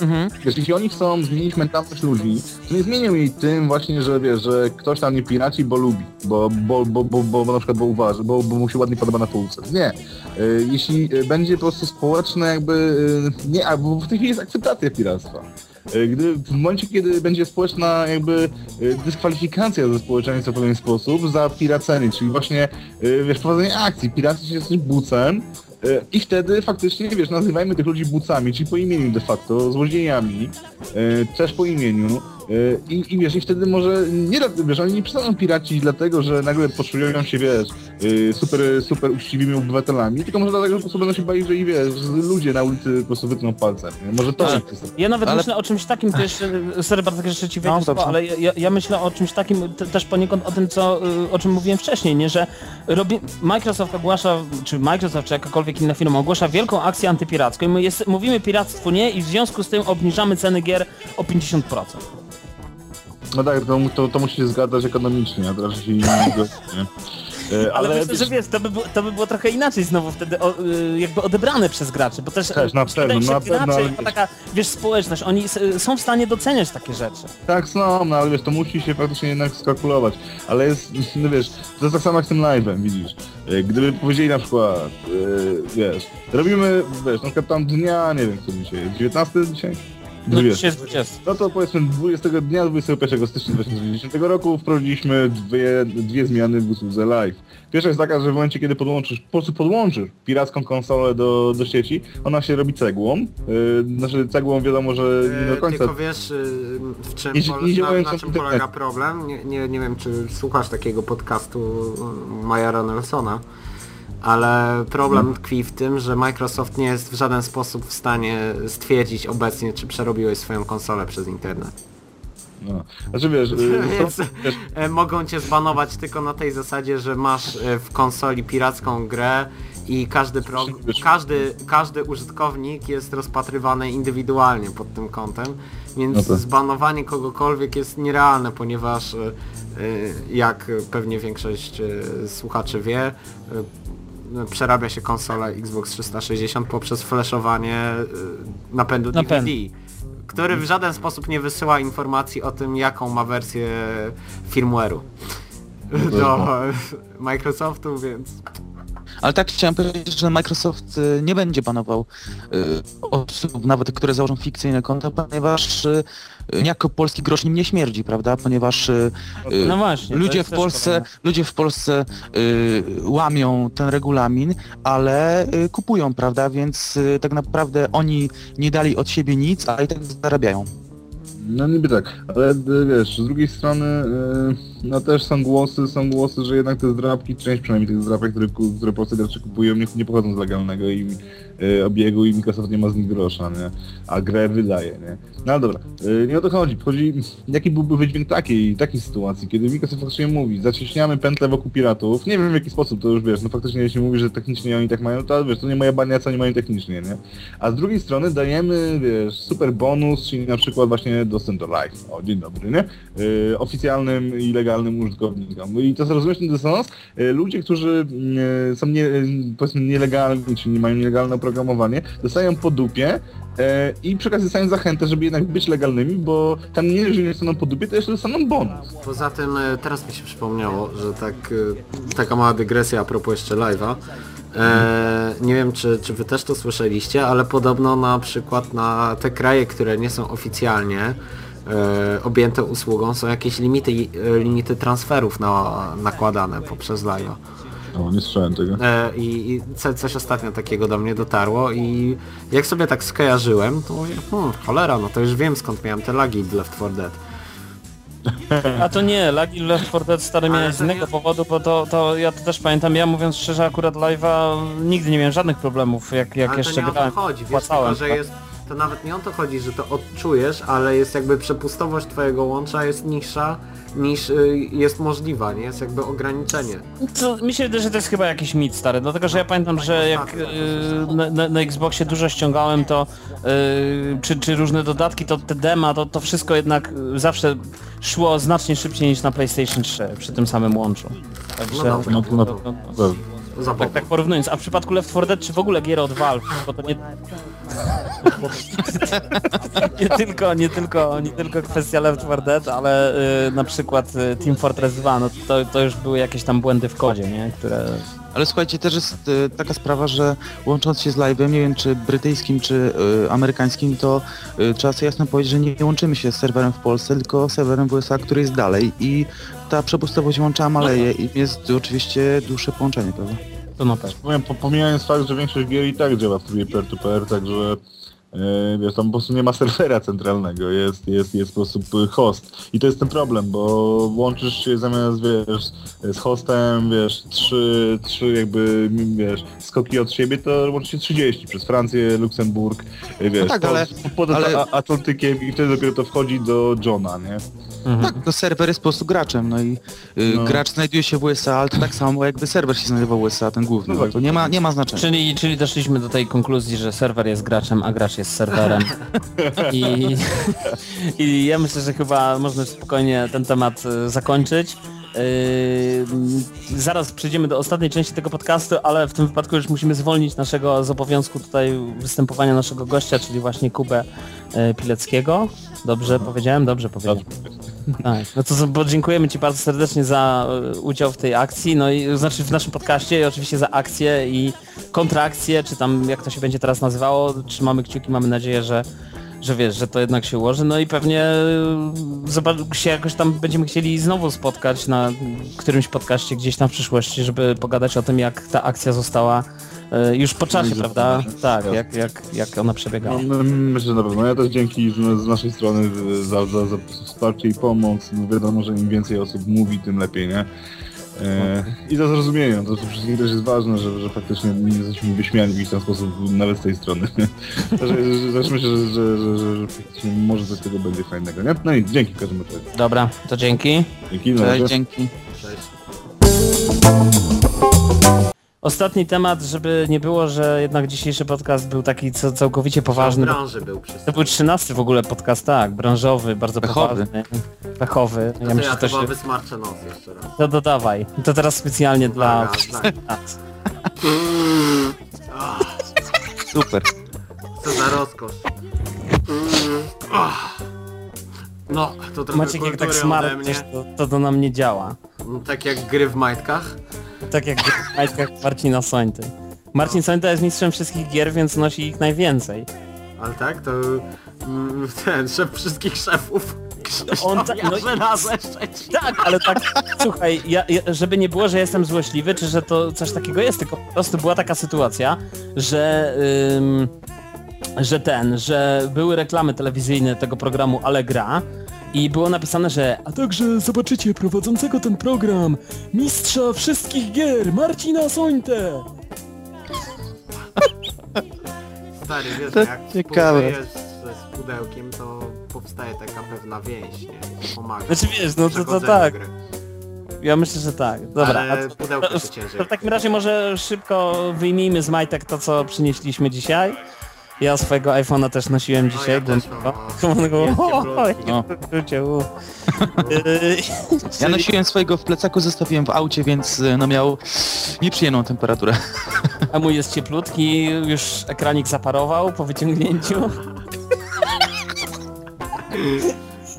Speaker 1: Mhm.
Speaker 2: wiesz, jeśli oni chcą zmienić mentalność ludzi, to nie zmienią jej tym właśnie, że wiesz, że ktoś tam nie piraci, bo lubi, bo, bo, bo, bo, bo, bo na przykład bo uważa, bo, bo mu się ładnie podoba na półce. Nie. Y, Jeśli y, będzie po prostu społeczne jakby, y, nie, a bo w tej chwili jest akceptacja piractwa. gdy w momencie, kiedy będzie społeczna jakby dyskwalifikacja ze społeczeństwa w pewien sposób za piracenie, czyli właśnie wiesz, prowadzenie akcji, piracy się jesteś bucem i wtedy faktycznie, wiesz, nazywajmy tych ludzi bucami, czyli po imieniu de facto, złodziejami, e, też po imieniu. e, i, i wiesz, i wtedy może nie, wiesz, oni nie przestaną piracić dlatego, że nagle poczują się, wiesz, e, super, super uczciwymi obywatelami, tylko może dlatego, że po prostu będą się bali, że i wiesz, ludzie na ulicy po prostu wytną palcem. Może to
Speaker 1: Tak.
Speaker 2: jest
Speaker 1: Ja nawet
Speaker 4: Ale-
Speaker 1: myślę o czymś takim, to jeszcze, sorry bardzo, że jeszcze ci
Speaker 4: No,
Speaker 1: ale ja, ja myślę o czymś takim te, też poniekąd o tym, co, y, o czym mówiłem wcześniej, nie, że robi, Microsoft ogłasza, czy Microsoft, czy jakakolwiek inna firma ogłasza wielką akcję antypiracką i my jest, mówimy piractwu nie i w związku z tym obniżamy ceny gier o 50%.
Speaker 2: No tak, to, to, to musi się zgadzać ekonomicznie, a teraz się nie? E,
Speaker 1: Ale,
Speaker 2: Ale,
Speaker 1: myślę, że wiesz, to by, było, to by było trochę inaczej znowu wtedy o, y, jakby odebrane przez graczy, bo też,
Speaker 2: Też, na pewno, na pewno,
Speaker 1: gracze
Speaker 2: ale
Speaker 1: taka, wiesz, społeczność, oni są w stanie doceniać takie rzeczy.
Speaker 2: tak są, no ale wiesz, to musi się faktycznie jednak skalkulować. Ale jest, no wiesz, to jest tak samo jak z tym live'em, widzisz. E, Gdyby powiedzieli na przykład, e, wiesz, robimy, wiesz, na przykład tam dnia, nie wiem co dzisiaj, 19 dzisiaj?
Speaker 1: No,
Speaker 2: No,
Speaker 1: 20.
Speaker 2: No to powiedzmy 20 dnia 21 stycznia 2010 roku wprowadziliśmy dwie, dwie zmiany w usłudze live. Pierwsza jest taka, że w momencie kiedy podłączysz, po prostu podłączysz piracką konsolę do, do sieci, ona się robi cegłą. Yy, znaczy cegłą wiadomo, że nie do
Speaker 3: E,
Speaker 2: końca.
Speaker 3: Tylko wiesz, y, w czym
Speaker 2: Nie-
Speaker 3: pole-
Speaker 2: nie
Speaker 3: na, na czym
Speaker 2: internet.
Speaker 3: polega problem? Nie, nie, nie wiem, czy słuchasz takiego podcastu y, Majora Nelsona, ale problem tkwi w tym, że Microsoft nie jest w żaden sposób w stanie stwierdzić obecnie, czy przerobiłeś swoją konsolę przez internet.
Speaker 2: No. Znaczy wiesz, yy, <laughs>
Speaker 3: Więc
Speaker 2: wiesz
Speaker 3: e, mogą cię zbanować tylko na tej zasadzie, że masz e, w konsoli piracką grę i każdy, pro, każdy, każdy użytkownik jest rozpatrywany indywidualnie pod tym kątem, więc
Speaker 2: No
Speaker 3: zbanowanie kogokolwiek jest nierealne, ponieważ e, jak pewnie większość słuchaczy wie, przerabia się konsola Xbox 360 poprzez flashowanie e, napędu DVD. Który w żaden sposób nie wysyła informacji o tym, jaką ma wersję firmware'u <laughs> do Microsoftu, więc
Speaker 4: Ale tak chciałem powiedzieć, że Microsoft y, nie będzie banował y, osób, nawet które założą fikcyjne konta, ponieważ y, niejako polski grosz nim nie śmierdzi, prawda? Ponieważ
Speaker 1: No właśnie.
Speaker 4: ludzie w Polsce, ludzie w Polsce łamią ten regulamin, ale kupują, prawda? Więc tak naprawdę oni nie dali od siebie nic, a i tak zarabiają.
Speaker 2: No niby tak, ale wiesz, z drugiej strony y, no też są głosy, są głosy, że jednak te zdrabki, część przynajmniej tych zdrabek, które, które polscy gracze kupują, nie, nie pochodzą z legalnego i, y, obiegu i Microsoft nie ma z nich grosza, nie? A grę wydaje, nie? No dobra, y, nie o to chodzi. Chodzi, jaki byłby wydźwięk takiej, takiej sytuacji, kiedy Microsoft faktycznie mówi, zacieśniamy pętlę wokół piratów, nie wiem w jaki sposób, to już wiesz, no faktycznie jeśli mówi, że technicznie oni tak mają, to wiesz, to nie moja bania, co nie mają technicznie, nie? A z drugiej strony dajemy, wiesz, super bonus, czyli na przykład właśnie dostęp do live. O, dzień dobry, nie? Yy, oficjalnym i legalnym użytkownikom. I to zrozumieć ten dysonans? Yy, ludzie, którzy yy, są nie, powiedzmy nielegalni, czyli nie mają nielegalne oprogramowanie, dostają po dupie yy, i przy okazji dostają zachętę, żeby jednak być legalnymi, bo tam nie, jeżeli nie dostaną po dupie, to jeszcze dostaną bonus.
Speaker 3: poza tym e, teraz mi się przypomniało, że tak, e, taka mała dygresja a propos jeszcze live'a. E, nie wiem czy, czy wy też to słyszeliście, ale podobno na przykład na te kraje, które nie są oficjalnie e, objęte usługą są jakieś limity, e, limity transferów na, nakładane poprzez live'a.
Speaker 2: O, nie słyszałem tego.
Speaker 3: E, I, i co, coś ostatnio takiego do mnie dotarło i jak sobie tak skojarzyłem, to mówię, hmm, cholera, no to już wiem skąd miałem te lagi w Left 4 Dead.
Speaker 1: A to nie, lagi Left 4 Dead stary
Speaker 3: Ale
Speaker 1: miałeś z innego
Speaker 3: nie-
Speaker 1: powodu, bo to, to ja to też pamiętam, ja mówiąc szczerze akurat live'a nigdy nie miałem żadnych problemów, jak, jak
Speaker 3: ale
Speaker 1: jeszcze
Speaker 3: to nie o
Speaker 1: grałem.
Speaker 3: chodzi, wiesz, tylko, że
Speaker 1: tak.
Speaker 3: jest, to nawet nie o to chodzi, że to odczujesz, ale jest jakby przepustowość twojego łącza jest niższa niż y, jest możliwa, nie? Jest jakby ograniczenie.
Speaker 1: To, mi się wydaje, że to jest chyba jakiś mit stary, dlatego że ja pamiętam, że jak y, na, na, na Xboxie dużo ściągałem to, y, czy, czy różne dodatki, to te dema, to, to wszystko jednak y, zawsze szło znacznie szybciej niż na PlayStation 3 przy tym samym łączu. Także,
Speaker 3: No
Speaker 2: No,
Speaker 3: no,
Speaker 2: to-
Speaker 3: to-
Speaker 2: no,
Speaker 3: za
Speaker 1: tak, tak porównując, a w przypadku Left 4 Dead czy w ogóle gier od Valve, bo to nie... <laughs> nie, tylko, nie, tylko, nie tylko kwestia Left 4 Dead, ale y, na przykład y, Team Fortress 2, no to, to już były jakieś tam błędy w kodzie, nie? Które
Speaker 4: Ale słuchajcie, też jest e, taka sprawa, że łącząc się z live'em, nie wiem czy brytyjskim, czy e, amerykańskim, to e, trzeba sobie jasno powiedzieć, że nie łączymy się z serwerem w Polsce, tylko serwerem w USA, który jest dalej i ta przepustowość łącza maleje i jest oczywiście dłuższe połączenie, prawda?
Speaker 1: To na pewno.
Speaker 2: Powiem, po- pomijając fakt, że większość gier i tak działa w trybie peer-to-peer, także e, wiesz, tam po prostu nie ma serwera centralnego, jest, jest, jest po prostu host. I to jest ten problem, bo łączysz się zamiast, wiesz, z hostem, wiesz, trzy, trzy jakby, wiesz, skoki od siebie, to łączy się 30 przez Francję, Luksemburg, e, wiesz,
Speaker 4: tak,
Speaker 2: po-
Speaker 4: ale-
Speaker 2: poza
Speaker 4: ale-
Speaker 2: Atlantykiem i wtedy dopiero to wchodzi do Johna, nie?
Speaker 1: Mhm.
Speaker 4: Tak, to serwer jest po prostu graczem, no i y,
Speaker 2: No.
Speaker 4: gracz znajduje się w USA, ale to tak samo jakby serwer się znajdował w USA, ten główny,
Speaker 2: No
Speaker 4: no
Speaker 2: tak.
Speaker 4: to nie ma, nie ma znaczenia.
Speaker 1: Czyli, czyli doszliśmy do tej konkluzji, że serwer jest graczem, a gracz jest serwerem. <laughs> I, I ja myślę, że chyba można spokojnie ten temat e, zakończyć. Yy, zaraz przejdziemy do ostatniej części tego podcastu, ale w tym wypadku już musimy zwolnić naszego z obowiązku tutaj występowania naszego gościa, czyli właśnie Kubę e, Pileckiego. Dobrze powiedziałem? Dobrze powiedziałem. Tak, no to bo dziękujemy Ci bardzo serdecznie za e, udział w tej akcji, no i znaczy w naszym podcaście i oczywiście za akcję i kontrakcję, czy tam jak to się będzie teraz nazywało, trzymamy kciuki, mamy nadzieję, że że wiesz, że to jednak się ułoży, no i pewnie e, się jakoś tam będziemy chcieli znowu spotkać na którymś podcaście gdzieś tam w przyszłości, żeby pogadać o tym, jak ta akcja została e, już po czasie, prawda? Tak, jak, jak, jak ona przebiegała.
Speaker 2: No, my- myślę, że na pewno. Ja też dzięki z, z naszej strony za, za, za wsparcie i pomoc. No wiadomo, że im więcej osób mówi, tym lepiej, nie? E, I za zrozumienie. To wszystkim też jest ważne, że, że faktycznie nie jesteśmy wyśmiani w jakiś tam sposób nawet z tej strony. <laughs> Też myślę, że, że, że, że, faktycznie może coś z tego będzie fajnego, nie? No i dzięki w każdym razie.
Speaker 1: Dobra, to dzięki.
Speaker 2: Dzięki, na
Speaker 4: Cześć, dzięki.
Speaker 3: Cześć.
Speaker 1: Ostatni temat, żeby nie było, że jednak dzisiejszy podcast był taki co, całkowicie poważny. bo
Speaker 3: branży był przez
Speaker 1: To był trzynasty w ogóle podcast, tak, branżowy, bardzo
Speaker 4: Pechowy.
Speaker 1: poważny. Pechowy.
Speaker 3: To
Speaker 1: Ja
Speaker 3: ja,
Speaker 1: myślę,
Speaker 3: ja
Speaker 1: to
Speaker 3: chyba
Speaker 1: się...
Speaker 3: wysmarczę nos jeszcze raz.
Speaker 1: To dodawaj. To teraz specjalnie dla... <laughs> <laughs>
Speaker 4: Super.
Speaker 3: Co za rozkosz. No, to trochę
Speaker 1: Maciek jak tak
Speaker 3: mnie.
Speaker 1: coś, to, to to nam nie działa.
Speaker 3: Mm, Tak jak gry w majtkach.
Speaker 1: Tak jak w majtkach Marcina Sońty. Marcin Sońta jest mistrzem wszystkich gier, więc nosi ich najwięcej.
Speaker 3: Ale tak, to mm, <laughs> ten szef wszystkich szefów.
Speaker 1: On
Speaker 3: On
Speaker 1: tak-
Speaker 3: tak,
Speaker 1: no
Speaker 3: na.
Speaker 1: Tak, ale tak, słuchaj, ja, ja, żeby nie było, że jestem złośliwy, czy że to coś takiego jest, tylko po prostu była taka sytuacja, że, ym, że ten, że były reklamy telewizyjne tego programu Allegra i było napisane, że a także zobaczycie prowadzącego ten program, mistrza wszystkich gier, Marcina Sońtę.
Speaker 3: Stary, wiesz,
Speaker 4: To
Speaker 3: jak
Speaker 4: ciekawe.
Speaker 3: współżyjesz z, pudełkiem, to powstaje taka pewna więź, nie? Pomaga.
Speaker 1: Znaczy wiesz, no to, to
Speaker 3: Przechodzeniu
Speaker 1: tak,
Speaker 3: gry.
Speaker 1: ja myślę, że tak. Dobra,
Speaker 3: Ale
Speaker 1: a
Speaker 3: pudełko
Speaker 1: to,
Speaker 3: ciężej.
Speaker 1: to w takim razie może szybko wyjmijmy z majtek to, co przynieśliśmy dzisiaj. Ja swojego iPhone'a też nosiłem dzisiaj.
Speaker 3: ja też mam, <laughs> o.
Speaker 1: O,
Speaker 3: Jest
Speaker 1: o,
Speaker 3: cieplutki.
Speaker 1: o, uczucie, u. Yy, <laughs>
Speaker 4: Ja nosiłem swojego w plecaku, zostawiłem w aucie, więc y, no miał nieprzyjemną temperaturę.
Speaker 1: A mój jest cieplutki, już ekranik zaparował po wyciągnięciu.
Speaker 3: I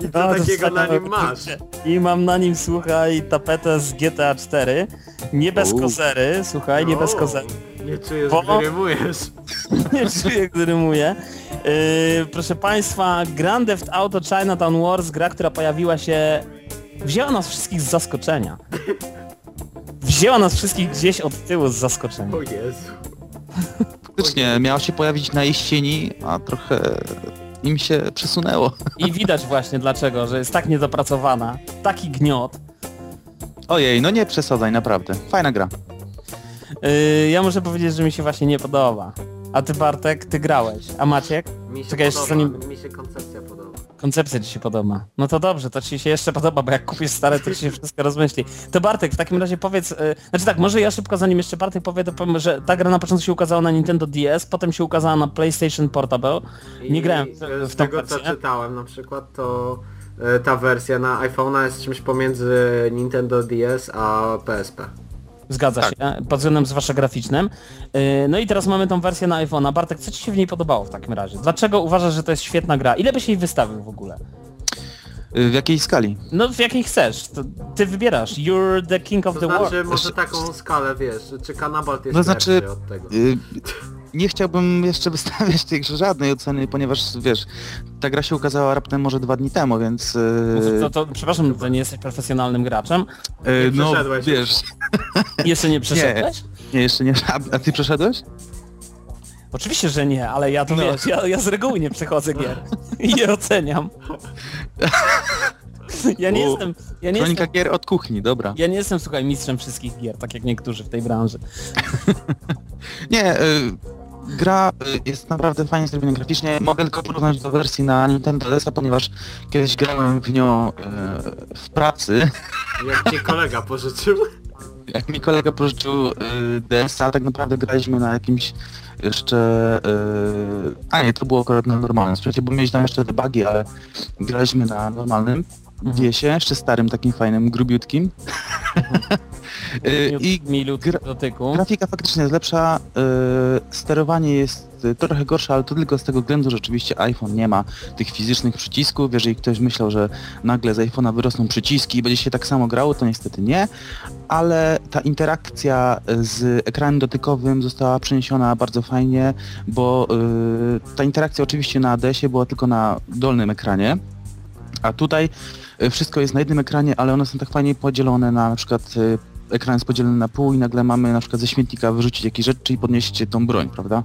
Speaker 3: co
Speaker 1: to
Speaker 3: takiego na nim masz?
Speaker 1: I mam na nim, słuchaj, tapetę z GTA 4. Nie bez kozery, słuchaj, nie bez kozery.
Speaker 3: Nie czujesz,
Speaker 1: Bo-
Speaker 3: gdy rymujesz.
Speaker 1: nie czuję, gdy rymuję. Yy, proszę Państwa, Grand Theft Auto Chinatown Wars, gra, która pojawiła się... Wzięła nas wszystkich z zaskoczenia. Wzięła nas wszystkich gdzieś od tyłu z zaskoczenia.
Speaker 3: O Jezu.
Speaker 4: Faktycznie miała się pojawić na jesieni, a trochę im się przesunęło.
Speaker 1: I widać właśnie dlaczego, że jest tak niedopracowana, taki gniot.
Speaker 4: Ojej, no nie przesadzaj, naprawdę. Fajna gra.
Speaker 1: Yy, ja muszę powiedzieć, że mi się właśnie nie podoba. A ty Bartek, ty grałeś. A Maciek?
Speaker 3: Mi się
Speaker 1: Czekaj,
Speaker 3: podoba,
Speaker 1: zanim-
Speaker 3: mi się koncepcja podoba.
Speaker 1: Koncepcja ci się podoba. No to dobrze, to ci się jeszcze podoba, bo jak kupisz stare, to ci się wszystko rozmyśli. To Bartek, w takim razie powiedz, yy, znaczy tak, może ja szybko, zanim jeszcze Bartek powie, to powiem, że ta gra na początku się ukazała na Nintendo DS, potem się ukazała na PlayStation Portable.
Speaker 3: I
Speaker 1: Nie grałem w-
Speaker 3: z
Speaker 1: w tą
Speaker 3: tego co czytałem na przykład, to e, ta wersja na iPhone'a jest czymś pomiędzy Nintendo DS a PSP.
Speaker 1: Zgadza się, pod względem zwłaszcza graficznym. Yy, No i teraz mamy tą wersję na iPhone'a. Bartek, co ci się w niej podobało w takim razie? Dlaczego uważasz, że to jest świetna gra? Ile byś jej wystawił w ogóle?
Speaker 4: Y, W jakiej skali?
Speaker 1: No w jakiej chcesz, to ty wybierasz. You're the king of
Speaker 3: To
Speaker 1: the
Speaker 3: znaczy
Speaker 1: world.
Speaker 3: może taką skalę, wiesz, czy Kanabalt jest
Speaker 4: No znaczy-
Speaker 3: od tego.
Speaker 4: Y, Nie chciałbym jeszcze <laughs> wystawiać tej grze żadnej oceny, ponieważ wiesz, ta gra się ukazała raptem może dwa dni temu, więc... y,
Speaker 1: To, to, przepraszam, to nie jesteś profesjonalnym graczem?
Speaker 4: y,
Speaker 3: nie
Speaker 4: no
Speaker 3: przeszedłeś
Speaker 4: wiesz, <laughs>
Speaker 1: Jeszcze nie przeszedłeś?
Speaker 4: nie, jeszcze nie, a, a ty przeszedłeś?
Speaker 1: Oczywiście, że nie, ale ja to
Speaker 4: No.
Speaker 1: wiesz, ja, ja z reguły nie przechodzę gier <laughs> i je oceniam. Ja nie
Speaker 4: U,
Speaker 1: jestem, ja nie
Speaker 4: Kronika
Speaker 1: jestem,
Speaker 4: gier od kuchni, dobra.
Speaker 1: ja nie jestem, słuchaj, mistrzem wszystkich gier, tak jak niektórzy w tej branży.
Speaker 4: Nie, y, gra y, jest naprawdę fajnie zrobiona graficznie. Mogę tylko porównać do wersji na Nintendo DS, ponieważ kiedyś grałem w nią y, w pracy.
Speaker 3: Jak ci kolega pożyczył. <laughs>
Speaker 4: Jak mi kolega pożyczył y, DS-a, tak naprawdę graliśmy na jakimś jeszcze... Y, a nie, to było akurat na normalnym sprzęcie, bo mieliśmy tam jeszcze te bugi, ale graliśmy na normalnym DS-ie, jeszcze starym, takim fajnym, grubiutkim. <laughs> Y, I gra-
Speaker 1: dotyku.
Speaker 4: Grafika faktycznie jest lepsza, y, sterowanie jest y, trochę gorsze, ale to tylko z tego względu, że oczywiście iPhone nie ma tych fizycznych przycisków. Jeżeli ktoś myślał, że nagle z iPhone'a wyrosną przyciski i będzie się tak samo grało, to niestety nie, ale ta interakcja z ekranem dotykowym została przeniesiona bardzo fajnie, bo ta interakcja oczywiście na DS-ie była tylko na dolnym ekranie, a tutaj wszystko jest na jednym ekranie, ale one są tak fajnie podzielone na na przykład y, ekran jest podzielony na pół i nagle mamy na przykład ze śmietnika wyrzucić jakieś rzeczy i podnieść tą broń, prawda?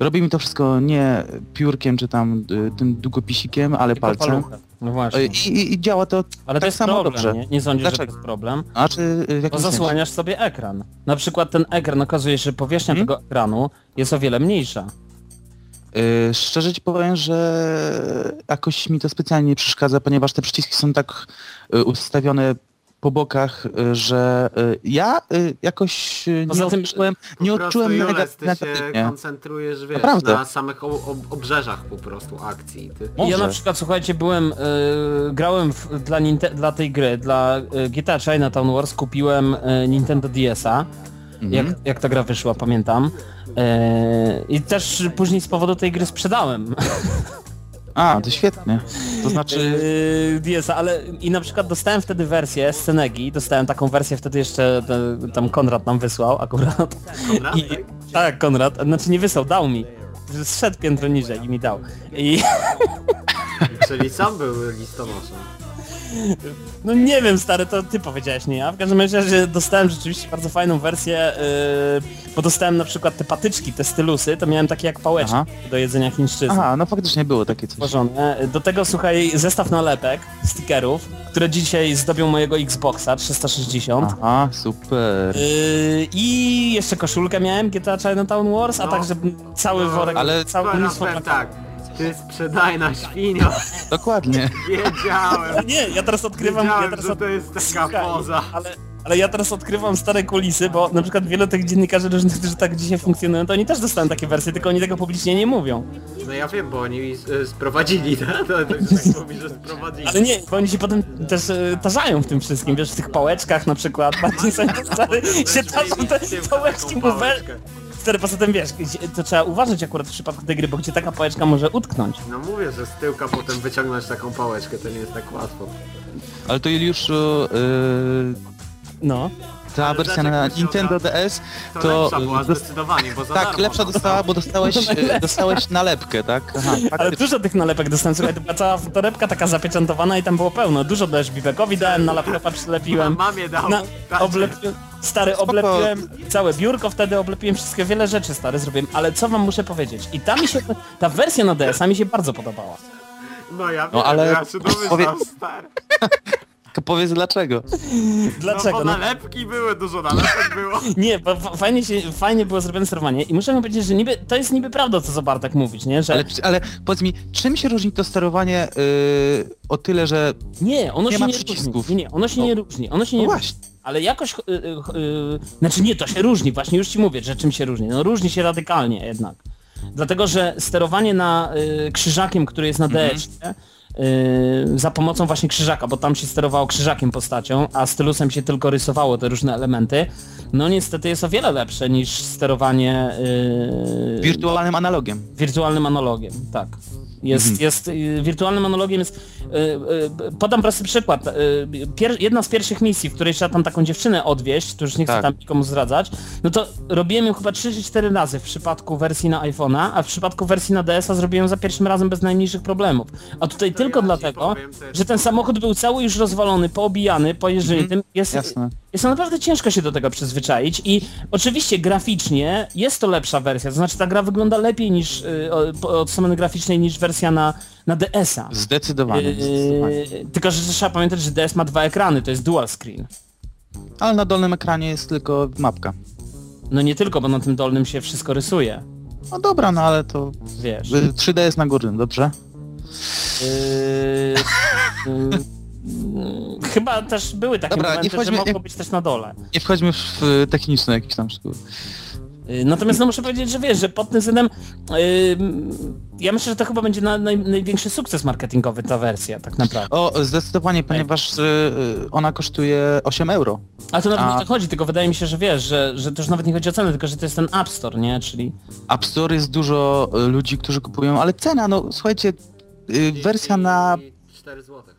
Speaker 4: Robi mi to wszystko nie piórkiem czy tam y, tym długopisikiem, ale
Speaker 1: Tylko
Speaker 4: palcem.
Speaker 1: paluchem. No
Speaker 4: Y,
Speaker 1: właśnie.
Speaker 4: I, i, I działa to,
Speaker 1: Ale to
Speaker 4: tak
Speaker 1: jest
Speaker 4: samo
Speaker 1: problem,
Speaker 4: dobrze.
Speaker 1: nie? Nie sądzisz, że
Speaker 4: Dlaczego?
Speaker 1: to jest problem?
Speaker 4: a czy y, w
Speaker 1: Bo
Speaker 4: jakimś sensie?
Speaker 1: zasłaniasz sobie ekran. Na przykład ten ekran okazuje się, że powierzchnia
Speaker 4: Hmm?
Speaker 1: tego ekranu jest o wiele mniejsza.
Speaker 4: Y, Szczerze ci powiem, że jakoś mi to specjalnie nie przeszkadza, ponieważ te przyciski są tak y, ustawione po bokach, że ja jakoś
Speaker 1: Poza
Speaker 4: nie
Speaker 1: tym-
Speaker 4: odczułem,
Speaker 3: Po
Speaker 4: nie
Speaker 3: prostu,
Speaker 4: odczułem
Speaker 3: Jules,
Speaker 4: nega-
Speaker 3: ty się koncentrujesz, wiesz,
Speaker 4: Naprawdę.
Speaker 3: na samych ob ob obrzeżach po prostu akcji. Ty...
Speaker 1: Ja na przykład, słuchajcie, byłem, y, grałem w, dla, Ninte- dla tej gry, dla y, GTA Chinatown Wars kupiłem y, Nintendo DS-a,
Speaker 4: Mhm.
Speaker 1: jak, jak ta gra wyszła, pamiętam. Y, I też później z powodu tej gry sprzedałem
Speaker 4: A, to świetnie. To znaczy...
Speaker 1: y, DS-a, ale i na przykład dostałem wtedy wersję z Senegi, dostałem taką wersję wtedy jeszcze, tam Konrad nam wysłał akurat.
Speaker 3: Konrad,
Speaker 1: I,
Speaker 3: tak?
Speaker 1: tak, Konrad, znaczy nie wysłał, dał mi. Zszedł piętro niżej i mi dał. I
Speaker 3: Czyli sam był listonoszem.
Speaker 1: No nie wiem stary, to ty powiedziałeś, nie ja. W każdym razie że dostałem rzeczywiście bardzo fajną wersję, yy, bo dostałem na przykład te patyczki, te stylusy, to miałem takie jak pałeczki
Speaker 4: Aha.
Speaker 1: do jedzenia chińszczyzny.
Speaker 4: Aha, no faktycznie było takie coś.
Speaker 1: Stworzone. Do tego słuchaj, zestaw nalepek, stickerów, które dzisiaj zdobią mojego Xboxa 360.
Speaker 4: Aha, super.
Speaker 1: Yy, I jeszcze koszulkę miałem GTA Chinatown Wars, a
Speaker 3: No.
Speaker 1: także cały
Speaker 3: No,
Speaker 1: worek,
Speaker 4: ale-
Speaker 1: całe mnóstwo
Speaker 3: tak, ty sprzedajna świnio,
Speaker 4: Dokładnie.
Speaker 3: wiedziałem,
Speaker 1: Nie, ja teraz odkrywam... Ja teraz
Speaker 3: że
Speaker 1: od...
Speaker 3: to jest taka
Speaker 1: Słuchaj,
Speaker 3: poza.
Speaker 1: Ale, ale ja teraz odkrywam stare kulisy, bo na przykład wielu tych dziennikarzy różnych, którzy tak dzisiaj funkcjonują, to oni też dostają takie wersje, tylko oni tego publicznie nie mówią.
Speaker 3: No ja wiem, bo oni y, sprowadzili, <laughs> to, to, to, tak mówi, że sprowadzili.
Speaker 1: Ale nie, bo oni się potem też e, tarzają w tym wszystkim, wiesz, w tych pałeczkach na przykład, <laughs> bardziej są stary, <laughs> się tarzą te pałeczki, bo we... Stary, poza tym wiesz, to trzeba uważać akurat w przypadku tej gry, bo gdzie taka pałeczka może utknąć.
Speaker 3: No mówię, że z tyłka potem wyciągnąć taką pałeczkę, to nie jest tak łatwo.
Speaker 4: Ale to Juliuszu, yy,
Speaker 1: No.
Speaker 4: ta
Speaker 3: Ale
Speaker 4: wersja na Nintendo DS
Speaker 3: To,
Speaker 4: to...
Speaker 3: lepsza była zdecydowanie, bo za
Speaker 4: tak,
Speaker 3: darmo
Speaker 4: lepsza
Speaker 3: dostałem.
Speaker 4: dostała, bo dostałeś, <laughs> e, dostałeś nalepkę, tak? Aha, <laughs>
Speaker 1: Ale dużo tych nalepek dostałem, słuchaj, to była cała torebka taka zapieczętowana i tam było pełno. Dużo też Bibekowi dałem, na laptopa przylepiłem.
Speaker 3: Mamie dał.
Speaker 1: Na,
Speaker 3: tacie.
Speaker 1: oblepi... Stary, oblepiłem całe biurko wtedy, oblepiłem wszystkie, wiele rzeczy stary zrobiłem, ale co wam muszę powiedzieć? I ta mi się, ta wersja na DS-a mi się bardzo podobała.
Speaker 3: No ja wiem,
Speaker 4: No, ale
Speaker 3: ja się domyślam,
Speaker 4: powie-
Speaker 3: stary.
Speaker 4: Tylko powiedz dlaczego.
Speaker 1: Dlaczego?
Speaker 3: No bo
Speaker 1: No,
Speaker 3: nalepki były, dużo nalepek było. <laughs>
Speaker 1: nie, bo fa- fajnie, się, fajnie było zrobione sterowanie i muszę wam powiedzieć, że niby, to jest niby prawda, co Zobartek mówić, nie? Że
Speaker 4: Ale, ale powiedz mi, czym się różni to sterowanie yy, o tyle, że...
Speaker 1: nie, ono
Speaker 4: nie
Speaker 1: się
Speaker 4: ma
Speaker 1: nie
Speaker 4: przycisków.
Speaker 1: różni. Nie, nie, ono się
Speaker 4: No.
Speaker 1: nie różni, ono się
Speaker 4: No
Speaker 1: nie różni. Ale jakoś, y, y, y, znaczy nie, to się różni, właśnie już ci mówię, że czym się różni. No różni się radykalnie jednak. Dlatego, że sterowanie na y, krzyżakiem, który jest na
Speaker 4: Mhm.
Speaker 1: Y, za pomocą właśnie krzyżaka, bo tam się sterowało krzyżakiem postacią, a stylusem się tylko rysowało te różne elementy, no niestety jest o wiele lepsze niż sterowanie
Speaker 4: Wirtualnym analogiem.
Speaker 1: wirtualnym analogiem, tak. Jest,
Speaker 4: Mhm.
Speaker 1: jest y, wirtualnym monologiem jest... y, y, podam prosty przykład. Y, pier, jedna z pierwszych misji, w której trzeba tam taką dziewczynę odwieźć, to już nie chcę
Speaker 4: Tak.
Speaker 1: tam nikomu zdradzać, no to robiłem ją chyba 3 czy 4 razy w przypadku wersji na iPhone'a, a w przypadku wersji na DS-a zrobiłem za pierwszym razem bez najmniejszych problemów. A tutaj
Speaker 3: To
Speaker 1: tylko
Speaker 3: ja
Speaker 1: dlatego, że ten samochód był cały już rozwalony, poobijany, pojeżytym. Jest,
Speaker 4: Jasne.
Speaker 1: Jest to naprawdę ciężko się do tego przyzwyczaić i oczywiście graficznie jest to lepsza wersja, to znaczy ta gra wygląda lepiej niż y, po- od strony graficznej niż wersja na, na DS-a.
Speaker 4: Zdecydowanie, zdecydowanie.
Speaker 1: Yy, tylko, że trzeba pamiętać, że DS ma dwa ekrany, to jest dual screen.
Speaker 4: Ale na dolnym ekranie jest tylko mapka.
Speaker 1: No nie tylko, bo na tym dolnym się wszystko rysuje,
Speaker 4: No dobra, no ale to
Speaker 1: wiesz.
Speaker 4: y, 3D jest na górnym, dobrze?
Speaker 1: Yy, yy, chyba też były takie
Speaker 4: Dobra, nie
Speaker 1: momenty, że
Speaker 4: wchodźmy-
Speaker 1: mogło
Speaker 4: nie-
Speaker 1: być też na dole.
Speaker 4: Nie wchodźmy w y, techniczne jakieś tam szkoły.
Speaker 1: Yy, Natomiast no muszę powiedzieć, że wiesz, że pod tym względem yy, ja myślę, że to chyba będzie na, naj, największy sukces marketingowy ta wersja tak naprawdę.
Speaker 4: O, zdecydowanie, ponieważ y, y, ona kosztuje 8 euro.
Speaker 1: Ale to nawet
Speaker 4: A-
Speaker 1: nie o to chodzi, tylko wydaje mi się, że wiesz, że, że to już nawet nie chodzi o cenę, tylko że to jest ten App Store, nie? Czyli
Speaker 4: App Store jest dużo y, ludzi, którzy kupują, ale cena, no słuchajcie, y, wersja na
Speaker 3: 4 zł chyba to jest.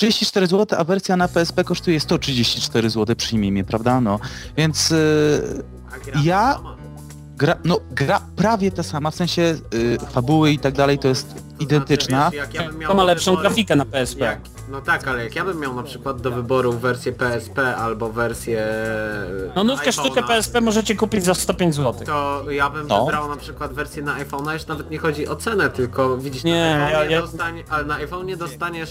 Speaker 4: 34 zł, a wersja na PSP kosztuje 134 zł, przyjmij mnie, prawda? No, więc y,
Speaker 3: gra
Speaker 4: Ja- gra, no, gra prawie ta sama, w sensie y, fabuły i tak dalej to jest identyczna.
Speaker 3: Znaczy, wiesz, ja miał
Speaker 1: to ma lepszą grafikę na PSP.
Speaker 3: Jak, no tak, ale jak ja bym miał na przykład do wyboru wersję PSP albo wersję
Speaker 1: No nówkę
Speaker 3: iPhone'a,
Speaker 1: sztukę PSP możecie kupić za 105 zł.
Speaker 3: to ja bym
Speaker 4: No.
Speaker 3: wybrał na przykład wersję na iPhone'a, już nawet nie chodzi o cenę, tylko widzisz,
Speaker 1: Nie,
Speaker 3: na iPhone'ie
Speaker 1: ja- ja-
Speaker 3: Dostanie, ale na iPhone'ie dostaniesz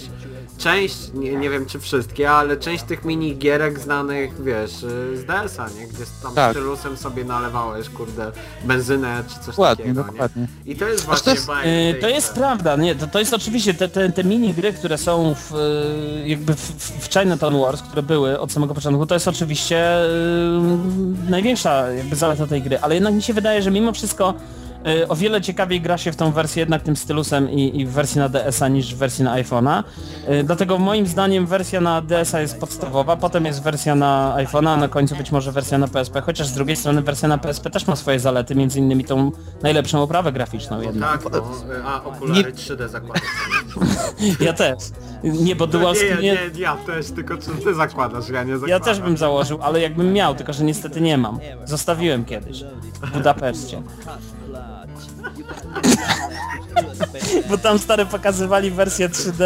Speaker 3: część, nie, nie wiem czy wszystkie, ale część tych mini gierek znanych, wiesz, y, z DS-a, nie? Gdzie tam
Speaker 4: Tak.
Speaker 3: stylusem sobie nalewałeś, kurde, benzynę czy coś
Speaker 4: Dokładnie,
Speaker 3: takiego,
Speaker 4: dokładnie.
Speaker 3: nie? I to jest
Speaker 4: to
Speaker 3: właśnie
Speaker 4: jest-
Speaker 3: bajka
Speaker 1: Yy,
Speaker 3: tej
Speaker 1: to jest
Speaker 3: grze.
Speaker 1: prawda, nie, to, to jest oczywiście te, te, te mini gry, które są w, yy, jakby w, w Chinatown Wars, które były od samego początku, to jest oczywiście yy, największa jakby zaleta tej gry, ale jednak mi się wydaje, że mimo wszystko o wiele ciekawiej gra się w tą wersję jednak tym stylusem i, i w wersji na DS-a niż w wersji na iPhone'a. Yy, dlatego moim zdaniem wersja na DS-a jest podstawowa, potem jest wersja na iPhone'a, a na końcu być może wersja na PSP, chociaż z drugiej strony wersja na PSP też ma swoje zalety, między innymi tą najlepszą oprawę graficzną jednak.
Speaker 3: Tak, no, a okulary 3D zakładasz. <laughs>
Speaker 1: Ja też. Nie, bo
Speaker 3: No
Speaker 1: dual
Speaker 3: nie, nie,
Speaker 1: nie,
Speaker 3: nie, ja też, tylko ty zakładasz, ja nie zakładam.
Speaker 1: Ja też bym założył, ale jakbym miał, tylko że niestety nie mam. Zostawiłem kiedyś. W Budapeszcie. <laughs> Bo tam stary pokazywali wersję 3D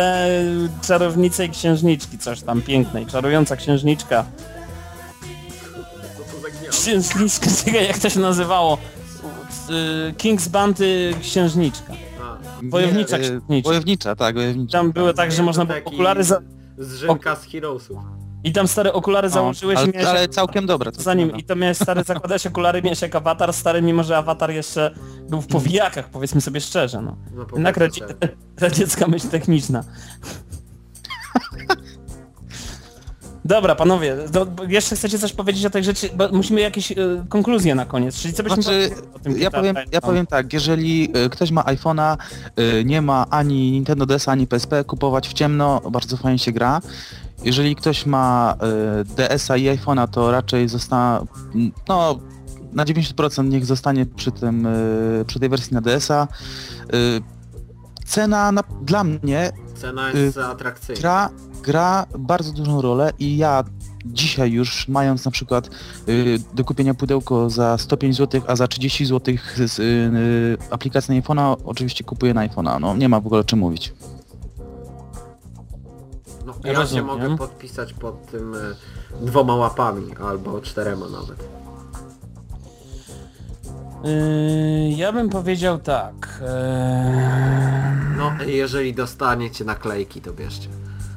Speaker 1: czarownicy i księżniczki, coś tam pięknej, czarująca księżniczka. Księżniczka, czekaj, <laughs> jak to się nazywało? Y, King's Bandy księżniczka. Wojownicza
Speaker 4: y,
Speaker 1: księżniczka.
Speaker 4: Wojownicza, tak, wojownicza.
Speaker 1: Tam było tak, że można było okulary za...
Speaker 3: Zrzynka z Heroesów.
Speaker 1: I tam stare okulary założyłeś
Speaker 4: ale,
Speaker 1: i miałeś...
Speaker 4: ale całkiem dobre.
Speaker 1: Zanim i to miałeś stary zakładać okulary, miałeś jak awatar stary, mimo że awatar jeszcze był w powijakach, powiedzmy sobie szczerze, no.
Speaker 3: No,
Speaker 1: Jednak
Speaker 3: prostu
Speaker 1: radzi,
Speaker 3: tak. <laughs>
Speaker 1: radziecka myśl techniczna. Dobra, panowie, do, jeszcze chcecie coś powiedzieć o tej rzeczy, bo musimy jakieś y, konkluzje na koniec, czyli co byśmy
Speaker 4: Znaczy,
Speaker 1: o tym
Speaker 4: ja powiem, ja powiem tak, jeżeli y, ktoś ma iPhone'a, y, nie ma ani Nintendo DS, ani PSP, kupować w ciemno, bardzo fajnie się gra. Jeżeli ktoś ma y, DS-a i iPhone'a, to raczej zostanie, no na 90% niech zostanie przy tym, y, przy tej wersji na DS-a. Y, Cena na, dla mnie
Speaker 3: Cena jest atrakcyjna.
Speaker 4: gra, gra bardzo dużą rolę i ja dzisiaj już mając na przykład y, do kupienia pudełko za 105 zł, a za 30 zł z y, y, aplikacji na iPhone'a oczywiście kupuję na iPhone'a, no nie ma w ogóle o czym mówić.
Speaker 3: Ja się
Speaker 1: Rozumiem.
Speaker 3: mogę podpisać pod tym e, dwoma łapami, albo czterema nawet.
Speaker 1: Y, ja bym powiedział tak. y,
Speaker 3: No, jeżeli dostaniecie naklejki, to bierzcie.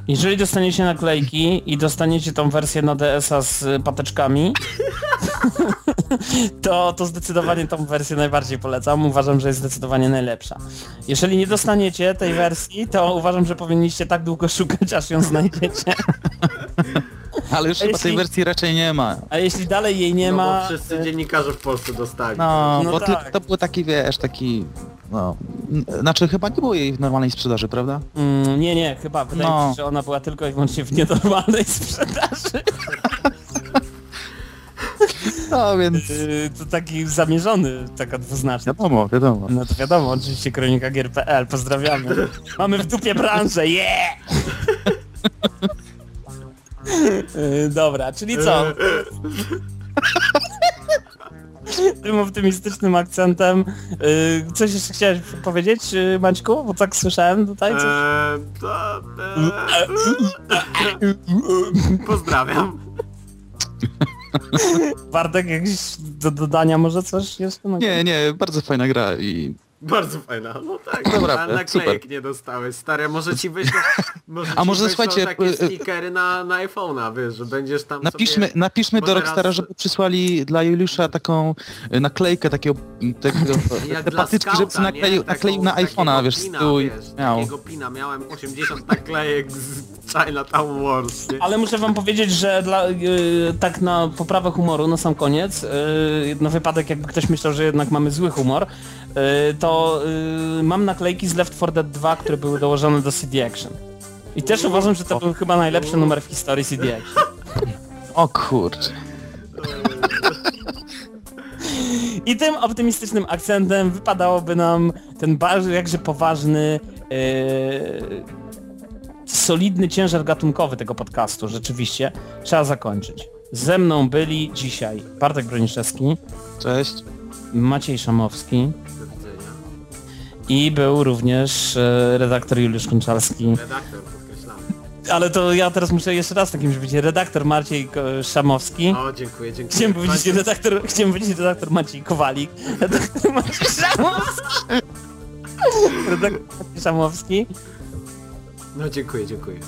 Speaker 1: Jeżeli dostaniecie naklejki i dostaniecie tą wersję na DS-a z pateczkami, <laughs> <laughs> to, to zdecydowanie tą wersję najbardziej polecam. Uważam, że jest zdecydowanie najlepsza. Jeżeli nie dostaniecie tej wersji, to uważam, że powinniście tak długo szukać, aż ją znajdziecie. <laughs>
Speaker 4: Ale już
Speaker 1: A
Speaker 4: chyba
Speaker 1: jeśli-
Speaker 4: tej wersji raczej nie ma.
Speaker 1: A jeśli dalej jej nie
Speaker 3: no,
Speaker 1: ma...
Speaker 3: bo wszyscy dziennikarze w Polsce dostali.
Speaker 4: No,
Speaker 1: No
Speaker 4: bo
Speaker 1: tak.
Speaker 4: ty, to było taki, wiesz, taki, no, znaczy chyba nie było jej w normalnej sprzedaży, prawda?
Speaker 1: Mm, nie, nie, chyba. Wydaje mi
Speaker 4: No.
Speaker 1: się, że ona była tylko i wyłącznie w nienormalnej sprzedaży. <laughs>
Speaker 4: No więc
Speaker 1: Yy, to taki zamierzony, taka dwuznaczna.
Speaker 4: wiadomo, wiadomo.
Speaker 1: No to wiadomo, oczywiście kronika gier.pl, pozdrawiamy. Mamy w dupie branżę, yeah! Yy, Dobra, czyli co? Tym optymistycznym akcentem. Yy, coś jeszcze chciałeś powiedzieć, yy, Maćku? Bo tak słyszałem tutaj coś.
Speaker 3: Eee, eee, Pozdrawiam.
Speaker 1: Bartek, jakieś do dodania może coś jeszcze?
Speaker 4: Nie, nie, bardzo fajna gra i...
Speaker 3: Bardzo fajna. No tak,
Speaker 4: Dobra,
Speaker 3: naklejek nie dostałeś. Stary, może ci wyślą, <laughs> może
Speaker 4: A może, słuchajcie,
Speaker 3: takie
Speaker 4: y, y,
Speaker 3: stickery na, na iPhone'a, wiesz, że będziesz tam
Speaker 4: Napiszmy,
Speaker 3: sobie...
Speaker 4: napiszmy do
Speaker 3: teraz-
Speaker 4: Rockstara, żeby przysłali dla Juliusza taką y, naklejkę, takiego, <laughs> takiego te patyczki, żeby
Speaker 3: skauta,
Speaker 4: nakleił, nakleił na iPhone'a, wiesz,
Speaker 3: pina,
Speaker 4: i
Speaker 3: wiesz,
Speaker 4: miał.
Speaker 3: Takiego pina, miałem 80 naklejek z Chinatown Wars, nie?
Speaker 1: Ale muszę wam powiedzieć, że dla, yy, tak na poprawę humoru na sam koniec, yy, na wypadek jakby ktoś myślał, że jednak mamy zły humor, yy, to yy, mam naklejki z Left 4 Dead 2, które były dołożone do CD Action. I też uważam, że to był chyba najlepszy numer w historii CD Action.
Speaker 4: O kurczę. <laughs>
Speaker 1: I tym optymistycznym akcentem wypadałoby nam ten bardzo jakże poważny, yy, solidny ciężar gatunkowy tego podcastu, rzeczywiście, trzeba zakończyć. Ze mną byli dzisiaj Bartek Broniszewski,
Speaker 4: Cześć.
Speaker 1: Maciej Szamowski. I był również e, redaktor Juliusz Konczalski.
Speaker 3: Redaktor, podkreślam.
Speaker 1: Ale to ja teraz muszę jeszcze raz takim być. Redaktor Maciej Szamowski.
Speaker 3: O, dziękuję, dziękuję.
Speaker 1: Chciałem powiedzieć redaktor, chciałem powiedzieć redaktor Maciej Kowalik. Redaktor Maciej <laughs> Szamowski. Redaktor Maciej Szamowski.
Speaker 3: No, dziękuję, dziękuję.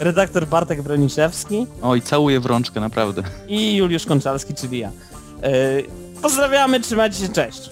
Speaker 1: Redaktor Bartek Broniszewski
Speaker 4: Oj, całuję w rączkę, naprawdę.
Speaker 1: i Juliusz Konczalski, czyli ja. E, Pozdrawiamy, trzymajcie się, cześć.